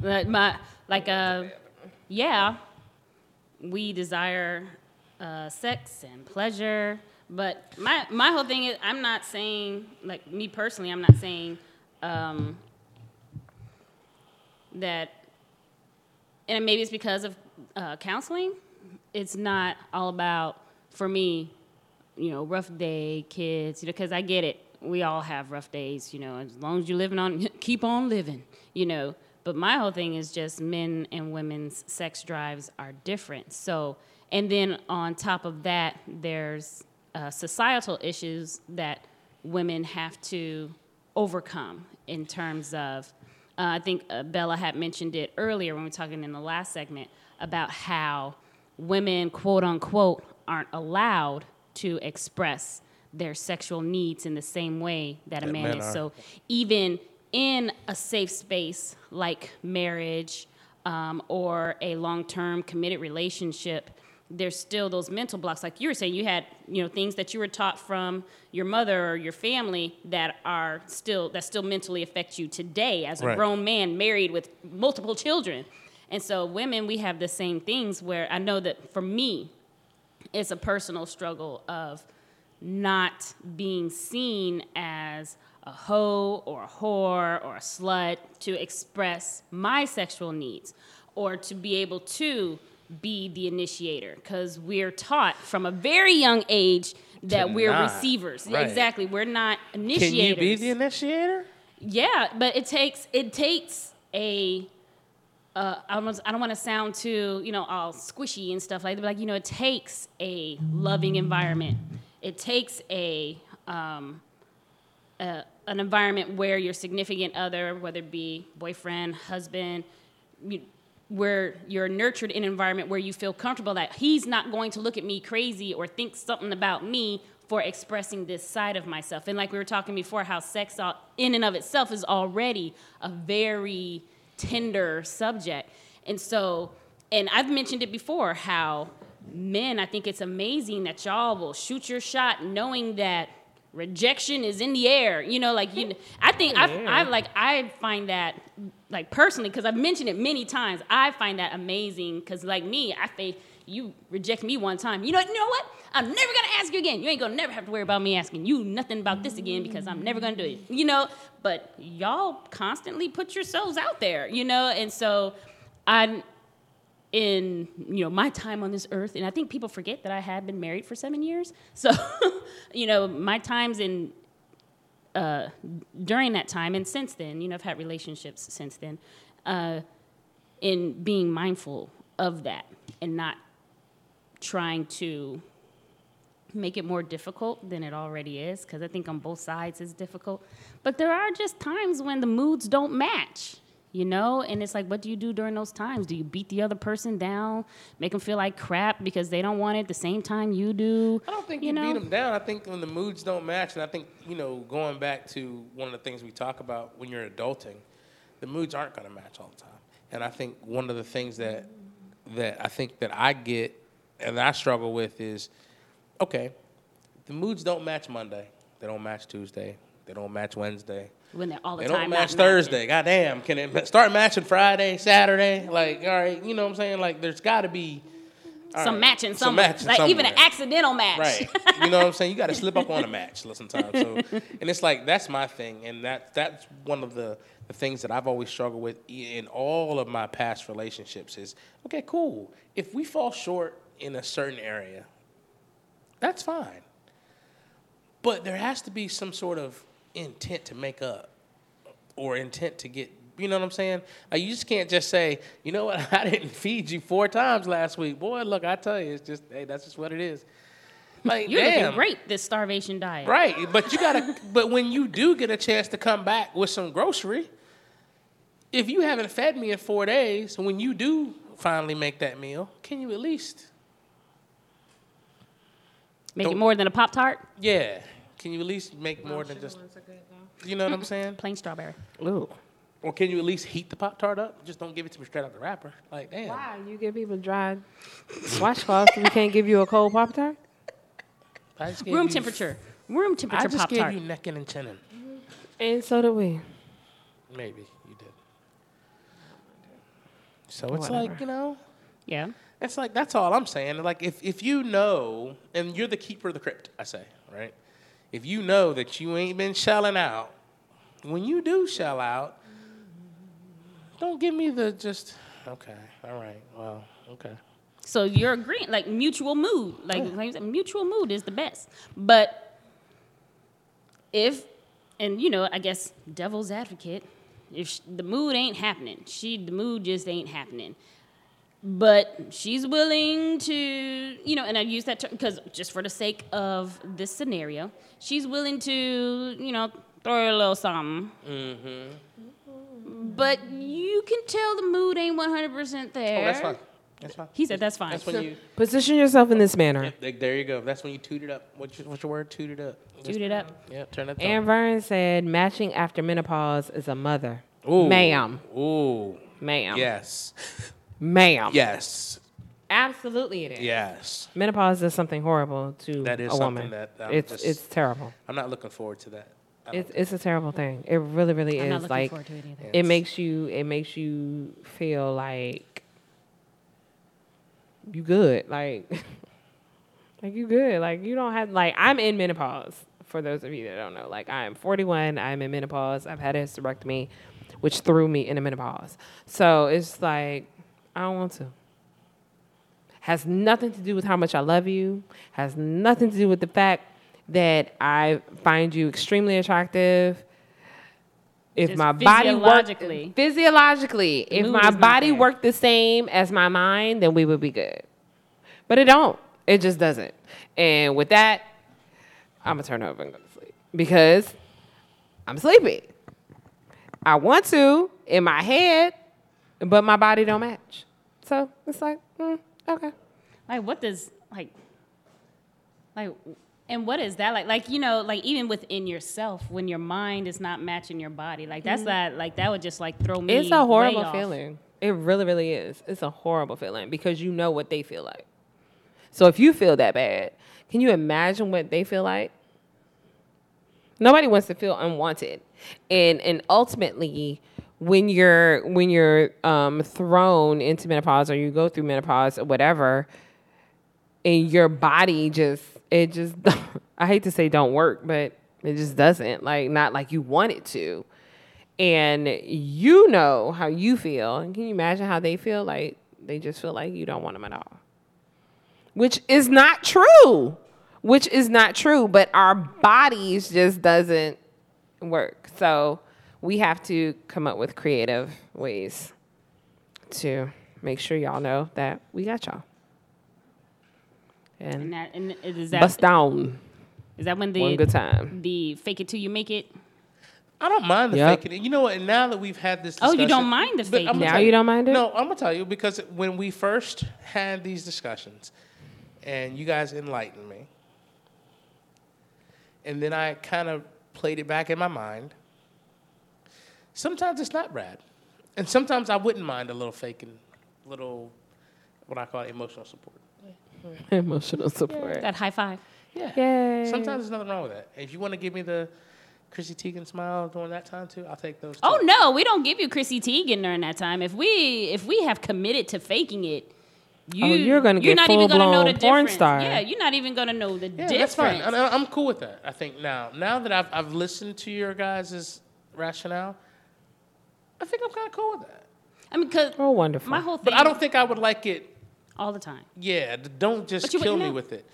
Like my like uh, yeah, we desire uh, sex and pleasure, but my my whole thing is I'm not saying like me personally I'm not saying um, that, and maybe it's because of uh, counseling. It's not all about for me you know, rough day, kids, you know, because I get it. We all have rough days, you know, as long as you're living on, *laughs* keep on living, you know. But my whole thing is just men and women's sex drives are different. So, and then on top of that, there's uh, societal issues that women have to overcome in terms of, uh, I think uh, Bella had mentioned it earlier when we were talking in the last segment about how women, quote unquote, aren't allowed to express their sexual needs in the same way that a man is.
are.
So even in a safe space like marriage um, or a long-term committed relationship, there's still those mental blocks. Like you were saying, you had you know things that you were taught from your mother or your family that are still that still mentally affect you today as a
Right.
grown man married with multiple children. And so women, we have the same things where I know that for me, it's a personal struggle of not being seen as a hoe or a whore or a slut to express my sexual needs or to be able to be the initiator because we're taught from a very young age that we're
not,
receivers
right.
exactly we're not initiators.
Can you be the initiator?
Yeah, but it takes it takes a. Uh, I don't, don't want to sound too, you know, all squishy and stuff like that. But like, you know, it takes a loving environment. It takes a, um, a an environment where your significant other, whether it be boyfriend, husband, you, where you're nurtured in an environment where you feel comfortable that he's not going to look at me crazy or think something about me for expressing this side of myself. And like we were talking before, how sex all- in and of itself is already a very tender subject. And so, and I've mentioned it before, how men, I think it's amazing that y'all will shoot your shot knowing that rejection is in the air. You know, like you. I think I, I like I find that like personally because I've mentioned it many times. I find that amazing because like me, I think you reject me one time. You know, you know what? I'm never gonna ask you again. You ain't gonna never have to worry about me asking you nothing about this again because I'm never gonna do it. You know, but y'all constantly put yourselves out there. You know, and so I in you know my time on this earth and i think people forget that i had been married for seven years so *laughs* you know my times in uh, during that time and since then you know i've had relationships since then uh, in being mindful of that and not trying to make it more difficult than it already is because i think on both sides it's difficult but there are just times when the moods don't match you know and it's like what do you do during those times do you beat the other person down make them feel like crap because they don't want it the same time you do
I don't think you, beat them down. I think when the moods don't match, and I think you know, going back to one of the things we talk about when you're adulting, the moods aren't going to match all the time. And I think one of the things that that I think that I get and I struggle with is, okay, the moods don't match Monday, they don't match Tuesday, they don't match Wednesday.
when they're all the
They
time
don't
not
match
matching.
Thursday. Goddamn, can it start matching Friday, Saturday? Like, all right, you know what I'm saying? Like, there's got to be
some
right,
matching
some matching
like even an accidental match
Right. You know what I'm saying? You got to slip up on a match sometimes. So, and it's like that's my thing, and that that's one of the, the things that I've always struggled with in all of my past relationships. Is okay, cool. If we fall short in a certain area, that's fine. But there has to be some sort of intent to make up, or intent to get. You know what I'm saying? Like you just can't just say, you know what, *laughs* I didn't feed you four times last week. Boy, look, I tell you, it's just, hey, that's just what it is. Like,
you're
damn.
looking great this starvation diet
Right, *laughs* but you gotta. but when you do get a chance to come back with some grocery, if you haven't fed me in four days, when you do finally make that meal, can you at least,
make it
Don't-
more than a pop tart
yeah, can you at least make more than just, you know what I'm mm-hmm. saying?
plain strawberry
Ooh.
Or can you at least heat the pop tart up? Just don't give it to me straight out the wrapper. Like, damn.
Why you give people dry washcloths? we can't give you a cold pop tart.
Room temperature. gave
room
you-
temperature room
I
temperature
just
pop
gave
tart
you necking and chinning.
And so do we.
Maybe you did. So it's
Whatever.
like you know.
yeah
It's like that's all I'm saying. Like if if you know, and you're the keeper of the crypt, I say, right? If you know that you ain't been shelling out, when you do shell out, don't give me the just okay, all right, well, okay.
So you're agreeing, like mutual mood, like, like I said, mutual mood is the best. But if, and you know, I guess devil's advocate, if sh- the mood ain't happening, she the mood just ain't happening. But she's willing to, you know, and I use that term because just for the sake of this scenario, she's willing to, you know, throw a little something. Mm-hmm. But you can tell the mood ain't 100% there.
Oh, that's fine. That's fine.
He said that's fine.
That's when you.
Position yourself in this manner.
Yep, like, there you go. That's when you toot it up. What's your, what's your word? Toot it up.
Toot it up.
Yep. Turn that.
Ann Vern said matching after menopause is a mother.
Ooh.
Ma'am.
Ooh.
Ma'am.
Yes. *laughs*
Ma'am.
Yes.
Absolutely it is.
Yes.
Menopause is something horrible to
That is
a
something
woman.
that I'm
it's
just-
it's terrible.
I'm not looking forward to that. I don't-
It's it's a terrible thing. It really really is.
I'm not looking
Like
forward to it either.
it makes you it makes you feel like you good. Like *laughs* like you good. Like you don't have like I'm in menopause. For those of you that don't know, like I am 41. I'm in menopause. I've had a hysterectomy, which threw me into menopause. So it's like I don't want to. Has nothing to do with how much I love you. Has nothing to do with the fact that I find you extremely attractive If
Just
my body worked
physiologically.
physiologically, if my body worked the same as my mind, then we would be good. But it don't. It just doesn't. And with that, I'm gonna turn over and go to sleep because I'm sleepy. I want to in my head, but my body don't match. So it's like, mm, okay.
Like what does like like and what is that like like you know like even within yourself when your mind is not matching your body like that's that like that would just like throw me
It's a horrible feeling. It really, really is. It's a horrible feeling because you know what they feel like. So if you feel that bad, can you imagine what they feel like? Nobody wants to feel unwanted, and and ultimately, when you're when you're um, thrown into menopause or you go through menopause or whatever, and your body just it just *laughs* I hate to say don't work, but it just doesn't like not like you want it to and you know how you feel. And can you imagine how they feel? Like they just feel like you don't want them at all, which is not true. Which is not true, but our bodies just doesn't work. So we have to come up with creative ways to make sure y'all know that we got y'all.
and
And
that and is that
bust down
is that when the
one good time.
the fake it till you make it
I don't mind the
Yep.
faking it. You know what? And now that we've had this
Oh, you don't mind the
but
faking
I'm
Now
tell
you don't mind it?
No, I'm gonna tell you because when we first had these discussions, and you guys enlightened me, and then I kind of played it back in my mind. Sometimes it's not bad, and sometimes I wouldn't mind a little faking, little what I call emotional support. *laughs*
Emotional support.
that high five
Yeah.
Yay.
Sometimes there's nothing wrong with that. If you want to give me the Chrissy Teigen smile during that time too, I'll take those. Oh, too.
oh no we don't give you Chrissy Teigen during that time if we if we have committed to faking it oh, you,
Oh, you're gonna get
not even gonna know the
full-blown porn
difference.
star.
Yeah, you're not even gonna know the
Yeah,
difference.
that's fine. And I- I'm cool with that. I think now, now that I've I've listened to your guys' rationale, I think I'm kind of cool with that.
I mean, cause
Oh, wonderful.
my whole thing.
But I don't think I would like it.
all the time.
Yeah, d- don't just
But you
kill
wouldn't
me
know.
with it.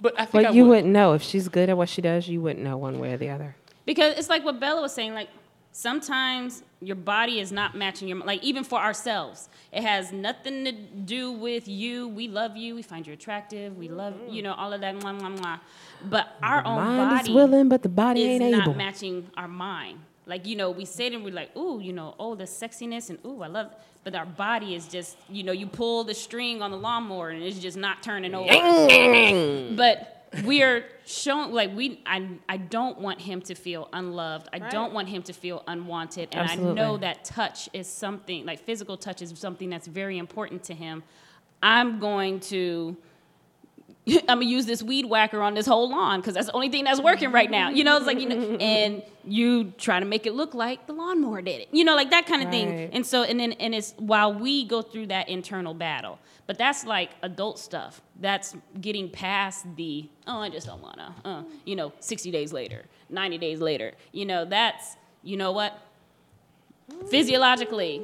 But I think I
But you
would.
wouldn't know if she's good at what she does. You wouldn't know one way or the other.
Because it's like what Bella was saying, like sometimes your body is not matching your like even for ourselves. It has nothing to do with you. We love you, we find you attractive, we love mm-hmm. you know, all of that mwah, mwah, mwah. But our own
Mind
body
is willing, but the body
is
ain't
not
able.
matching our mind. Like, you know, we sit and we're like, ooh, you know, oh, the sexiness and ooh, I love but our body is just, you know, you pull the string on the lawnmower and it's just not turning over. But we are showing like we I, I don't want him to feel unloved. I don't want him to feel unwanted. And i know that touch is something like physical touch is something that's very important to him. I'm going to *laughs* I'm gonna use this weed whacker on this whole lawn because that's the only thing that's working right now. You know, it's like you know, *laughs* and you try to make it look like the lawnmower did it. You know, like that kind of thing. And so, and then, and it's while we go through that internal battle, but that's like adult stuff. That's getting past the oh, I just don't wanna. Uh, you know, 60 days later, 90 days later. You know, that's you know what physiologically,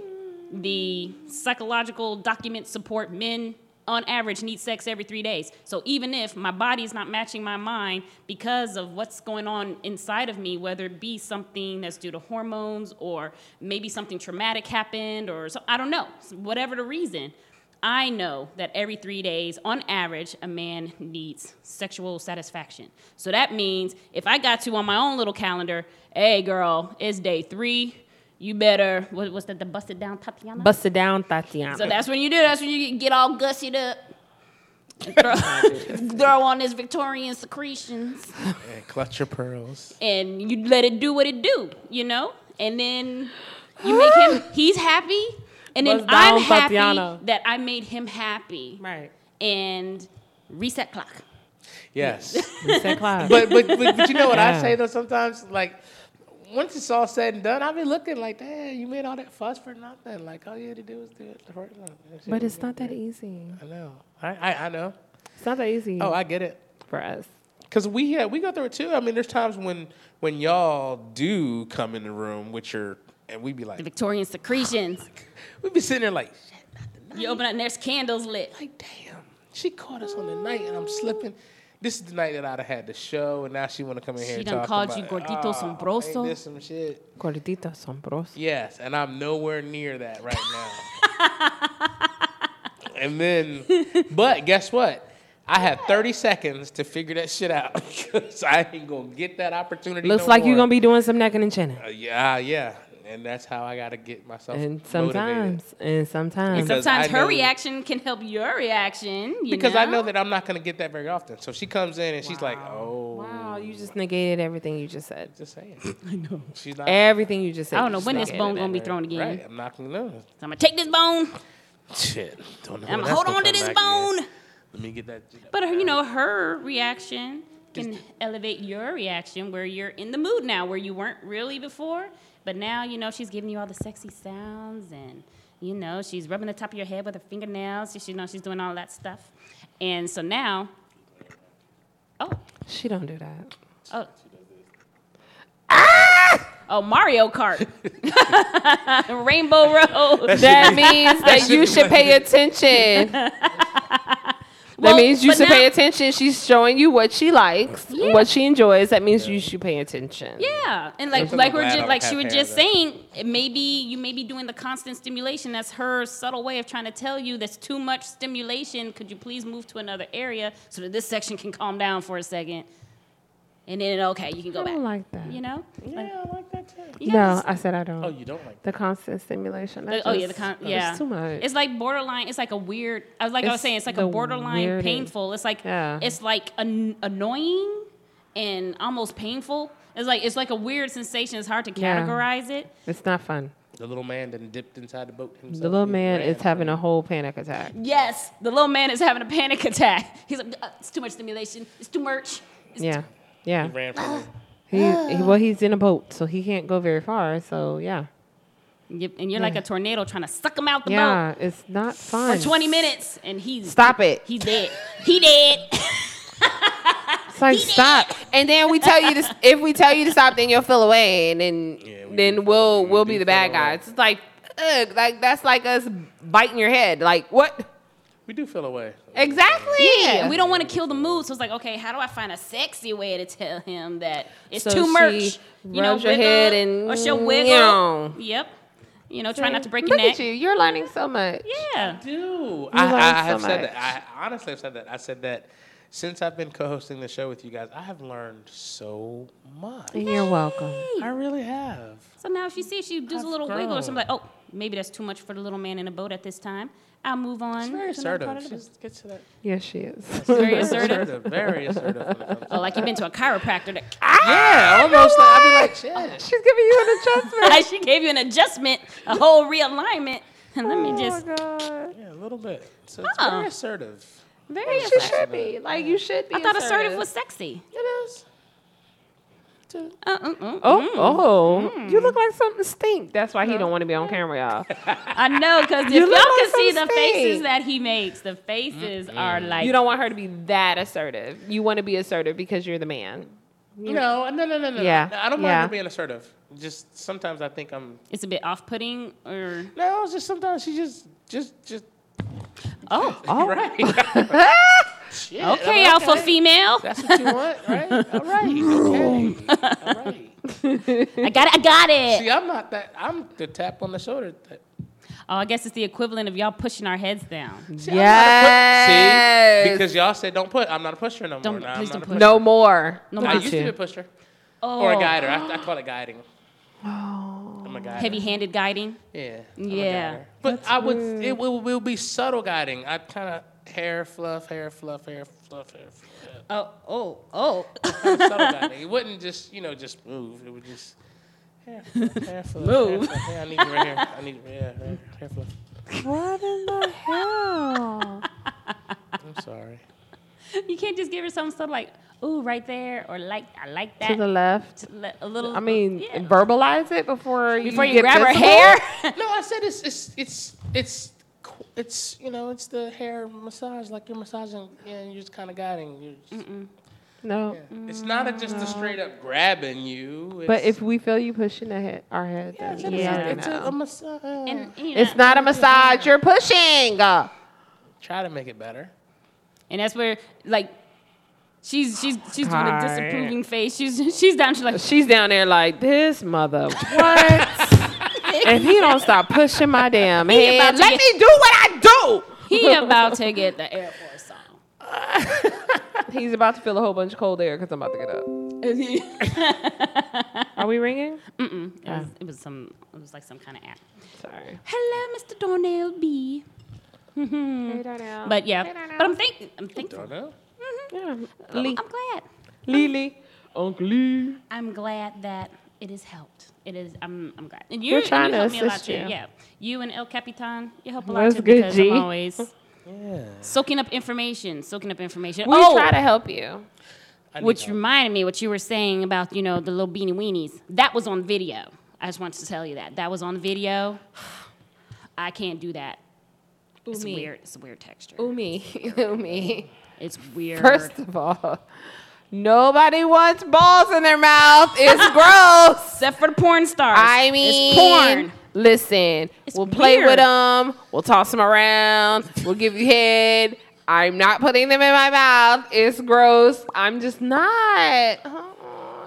the psychological documents support men on average need sex every three days. So even if my body is not matching my mind because of what's going on inside of me, whether it be something that's due to hormones or maybe something traumatic happened or so, I don't know, whatever the reason. I know that every three days, on average, a man needs sexual satisfaction. So that means if I got to on my own little calendar, hey girl, it's day three, you better, what, was that, the busted down Thotiana?
Bust it down, Thotiana.
So that's when you do. That's when you get all gussied up. *laughs* Throw, *laughs* throw on his Victorian secretions,
And clutch your pearls.
and you let it do what it do, you know. And then you make him. *gasps* He's happy, and then
Bust
I'm happy
Thotiana.
that I made him happy.
right.
And reset clock.
Yes.
Reset clock.
but, but but but you know what I say though sometimes like once it's all said and done, I'll be looking like, damn, you made all that fuss for nothing. Like all you had to do was do it. the first time.
But it's not that easy.
I know. I, I I know.
It's not that easy
Oh, I get it.
for us.
Cause we yeah we go through it too. I mean, there's times when when y'all do come in the room with your and we be
The
like
Victorian secretions. *laughs*
we'd be sitting there like shit,
You open up and there's candles lit.
like damn, she caught us on the night and I'm slipping. This is the night that I'd have had the show, and now she want to come in here.
She
and
done
talk
called
about
you gordito
Oh,
sombroso?
ain't this some shit?
Gordita asombrosa.
Yes, and I'm nowhere near that right now. *laughs* and then, but guess what? I have 30 seconds to figure that shit out *laughs* because I ain't gonna get that opportunity.
Looks
no
like you're gonna be doing some necking and chinning.
Uh, yeah, yeah, and that's how I gotta get myself.
And
motivated.
sometimes, and sometimes.
Because
Sometimes her reaction can help your reaction. You
because I
know?
know that I'm not gonna get that very often. So she comes in and she's like, "Oh,
Wow, you just negated everything you just said.
just saying." *laughs* I know. She's not.
Everything you just said.
I don't know when this bone gonna be thrown again.
Right, I'm not gonna know.
So I'm gonna take this bone.
Shit, don't know.
I'm gonna hold on to this bone.
again. Let me get that.
But her, you know, her reaction can elevate your reaction where you're in the mood now where you weren't really before. But now, you know, she's giving you all the sexy sounds and you know, she's rubbing the top of your head with her fingernails. She, you know, she's doing all that stuff. And so now, oh,
She don't do that.
oh. Ah! Oh, Mario Kart. *laughs* Rainbow Road.
That means that you should pay attention. *laughs*
Well,
that means you should
now-
pay attention. She's showing you what she likes,
Yeah.
what she enjoys. That means you should pay attention.
Yeah, and like
Sometimes
like we're just like she was just
though.
saying, maybe you may be doing the constant stimulation. That's her subtle way of trying to tell you there's too much stimulation. Could you please move to another area so that this section can calm down for a second, and then okay, you can go
I
back.
I don't like that.
you know?
Yeah, I like that too.
You
No,
gotta
I said I don't.
Oh, you don't like
the constant stimulation.
The-
That
oh yeah, the
just-
con-
that's
yeah.
too much.
It's like borderline. It's like a weird. I was like I was saying. It's like a borderline
weirdest-
painful. It's like
Yeah.
it's like an- annoying and almost painful. It's like it's like a weird sensation. It's hard to
Yeah.
categorize it.
It's not fun.
The little man done dipped inside the boat himself.
The little man
ran
is having a whole panic attack.
Yes, the little man is having a panic attack. He's like, "Uh, it's too much stimulation. It's too much. It's
Yeah,
He
yeah.
ran from it. *gasps*
He, he well, he's in a boat, so he can't go very far. So yeah,
Yep, and you're like a tornado trying to suck him out the boat.
yeah, it's not fun.
for 20 minutes, and he's
Stop it.
He's dead. He dead. *laughs*
It's like stop. And then we tell you to *laughs* if we tell you to stop, then you'll feel away, and then
Yeah, we
then we'll
feel- we
we'll be the
feel
bad
away.
guys. It's like ugh, like that's like us biting your head. Like what?
We do feel away.
Exactly.
Yeah, we don't want to kill the mood, so it's like, okay, how do I find a sexy way to tell him that it's
So
too
she
much? You know,
your
wiggle,
head and
or she'll wiggle.
meow.
Yep. You know, try not to break your
Look
neck.
at you. You're learning so much.
Yeah.
do. I,
learn
I, I
so
have said
much.
that. I honestly have said that. I said that since I've been co-hosting the show with you guys, I have learned so much.
And you're welcome.
I really have.
So now if you see she does
I've
a little wiggle or something like, oh, maybe that's too much for the little man in the boat at this time. I'll move on.
She's very
to another part
assertive.
of the
She gets to that.
Yes, she is.
Very *laughs* assertive.
Very assertive. When it
Oh, like you've been to a chiropractor. That, *laughs* ah,
yeah, ah, almost like I'd be like, shit.
She's giving you an adjustment. *laughs*
she gave you an adjustment, a whole realignment. And let me
oh
just
my god.
Yeah, a little bit. So it's
Oh.
very assertive.
very
She
assertive.
should be. Like you should be.
I thought assertive was sexy.
It is.
Uh, uh, uh,
Oh, oh! You look like something stink. That's why he don't want to be on camera, y'all. *laughs*
I know, because if
You
y'all
look
can see
some
the faces that he makes, the faces are like.
You don't want her to be that assertive. You want to be assertive because you're the man.
No, no, no, no, no.
Yeah,
I don't mind
yeah.
her being assertive. Just sometimes I think I'm.
It's a bit off-putting, or
No, it's just sometimes she just, just, just.
oh, *laughs*
Right. *laughs* Shit, I'm
okay, alpha female.
That's what you want, right? *laughs* All right. Okay. All right.
I got it. I got it.
See, I'm not that. I'm the tap on the shoulder. Type.
Oh, I guess it's the equivalent of y'all pushing our heads down.
See, I'm not a pu- See, because y'all said don't put. I'm not a pusher no more.
Don't-
Nah, I'm
please don't push.
No more.
No more.
I used to be a pusher
Oh,
or a oh. guider. I, I call it guiding. Oh. I'm a guider.
heavy-handed guiding.
Yeah. I'm
Yeah.
guider. But I would. It will, will be subtle guiding. I kind of hair fluff, hair fluff, hair fluff, hair fluff.
Oh, oh, oh.
Kind of subtle guiding. It wouldn't just you know just move. It would just. Hair fluff, hair fluff,
Move.
Hair fluff. Yeah, I need you right here. I need yeah, hair, hair fluff.
What in the hell?
I'm sorry.
you can't just give her something so like, ooh, right there, or like, I like that.
to the left.
Le- a little.
I mean,
yeah.
verbalize it before you
before you
get
grab her hair.
No, I said it's it's it's it's qu- it's you know it's the hair massage like you're massaging and you're just kind of guiding. You're just,
No.
yeah. It's not a, mm. just a straight up grabbing you. It's,
But if we feel you pushing the head, our head,
yeah, it's, a,
we
Yeah.
already
it's a,
know.
a massage.
and, you
It's
know,
not a massage. You're pushing.
Try to make it better.
and that's where like She's she's she's doing a disapproving face. She's *laughs* she's down. She's like,
She's down there like this mother. What? *laughs* if he don't stop pushing my *laughs* damn
about
head,
to
let
get-
me do what I do.
he about to get the Air Force song. *laughs*
He's about to feel a whole bunch of cold air because I'm about to get up. *laughs* Are we ringing?
It was, oh. it was some. It was like some kind of app.
Sorry.
Hello, Mr. Dornell B. Mm-hmm. But yeah, but I'm thinking. I'm thinking.
Don't know.
Yeah.
Oh,
I'm
glad.
Lily. Uncle Lee.
I'm glad that it has helped. It is. I'm. I'm glad. And
We're trying
and you
to
help me a lot
assist
too. Yeah. You and El Capitan, you help a lot
That's
too
good,
because
G.
I'm always *laughs* soaking up information. Soaking up information.
We
oh,
try to help you.
Which
help.
reminded me what you were saying about you know the little beanie weenies. That was on video. I just wanted to tell you that that was on video. I can't do that. It's
me.
weird. It's a weird texture.
Ooh me. *laughs* Ooh me.
It's weird.
First of all, nobody wants balls in their mouth. It's *laughs* gross.
except for the porn stars.
I mean,
it's porn.
Listen,
It's
we'll play with them. We'll toss them around. We'll give you head. I'm not putting them in my mouth. It's gross. I'm just not.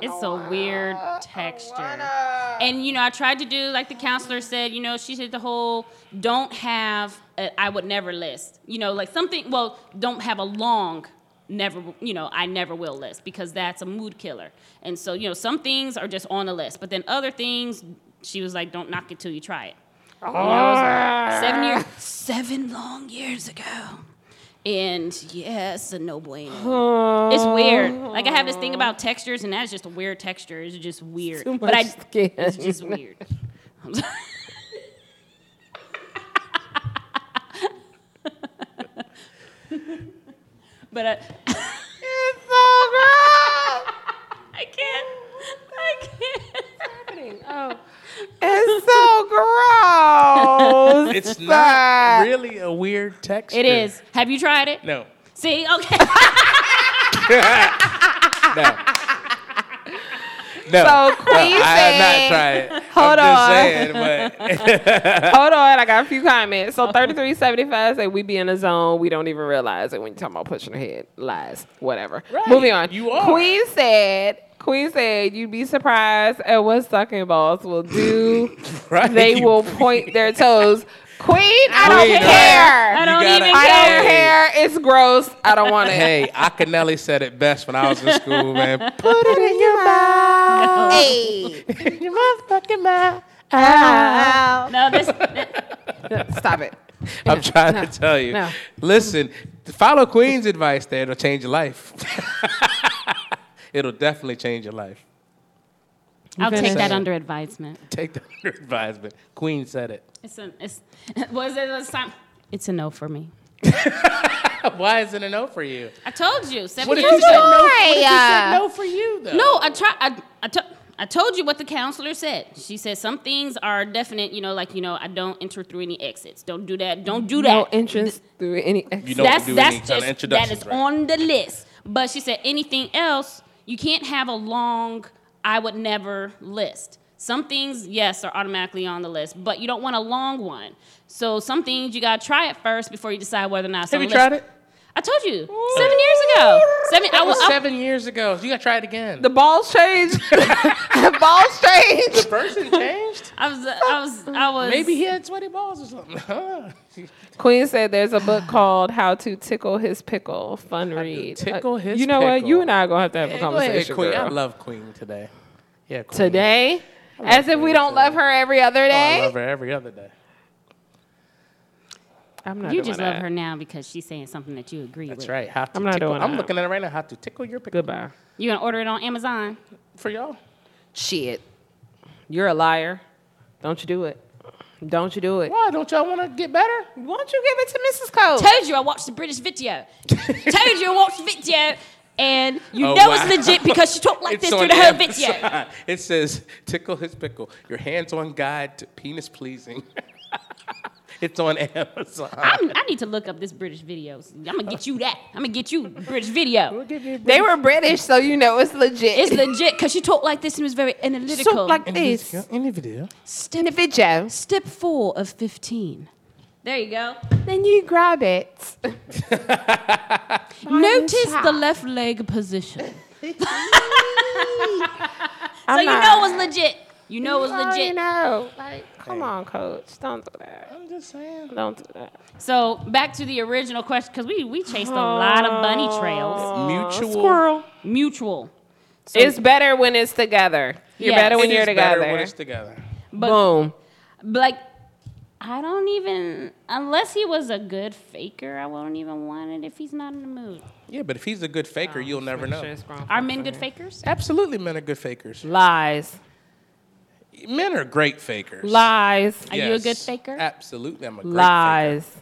It's a weird texture. And you know, I tried to do like the counselor said. You know, she said the whole don't have a, I would never list. You know, like something. Well, don't have a long never. You know, I never will list because that's a mood killer. And so you know, some things are just on the list, but then other things, she was like, don't knock it till you try it. You know, like, ah. seven years, seven long years ago. And yes, a no bueno. It's weird. Like I have this thing about textures, and that's just a weird texture. It's just weird.
Too
but i
skin.
it's just weird. *laughs* *laughs* but I,
It's so gross. *laughs*
I can't. I can't.
Oh, it's so gross.
It's not really a weird texture.
It is. Have you tried it?
No.
See, okay. *laughs*
No. No.
So Queen
no, I have not
said-
tried. *laughs*
Hold
I'm
on.
Saying, but *laughs*
Hold on, I got a few comments. So 3375 say we be in a zone, we don't even realize it when you're talking about pushing her head. Lies. Whatever.
Right,
Moving on.
you are.
Queen said, Queen said, you'd be surprised at what sucking balls will do. *laughs*
right,
they will point their toes. Queen, I don't
Queen,
care.
I don't
gotta-
even
I
care.
don't care. It's gross. I don't want it.
Hey, Akinelli said it best when I was in school, man. *laughs*
Put it in your mouth. Hey. your motherfucking mouth. Ow.
No, this. *laughs*
Stop it.
I'm trying to tell you.
no.
Listen, follow Queen's advice there. It'll change your life. *laughs* It'll definitely change your life.
I'll take
finished?
that under advisement. *laughs*
Take that under advisement. Queen said it.
It's a. It's. Was it this time? It's a no for me. *laughs*
Why is it a no for you?
I told you seven
What if
years
you said
ago.
no? What if you said no for you though?
No, I tried. I, I, to, I told you what the counselor said. She said some things are definite. You know, like you know, I don't enter through any exits. Don't do that. Don't do that.
No entrance through any exit.
You don't
that's
do
that's
any kind of
just that is
right?
on the list. But she said anything else, you can't have a long. I would never list. Some things, yes, are automatically on the list, but you don't want a long one. So some things you gotta try it first before you decide whether or not.
Have you
list.
tried it?
I told you seven years ago. Seven. I
That
was.
was
I-
seven years ago. You gotta try it again.
The balls changed. *laughs* the balls changed.
The person changed.
I was. I was. I was.
Maybe he had sweaty balls or something. *laughs*
Queen said there's a book called How to Tickle His Pickle. Fun read.
tickle
Uh,
his
You know what? You and I are gonna have to have a
Hey, go ahead,
conversation.
Queen. I love Queen today. Yeah, Queen.
Today, as if we don't love her every other
Oh, I
day.
love her every other day.
I'm not
You
doing
just
that.
love her now because she's saying something that you agree
That's
with.
That's right. How to
I'm not
tickle.
doing
I'm
that.
looking at it right now. How to tickle your pickle
Goodbye.
You gonna order it on Amazon?
for y'all.
Shit. You're a liar. Don't you do it. Don't you do it.
Why don't y'all want to get better?
Why don't you give it to Mrs. Cole?
Told you I watched the British video. *laughs* Told you I watched the video, and you
Oh,
know
wow.
it's legit because she talked like this
on
through the whole video. *laughs*
It says tickle his pickle. Your hands-on guide to penis pleasing. *laughs* it's on Amazon.
I'm, I need to look up this British video. I'm gonna get you that. I'm gonna get you British video.
They were British, so you know it's legit.
It's legit because she talked like this and was very analytical.
so like
In
this.
the video- in the video.
step,
video.
step four of fifteen. There you go.
Then you grab it. *laughs*
Notice the left leg position. *laughs*
I'm
so you
not-
know it was legit. You know it was
Oh, you
legit.
know, like, come on, coach, don't do that.
I'm just saying.
Don't do that.
So back to the original question, because we we chased a lot of bunny trails.
Mutual.
Squirrel.
Mutual.
it's better when it's together. You're
Yes.
better when
It
you're
is better
together.
when it's together.
But
Boom.
But like, I don't even unless he was a good faker. I won't even want it if he's not in the mood.
Yeah, but if he's a good faker, you'll never know.
Are men good fakers?
Absolutely, men are good fakers.
Lies.
Men are great fakers.
Lies.
Are you a good faker?
Absolutely, I'm a great faker.
Lies.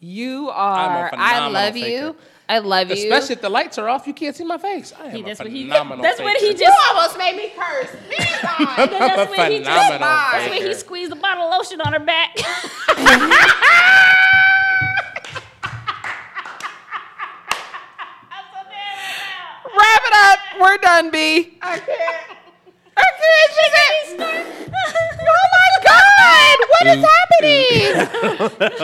You are. I
phenomenal
love you. I love you.
Especially if the lights are off, you can't see my face. I am
He-
a
that's what he.
phenomenal *laughs*
That's what he
faker.
just.
almost made me curse.
I'm *laughs*
That's
a
when he just.
phenomenal
That's when he squeezed a bottle of lotion on her back. *laughs*
Wrap it up. We're done, B. I can't. Oh my God. What is happening?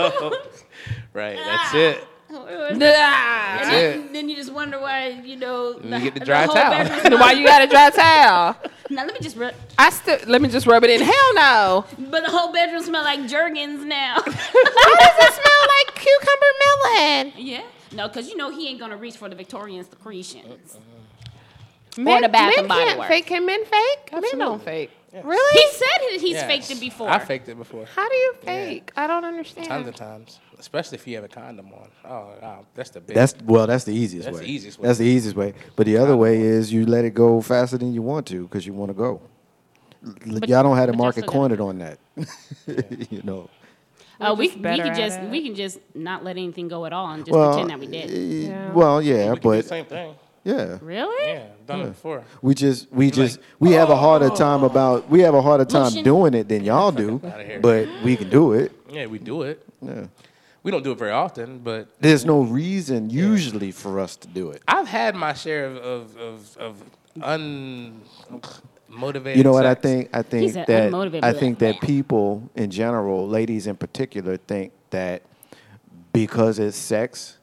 Right, that's it.
Nah.
And
That's
then,
it.
then you just wonder why you know.
you get the dry
whole
towel.
bedroom *laughs*
why you got a dry towel?
Now let me just. Rub,
I still let me just rub it in. Hell no.
but the whole bedroom smell like Jergens now. *laughs*
Why does it smell like cucumber melon?
yeah. No, because you know he ain't gonna reach for the Victorian secretions.
Men,
the Bath
men
and Body
can't
Works.
fake. Can men fake? Men
Absolutely.
don't fake.
He
Really?
He said he- he's
Yes.
faked it before.
I faked it before.
How do you fake? I don't understand.
Tons of times. Especially if you have a condom on. Oh, wow. That's the big
That's well, that's the easiest
That's
way.
the easiest way.
That's the easiest way. But the other way is you let it go faster than you want to because you want to go. L- Y'all don't have the market cornered on that. *laughs* you know.
Uh, we we can just
it.
we can just not let anything go at all and just
well,
pretend that we did.
eh,
Yeah.
well, yeah,
We can do the
but
same thing.
Yeah,
Really?
Yeah, done it before.
we just we just we have a harder oh. time about we have a harder time
Lotion.
doing it than y'all do,
Outta here.
but we can do it.
Yeah, we do it.
Yeah.
We don't do it very often, but
There's no reason usually for us to do it.
I've had my share of of of, of unmotivated.
You know what I
sex.
think? I think
said
that
unmotivated.
I think that people in general, ladies in particular, think that because it's sex,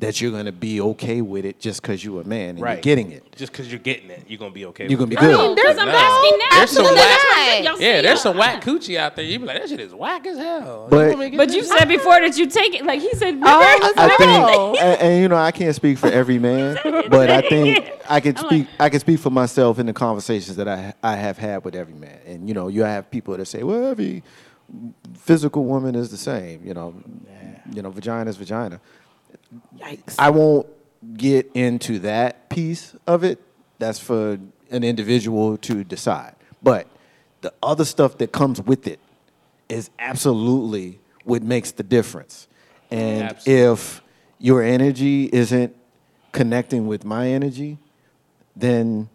that you're gonna be okay with it just because you're a man and you're
Right.
getting it.
Just because you're getting it, you're gonna be okay.
You're
with
gonna be
it.
good.
No, I'm
No. There's some
That's
whack-
what I said. Y'all
Yeah, there's some whack coochie out there. You be like, that shit is whack as hell.
But-
You want me to get
But you said before that you take it. Like he said.
Oh,
remember?
I
No.
think, *laughs* and, and you know, I can't speak for every *laughs* man, but I think I can speak.
like-
I can speak for myself in the conversations that I I have had with every man. And you know, you have people that say, "Well, every physical woman is the same." You know, you know, vagina is vagina.
Yikes.
I won't get into that piece of it. That's for an individual to decide. But the other stuff that comes with it is absolutely what makes the difference. And
Absolutely.
if your energy isn't connecting with my energy, then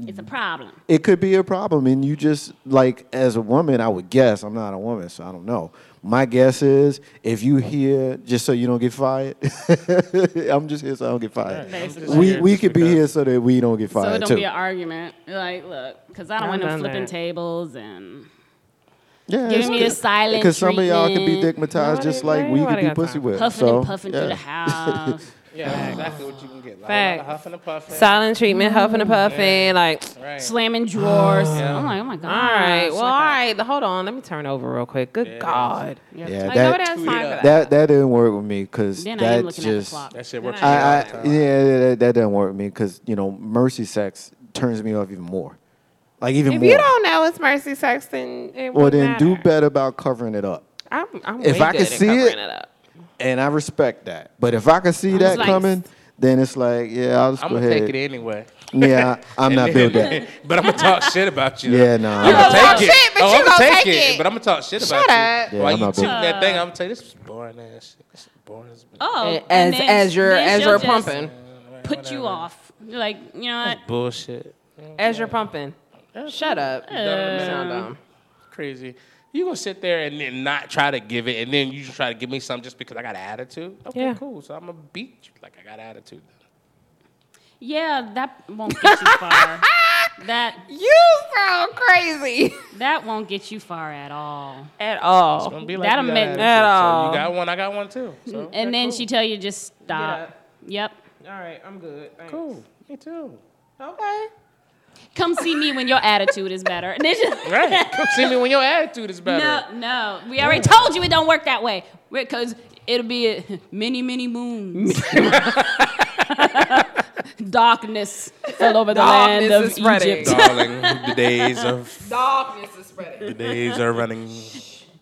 It's a problem.
it could be a problem. And you just, like, as a woman, I would guess, I'm not a woman, so I don't know. My guess is if you hear, just so you don't get fired, *laughs* I'm just here so I don't get fired.
Basically.
We, we could be here so that we don't get fired.
So
fired
it don't
too.
be an argument. Like, look, because I don't
I've
want them
done
flipping
that.
tables and
yeah,
giving me
good.
the silent
Because some of y'all can be
treatment.
digmatized just like we
nobody
could be pussy
time.
with.
huffing
so,
and puffing
yeah.
through the *laughs* house.
Yeah, that's exactly what you can get. Like,
Fact.
a lot of huffing and puffing.
Silent treatment, huffing and puffing, like.
Right.
slamming drawers.
Yeah.
I'm like, oh my god.
All right. Well,
Like
all Hold on. Let me turn over real quick. Good God.
Yeah,
Like,
that,
nobody has time for that.
that that didn't work with me because
Then I am
that's
looking at the
just
clock.
That shit works.
Yeah.
for me all
I, I
time.
yeah that, that doesn't work with me because you know mercy sex turns me off even more, like even
If
more.
you don't know it's mercy sex, then it
well,
wouldn't
then do
matter.
better about covering it up.
I'm, I'm
If
way
I could
good at
see
covering
it-
up.
And I respect that. But if I can see
was
that
like-
coming, then it's like, yeah, I'll just
I'm
go
gonna take it anyway.
Yeah, I'm not built that. *laughs*
but I'm gonna talk shit about you. though.
Yeah, no.
I'm
I'm
gonna
talk
take it.
shit, but
oh,
you
I'm gonna
gonna
take,
take
it,
it.
but I'm gonna talk shit
Shut
about
up.
you.
Yeah,
While
I'm
you
not
that thing, I'm gonna tell you this is boring ass shit. This is boring as
Oh,
As
then-
as you're as you're pumping,
Put you off. Like, you know what?
bullshit.
as you're pumping. Shut up. You sound dumb.
Crazy. You gonna sit there and then not try to give it, and then you just try to give me something just because I got an attitude? Okay,
Yeah.
cool. So I'm gonna beat you like I got attitude.
Yeah, that won't get you far. *laughs* that
You sound crazy
that won't get you far at all.
at all.
It's gonna be like
That'll
you got
make-
attitude.
At
So
all.
you got one, I got one too. So
and then she tell you just stop.
up.
Yep.
All right, I'm good. Thanks.
Cool. Me too.
Okay.
Come see me when your attitude is better. And it's just-
Right. Come see me when your attitude is better.
No, no. We already told you it don't work that way. Because it'll be a many, many moons. *laughs* Darkness fell over the land
Darkness
of
is spreading.
Egypt.
Darling, the days of *laughs*
Darkness is spreading.
the days are running.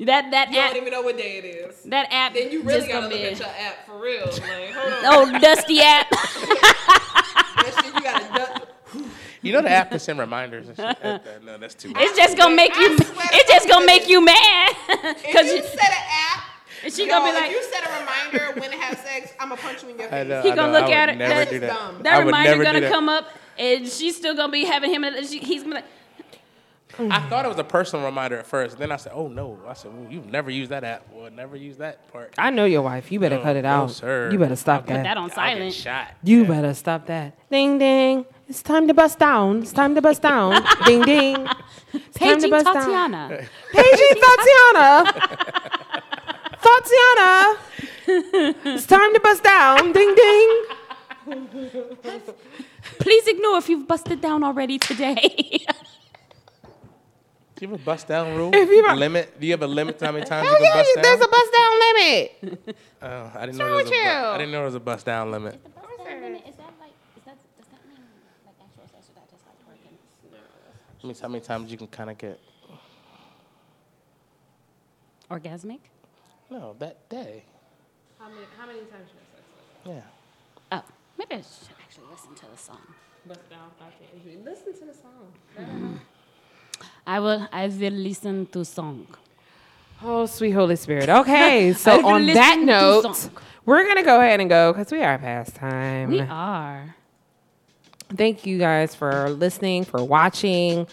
That that
You don't even know what day it is.
that app.
Then you really gotta
gonna
look
be
at your app for real. Like, hold on.
oh dusty app. *laughs*
That shit, you gotta. Du-
You know the app can send reminders and shit. *laughs* No, that's too much.
it's just gonna make you.
I swear to
It's just gonna make you mad. *laughs*
If
Cause
you
you,
set an app, And
she
yo,
gonna be
if
like,
you set a reminder when to have sex, I'm gonna punch you in your
I
face.
know,
He gonna
know,
look
I
at
would
it,
Never
that's
that.
dumb.
I
that
would
reminder
never
gonna
that.
come up, and she's still gonna be having him. and She, he's gonna be like,
I thought it was a personal reminder at first. Then I said, "Oh no!" I said, well, "You've never used that app. Well, never use that part."
I know your wife. You better
No,
cut it
no,
out.
sir.
You better stop
I'll
that.
put that on
I'll get
silent.
shot.
You better stop that. Ding ding. It's time to bust down. It's time to bust down. *laughs* ding ding. It's time to
Paging
bust down.
Thotiana.
Paging Thotiana. Thotiana. It's time to bust down. Ding ding.
Please ignore if you've busted down already today.
Do you have a bust down rule?
If you-
limit? Do you have a limit to how many times
Hell
you can
yeah,
bust down?
there's a bust down limit.
Oh, I didn't
wrong
know there was
with
a bu-
you?
I didn't know there was a bust down limit.
Is that like, is that, does that mean like actual sex or that just like working?
That means how many times you can kind of get.
Orgasmic?
No, that day.
How many, how many times should I sex?
Yeah.
Oh, maybe I should actually listen to the song.
Bust down. Thotiana. Listen to the song. Mm.
I will. I will listen to song.
Oh, sweet Holy Spirit. Okay, *laughs* so on that
listen to
note, we're gonna go ahead and go because we are past time.
We are.
Thank you guys for listening, for watching.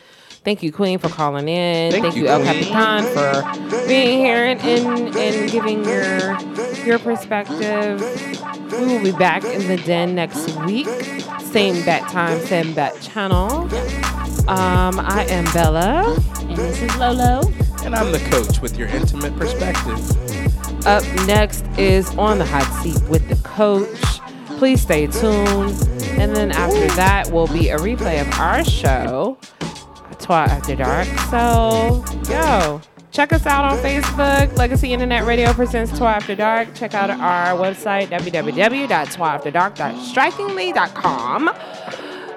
Thank you, Queen, for calling in. Thank,
Thank
you,
you,
El Capitan, for being here and, and, and giving your your perspective. We will be back in the den next week. Same bat time, same bat channel. Um, I am Bella.
And this is Lolo.
And I'm the coach with your intimate perspective.
Up next is On the Hot Seat with the Coach. Please stay tuned. And then after that will be a replay of our show, Twat After Dark. So, yo, check us out on Facebook. Legacy Internet Radio presents Twat After Dark. Check out our website, www.twatafterdark.strikingly.com.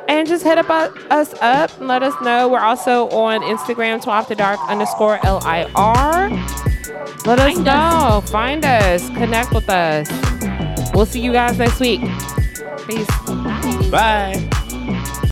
And just hit up us up and let us know. We're also on Instagram, Twat After Dark underscore L-I-R. Let us know. Find us. Connect with us. We'll see you guys next week. Peace.
Bye.